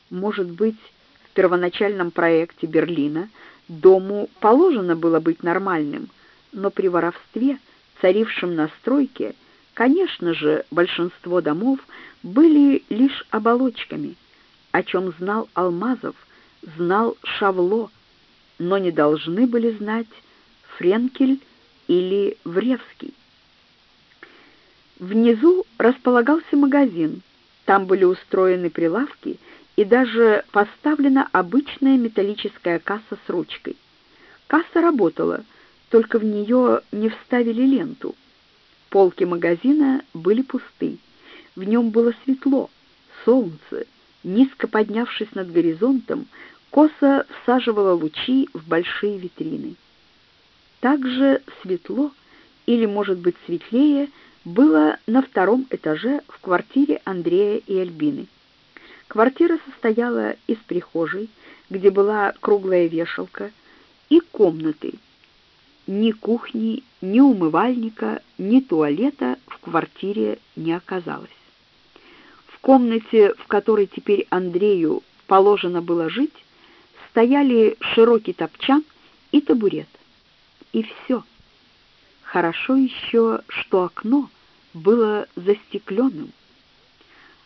Может быть, в первоначальном проекте Берлина дому положено было быть нормальным, но при воровстве, царившем на стройке, конечно же, большинство домов были лишь оболочками, о чем знал Алмазов, знал Шавло, но не должны были знать Френкель или Вревский. Внизу располагался магазин. Там были устроены прилавки и даже поставлена обычная металлическая касса с ручкой. Касса работала, только в нее не вставили ленту. Полки магазина были пусты. В нем было светло, солнце, низко поднявшись над горизонтом, косо всаживало лучи в большие витрины. Также светло, или, может быть, светлее, было на втором этаже в квартире Андрея и Альбины. Квартира состояла из прихожей, где была круглая вешалка, и комнаты. Ни кухни, ни умывальника, ни туалета в квартире не оказалось. В комнате, в которой теперь Андрею положено было жить, стояли широкий топчан и табурет и все. Хорошо еще, что окно было застекленным.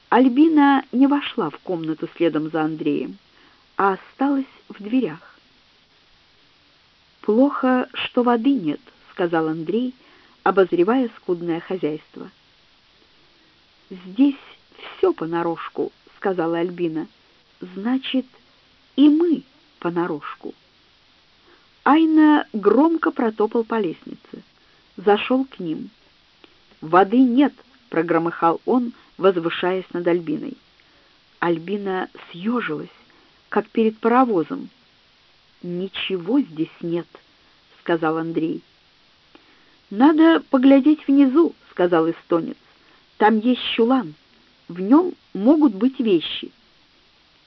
Альбина не вошла в комнату следом за Андреем, а осталась в дверях. «Плохо, что воды нет», — сказал Андрей, обозревая скудное хозяйство. «Здесь все понарошку», — сказала Альбина. «Значит, и мы понарошку». Айна громко протопал по лестнице. Зашел к ним. «Воды нет!» — прогромыхал он, возвышаясь над Альбиной. Альбина съежилась, как перед паровозом. «Ничего здесь нет», — сказал Андрей. «Надо поглядеть внизу», — сказал эстонец. «Там есть чулан. В нем могут быть вещи».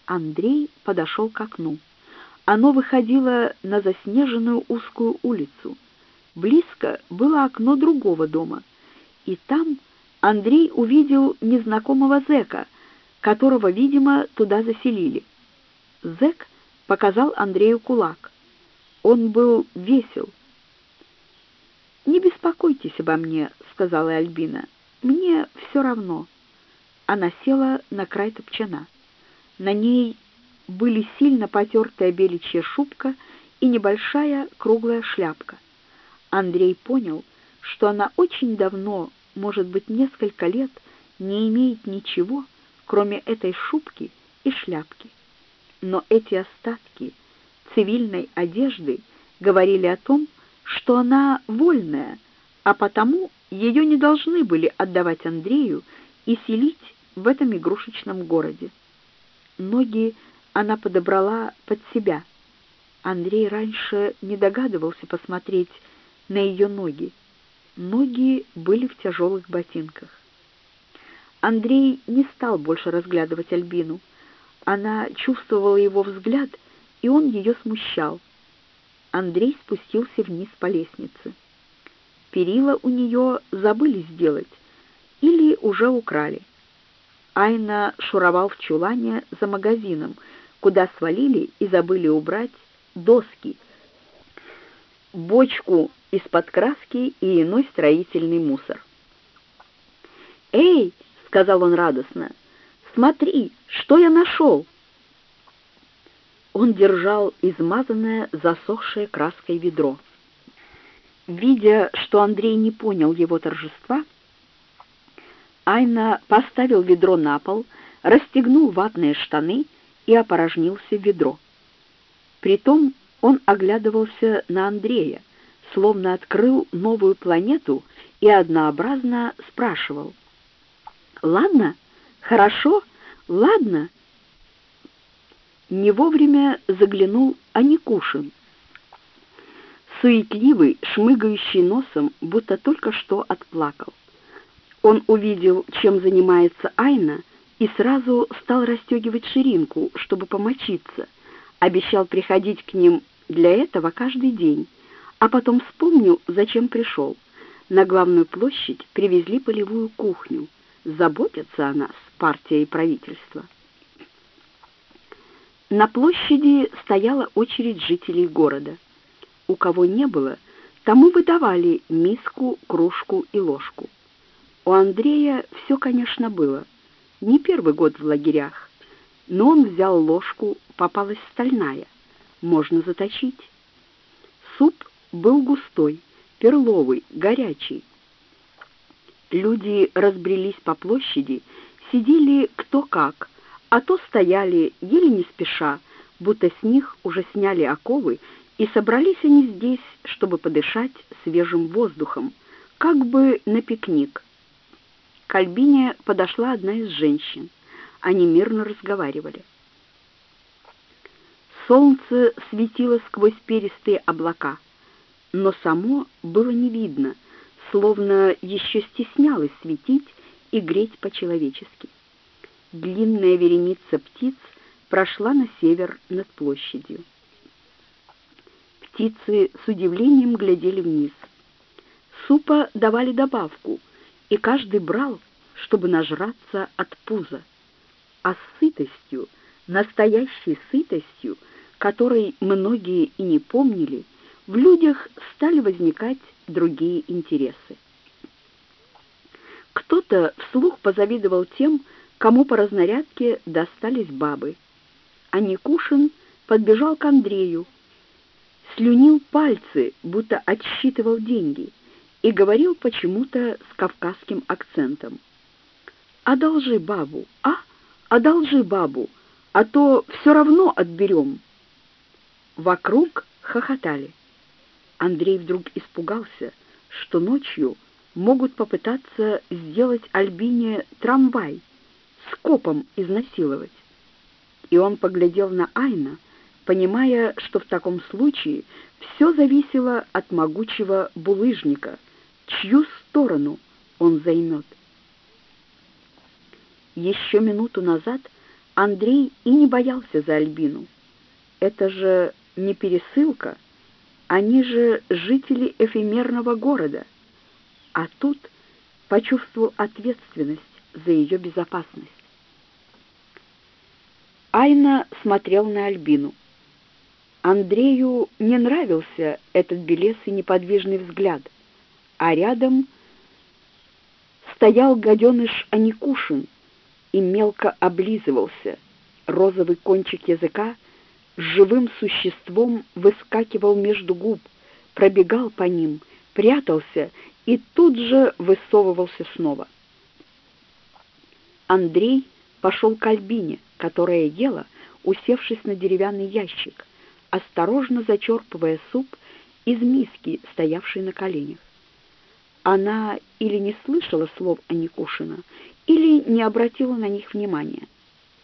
Андрей подошел к окну. Оно выходило на заснеженную узкую улицу. Близко было окно другого дома, и там Андрей увидел незнакомого зэка, которого, видимо, туда заселили. Зэк показал Андрею кулак. Он был весел. «Не беспокойтесь обо мне», — сказала Альбина. «Мне все равно». Она села на край топчана. На ней были сильно потертая беличья шубка и небольшая круглая шляпка. Андрей понял, что она очень давно, может быть, несколько лет, не имеет ничего, кроме этой шубки и шляпки. Но эти остатки цивильной одежды говорили о том, что она вольная, а потому ее не должны были отдавать Андрею и селить в этом игрушечном городе. Ноги она подобрала под себя. Андрей раньше не догадывался посмотреть на ее ноги. Ноги были в тяжелых ботинках. Андрей не стал больше разглядывать Альбину. Она чувствовала его взгляд, и он ее смущал. Андрей спустился вниз по лестнице. Перила у нее забыли сделать или уже украли. Айна шуровал в чулане за магазином — куда свалили и забыли убрать доски, бочку из-под краски и иной строительный мусор. «Эй!» — сказал он радостно. «Смотри, что я нашел!» Он держал измазанное, засохшее краской ведро. Видя, что Андрей не понял его торжества, Айна поставил ведро на пол, расстегнул ватные штаны и опорожнился в ведро. Притом он оглядывался на Андрея, словно открыл новую планету и однообразно спрашивал. «Ладно? Хорошо? Ладно?» Не вовремя заглянул Аникушин. суетливый, шмыгающий носом, будто только что отплакал. Он увидел, чем занимается Айна, и сразу стал расстегивать ширинку, чтобы помочиться. Обещал приходить к ним для этого каждый день, а потом вспомнил, зачем пришел. На главную площадь привезли полевую кухню. Заботятся о нас партия и правительство. На площади стояла очередь жителей города. У кого не было, тому выдавали миску, кружку и ложку. У Андрея все, конечно, было. Не первый год в лагерях. Но он взял ложку, попалась стальная. Можно заточить. Суп был густой, перловый, горячий. Люди разбрелись по площади, сидели кто как, а то стояли, еле не спеша, будто с них уже сняли оковы, и собрались они здесь, чтобы подышать свежим воздухом, как бы на пикник. К Альбине подошла одна из женщин. Они мирно разговаривали. Солнце светило сквозь перистые облака, но само было не видно, словно еще стеснялось светить и греть по-человечески. Длинная вереница птиц прошла на север над площадью. Птицы с удивлением глядели вниз. Супа давали добавку — и каждый брал, чтобы нажраться от пуза. А с сытостью, настоящей сытостью, которой многие и не помнили, в людях стали возникать другие интересы. Кто-то вслух позавидовал тем, кому по разнарядке достались бабы. А Никушин подбежал к Андрею, слюнил пальцы, будто отсчитывал деньги — и говорил почему-то с кавказским акцентом. «Одолжи бабу, а? Одолжи бабу, а то все равно отберем». Вокруг хохотали. Андрей вдруг испугался, что ночью могут попытаться сделать Альбине трамвай, скопом изнасиловать. И он поглядел на Айна, понимая, что в таком случае все зависело от могучего булыжника — чью сторону он займет. Еще минуту назад Андрей и не боялся за Альбину. Это же не пересылка, они же жители эфемерного города. А тут почувствовал ответственность за ее безопасность. Айна смотрел на Альбину. Андрею не нравился этот белесый неподвижный взгляд — а рядом стоял гаденыш Аникушин и мелко облизывался. Розовый кончик языка живым существом выскакивал между губ, пробегал по ним, прятался и тут же высовывался снова. Андрей пошел к Альбине, которая ела, усевшись на деревянный ящик, осторожно зачерпывая суп из миски, стоявшей на коленях. Она или не слышала слов Аникушина, или не обратила на них внимания.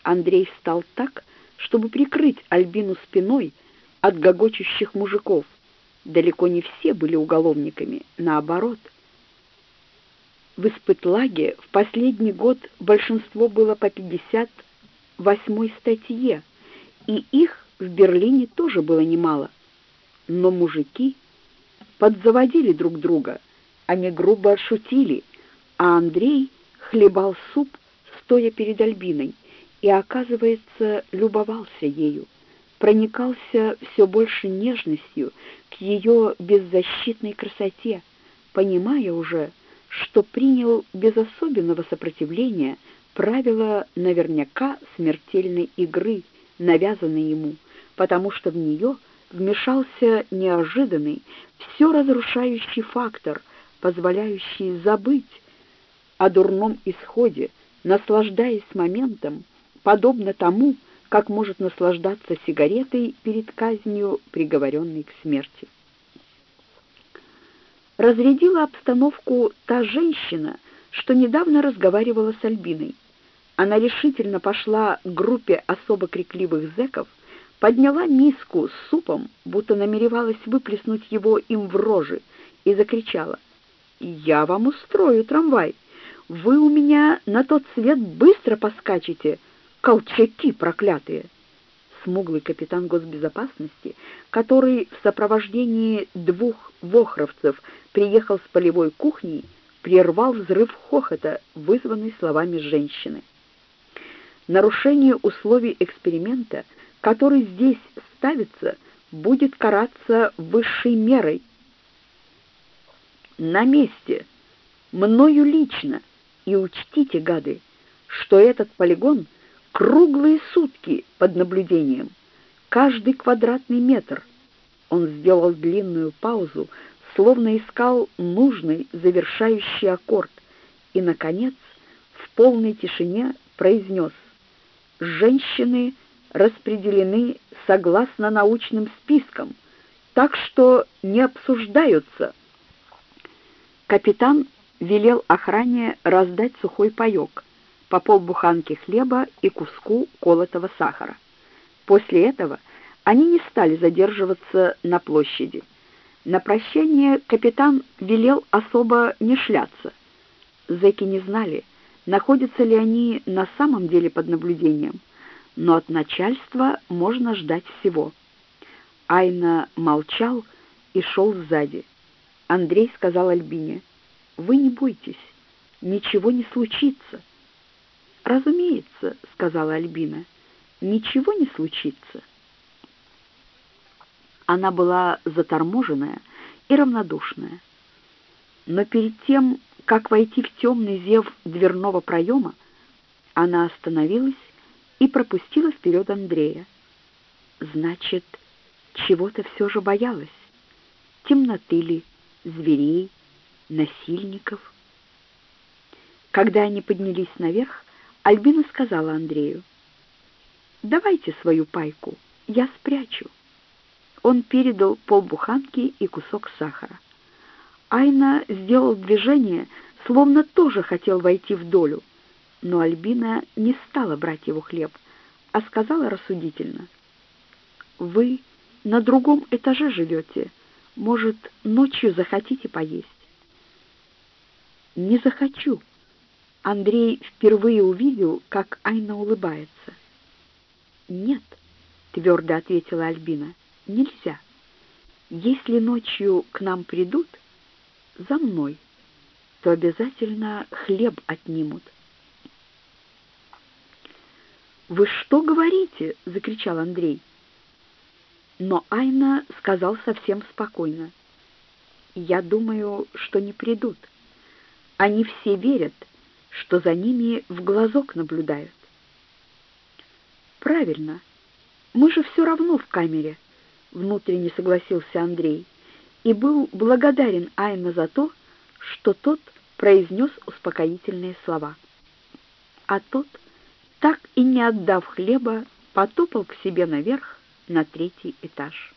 Андрей встал так, чтобы прикрыть Альбину спиной от гогочущих мужиков. Далеко не все были уголовниками, наоборот. В испытлаге в последний год большинство было по 58 статье, и их в Берлине тоже было немало. Но мужики подзаводили друг друга, они грубо шутили, а Андрей хлебал суп, стоя перед Альбиной, и, оказывается, любовался ею, проникался все больше нежностью к ее беззащитной красоте, понимая уже, что принял без особенного сопротивления правила наверняка смертельной игры, навязанной ему, потому что в нее вмешался неожиданный, все разрушающий фактор — позволяющие забыть о дурном исходе, наслаждаясь моментом, подобно тому, как может наслаждаться сигаретой перед казнью, приговоренной к смерти. Разрядила обстановку та женщина, что недавно разговаривала с Альбиной. Она решительно пошла к группе особо крикливых зэков, подняла миску с супом, будто намеревалась выплеснуть его им в рожи, и закричала. «Я вам устрою трамвай! Вы у меня на тот свет быстро поскачете, колчаки проклятые!» Смуглый капитан госбезопасности, который в сопровождении двух вохровцев приехал с полевой кухней, прервал взрыв хохота, вызванный словами женщины. Нарушение условий эксперимента, который здесь ставится, будет караться высшей мерой. На месте, мною лично, и учтите, гады, что этот полигон круглые сутки под наблюдением, каждый квадратный метр. Он сделал длинную паузу, словно искал нужный завершающий аккорд, и, наконец, в полной тишине произнес. Женщины распределены согласно научным спискам, так что не обсуждаются. Капитан велел охране раздать сухой паёк, по полбуханки хлеба и куску колотого сахара. После этого они не стали задерживаться на площади. На прощание капитан велел особо не шляться. Зэки не знали, находятся ли они на самом деле под наблюдением, но от начальства можно ждать всего. Айна молчал и шел сзади. Андрей сказал Альбине, «Вы не бойтесь, ничего не случится». «Разумеется», — сказала Альбина, — «ничего не случится». Она была заторможенная и равнодушная. Но перед тем, как войти в темный зев дверного проема, она остановилась и пропустила вперед Андрея. Значит, чего-то все же боялась. Темноты ли, зверей, насильников. Когда они поднялись наверх, Альбина сказала Андрею, «Давайте свою пайку, я спрячу». Он передал полбуханки и кусок сахара. Айна сделал движение, словно тоже хотел войти в долю, но Альбина не стала брать его хлеб, а сказала рассудительно, «Вы на другом этаже живете, может, ночью захотите поесть?» «Не захочу». Андрей впервые увидел, как Айна улыбается. «Нет», — твердо ответила Альбина, — «нельзя. Если ночью к нам придут, за мной, то обязательно хлеб отнимут». «Вы что говорите?» — закричал Андрей. Но Айна сказал совсем спокойно. «Я думаю, что не придут. Они все верят, что за ними в глазок наблюдают». «Правильно. Мы же все равно в камере», — внутренне согласился Андрей и был благодарен Айна за то, что тот произнес успокоительные слова. А тот, так и не отдав хлеба, потопал к себе наверх на третий этаж.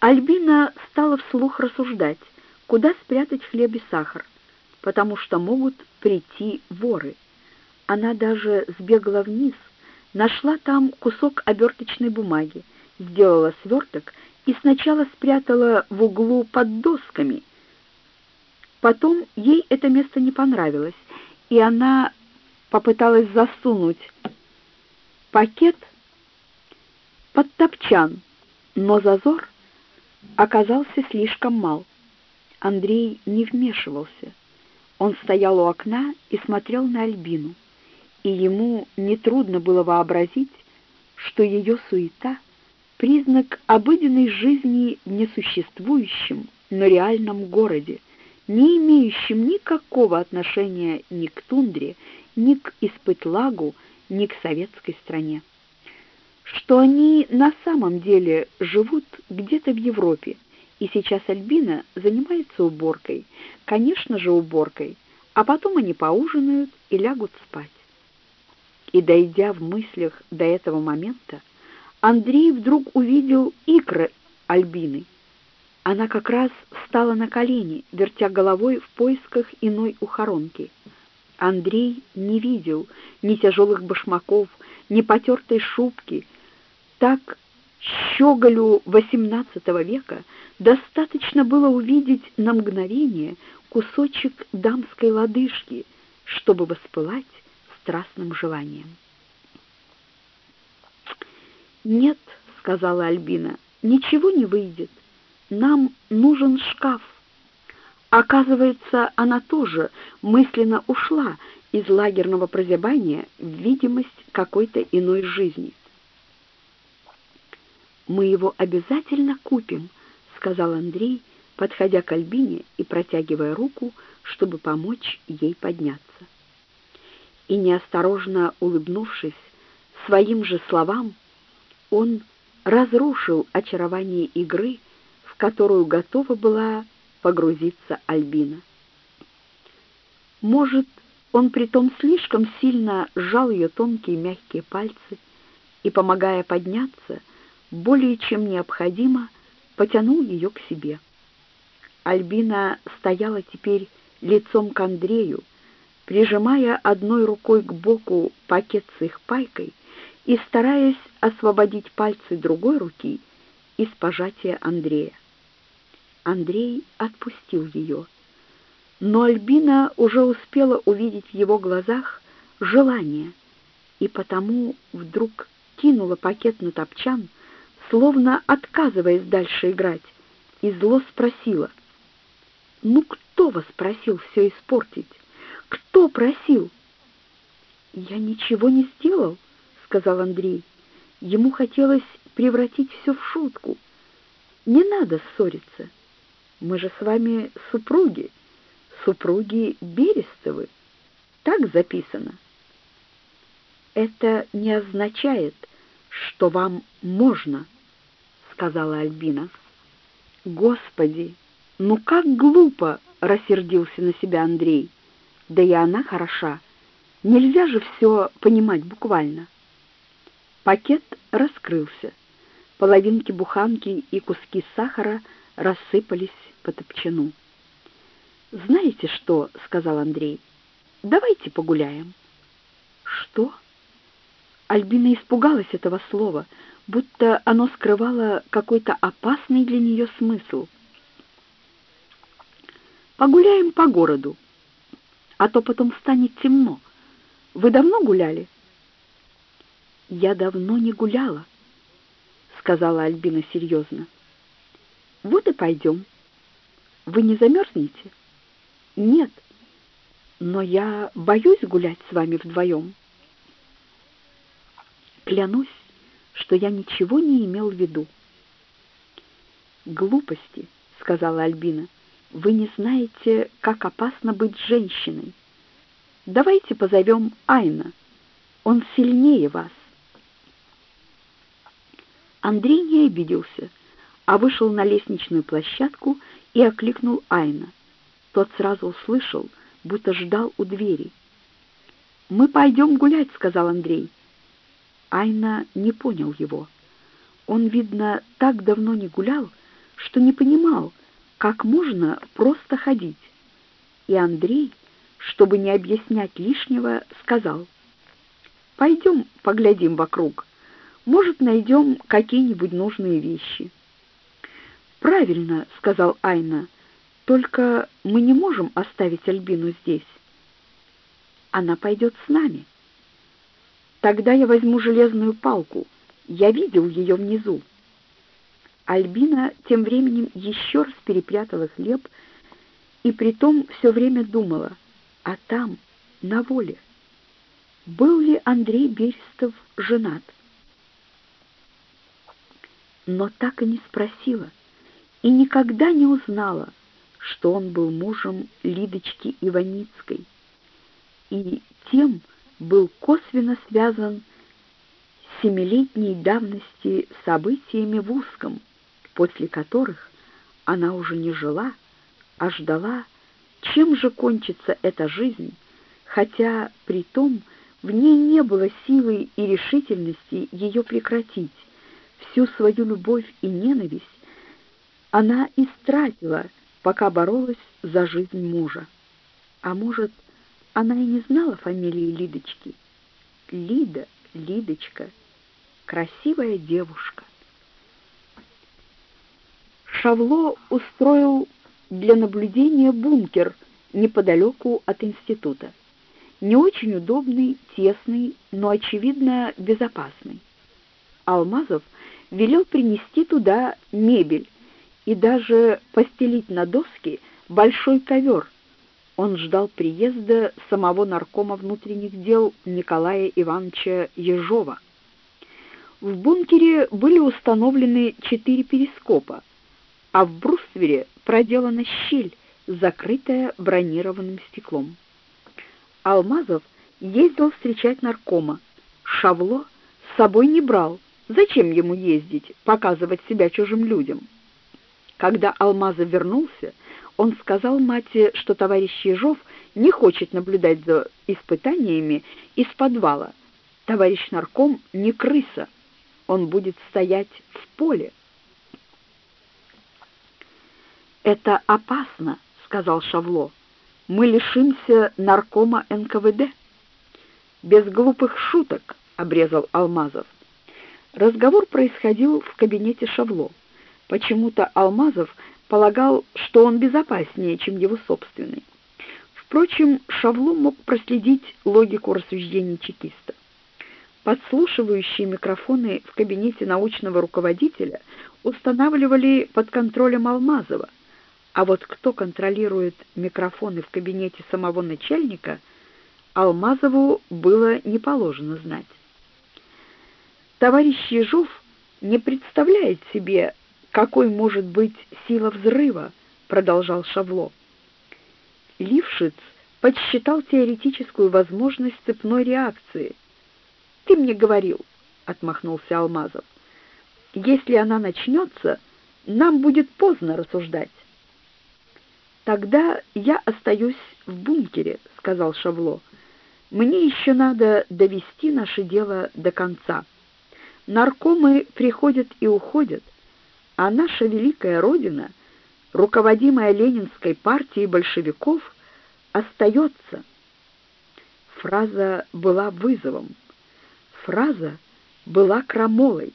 Альбина стала вслух рассуждать, куда спрятать хлеб и сахар, потому что могут прийти воры. Она даже сбегала вниз, нашла там кусок оберточной бумаги, сделала сверток и сначала спрятала в углу под досками. Потом ей это место не понравилось, и она попыталась засунуть пакет под топчан, но зазор оказался слишком мал. Андрей не вмешивался. Он стоял у окна и смотрел на Альбину, и ему нетрудно было вообразить, что ее суета — признак обыденной жизни в несуществующем, но реальном городе, не имеющем никакого отношения ни к тундре, ни к Испытлагу, ни к советской стране. Что они на самом деле живут где-то в Европе, и сейчас Альбина занимается уборкой, конечно же уборкой, а потом они поужинают и лягут спать. И дойдя в мыслях до этого момента, Андрей вдруг увидел икры Альбины. Она как раз встала на колени, вертя головой в поисках иной ухоронки. Андрей не видел ни тяжелых башмаков, ни потертой шубки. Так щеголю XVIII века достаточно было увидеть на мгновение кусочек дамской лодыжки, чтобы воспылать страстным желанием. «Нет», — сказала Альбина, — «ничего не выйдет. Нам нужен шкаф». Оказывается, она тоже мысленно ушла из лагерного прозябания в видимость какой-то иной жизни. «Мы его обязательно купим», — сказал Андрей, подходя к Альбине и протягивая руку, чтобы помочь ей подняться. И неосторожно улыбнувшись своим же словам, он разрушил очарование игры, в которую готова была погрузиться Альбина. Может, он притом слишком сильно сжал ее тонкие мягкие пальцы и, помогая подняться, более чем необходимо, потянул ее к себе. Альбина стояла теперь лицом к Андрею, прижимая одной рукой к боку пакет с их пайкой и стараясь освободить пальцы другой руки из пожатия Андрея. Андрей отпустил ее. Но Альбина уже успела увидеть в его глазах желание, и потому вдруг кинула пакет на топчан, словно отказываясь дальше играть, и зло спросила. «Ну кто вас просил все испортить? Кто просил?» «Я ничего не сделал», — сказал Андрей. Ему хотелось превратить все в шутку. «Не надо ссориться». Мы же с вами супруги, супруги Берестовы. Так записано. Это не означает, что вам можно, сказала Альбина. Господи, ну как глупо, рассердился на себя Андрей. Да и она хороша. Нельзя же все понимать буквально. Пакет раскрылся. Половинки буханки и куски сахара рассыпались по топчану. «Знаете что?» — сказал Андрей. «Давайте погуляем». «Что?» Альбина испугалась этого слова, будто оно скрывало какой-то опасный для нее смысл. «Погуляем по городу, а то потом станет темно. Вы давно гуляли?» «Я давно не гуляла», — сказала Альбина серьезно. «Вот и пойдем». Вы не замерзнете? Нет. Но я боюсь гулять с вами вдвоем. Клянусь, что я ничего не имел в виду. Глупости, сказала Альбина. Вы не знаете, как опасно быть женщиной. Давайте позовем Айна. Он сильнее вас. Андрей не обиделся, а вышел на лестничную площадку и окликнул Айна. Тот сразу услышал, будто ждал у двери. «Мы пойдем гулять», — сказал Андрей. Айна не понял его. Он, видно, так давно не гулял, что не понимал, как можно просто ходить. И Андрей, чтобы не объяснять лишнего, сказал, «Пойдем поглядим вокруг. Может, найдем какие-нибудь нужные вещи». «Правильно», — сказал Айна, — «только мы не можем оставить Альбину здесь. Она пойдет с нами. Тогда я возьму железную палку. Я видел ее внизу». Альбина тем временем еще раз перепрятала хлеб и притом все время думала, а там, на воле, был ли Андрей Берестов женат? Но так и не спросила и никогда не узнала, что он был мужем Лидочки Иваницкой, и тем был косвенно связан с семилетней давности событиями в узком, после которых она уже не жила, а ждала, чем же кончится эта жизнь, хотя при том в ней не было силы и решительности ее прекратить, всю свою любовь и ненависть она истратила, пока боролась за жизнь мужа. А может, Она и не знала фамилии Лидочки. Лида, Лидочка, красивая девушка. Шавло устроил для наблюдения бункер неподалеку от института. Не очень удобный, тесный, но, очевидно, безопасный. Алмазов велел принести туда мебель и даже постелить на доски большой ковер. Он ждал приезда самого наркома внутренних дел Николая Ивановича Ежова. В бункере были установлены четыре перископа, а в бруствере проделана щель, закрытая бронированным стеклом. Алмазов ездил встречать наркома. Шавло с собой не брал. Зачем ему ездить, показывать себя чужим людям? Когда Алмазов вернулся, он сказал мате, что товарищ Ежов не хочет наблюдать за испытаниями из подвала. Товарищ нарком не крыса, он будет стоять в поле. «Это опасно», — сказал Шавло. «Мы лишимся наркома НКВД». «Без глупых шуток», — обрезал Алмазов. Разговор происходил в кабинете Шавло. Почему-то Алмазов полагал, что он безопаснее, чем его собственный. Впрочем, Шавло мог проследить логику рассуждений чекиста. Подслушивающие микрофоны в кабинете научного руководителя устанавливали под контролем Алмазова, а вот кто контролирует микрофоны в кабинете самого начальника, Алмазову было не положено знать. Товарищ Ежов не представляет себе, какой может быть сила взрыва, продолжал Шавло. Лившиц подсчитал теоретическую возможность цепной реакции. Ты мне говорил, отмахнулся Алмазов. Если она начнется, нам будет поздно рассуждать. Тогда я остаюсь в бункере, сказал Шавло. Мне еще надо довести наше дело до конца. Наркомы приходят и уходят, а наша великая родина, руководимая Ленинской партией большевиков, остается. Фраза была вызовом. Фраза была крамолой.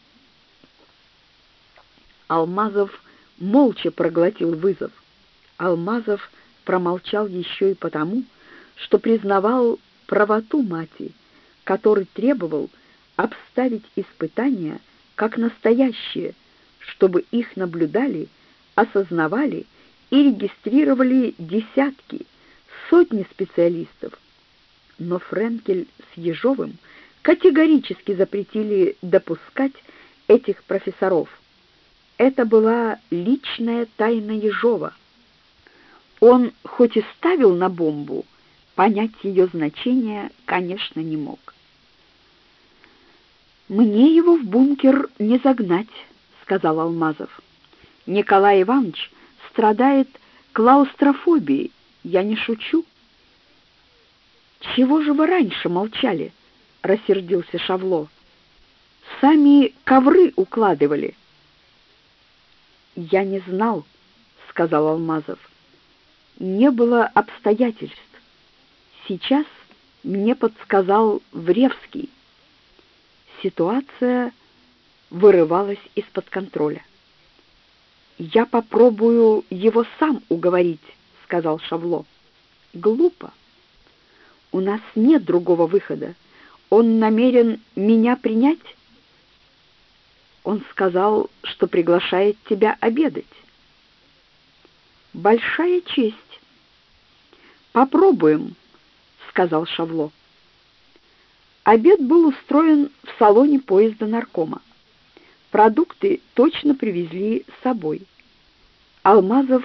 Алмазов молча проглотил вызов. Алмазов промолчал еще и потому, что признавал правоту мати, который требовал, обставить испытания как настоящие, чтобы их наблюдали, осознавали и регистрировали десятки, сотни специалистов. Но Френкель с Ежовым категорически запретили допускать этих профессоров. Это была личная тайна Ежова. Он хоть и ставил на бомбу, понять ее значение, конечно, не мог. Мне его в бункер не загнать, сказал Алмазов. Николай Иванович страдает клаустрофобией. Я не шучу. Чего же вы раньше молчали? рассердился Шавло. Сами ковры укладывали. Я не знал, сказал Алмазов. Не было обстоятельств. Сейчас мне подсказал Вревский ситуация вырывалась из-под контроля. «Я попробую его сам уговорить», — сказал Шавло. «Глупо. У нас нет другого выхода. Он намерен меня принять?» Он сказал, что приглашает тебя обедать. «Большая честь». «Попробуем», — сказал Шавло. Обед был устроен в салоне поезда наркома. Продукты точно привезли с собой. Алмазов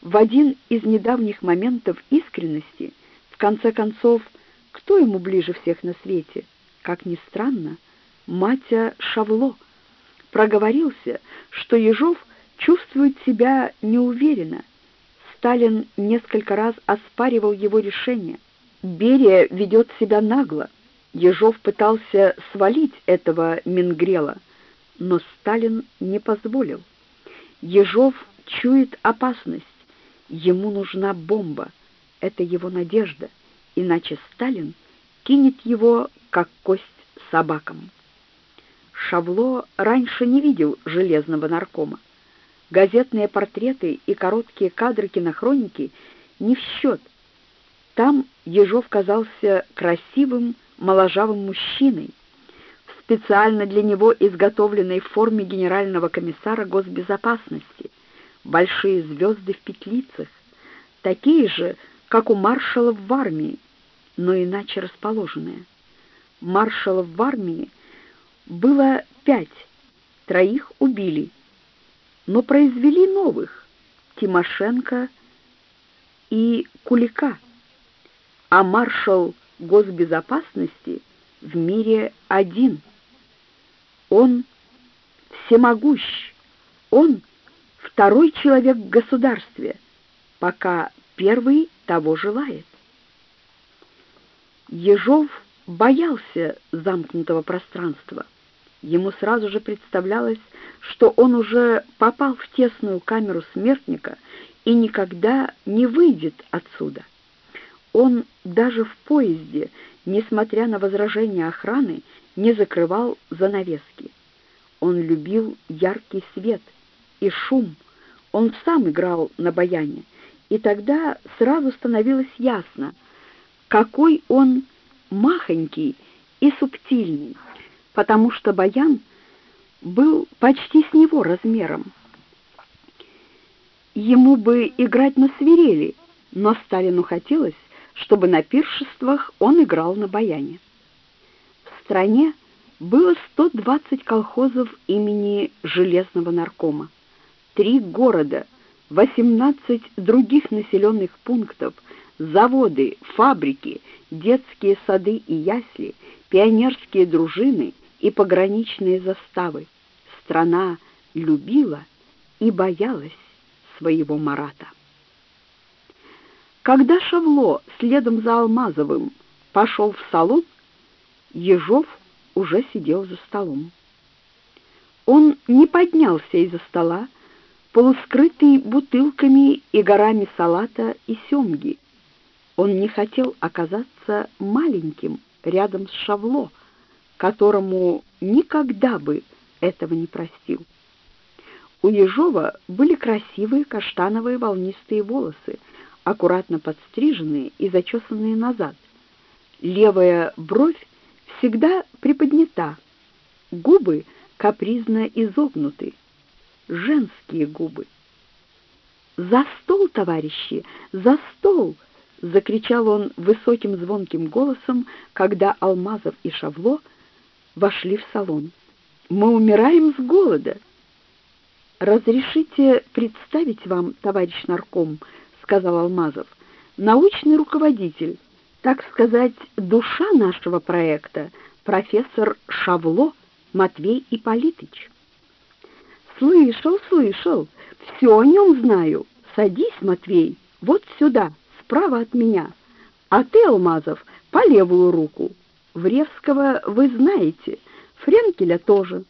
в один из недавних моментов искренности, в конце концов, кто ему ближе всех на свете? Как ни странно, Матя Шавло проговорился, что Ежов чувствует себя неуверенно. Сталин несколько раз оспаривал его решение. Берия ведет себя нагло. Ежов пытался свалить этого Менгрела, но Сталин не позволил. Ежов чует опасность. Ему нужна бомба. Это его надежда. иначе Сталин кинет его, как кость собакам. Шавло раньше не видел железного наркома. Газетные портреты и короткие кадры кинохроники не в счет. Там Ежов казался красивым, моложавым мужчиной, специально для него изготовленной форме генерального комиссара госбезопасности, большие звезды в петлицах, такие же, как у маршалов в армии, но иначе расположенные. Маршалов в армии было пять, троих убили, но произвели новых — Тимошенко и Кулика, а маршал госбезопасности в мире один. Он всемогущ, он второй человек в государстве, пока первый того желает. Ежов боялся замкнутого пространства. Ему сразу же представлялось, что он уже попал в тесную камеру смертника и никогда не выйдет отсюда. Он даже в поезде, несмотря на возражения охраны, не закрывал занавески. Он любил яркий свет и шум. Он сам играл на баяне, и тогда сразу становилось ясно, какой он махонький и субтильный, потому что баян был почти с него размером. Ему бы играть на свирели, но Сталину хотелось, чтобы на пиршествах он играл на баяне. Стране было 120 колхозов имени Железного наркома, три города, 18 других населенных пунктов, заводы, фабрики, детские сады и ясли, пионерские дружины и пограничные заставы. Страна любила и боялась своего Марата. Когда Шавло следом за Алмазовым пошел в салон, Ежов уже сидел за столом. Он не поднялся из-за стола, полускрытый бутылками и горами салата и семги. Он не хотел оказаться маленьким рядом с Шавло, которому никогда бы этого не простил. У Ежова были красивые каштановые волнистые волосы, аккуратно подстриженные и зачесанные назад. Левая бровь всегда приподнята, губы капризно изогнуты, женские губы. «За стол, товарищи, за стол!» — закричал он высоким звонким голосом, когда Алмазов и Шавло вошли в салон. «Мы умираем с голода!» «Разрешите представить вам, товарищ нарком», сказал Алмазов, научный руководитель, так сказать, душа нашего проекта, профессор Шавло Матвей Ипполитыч. Слышал, слышал, все о нем знаю. Садись, Матвей, вот сюда, справа от меня. А ты, Алмазов, по левую руку. Вревского вы знаете, Френкеля тоже.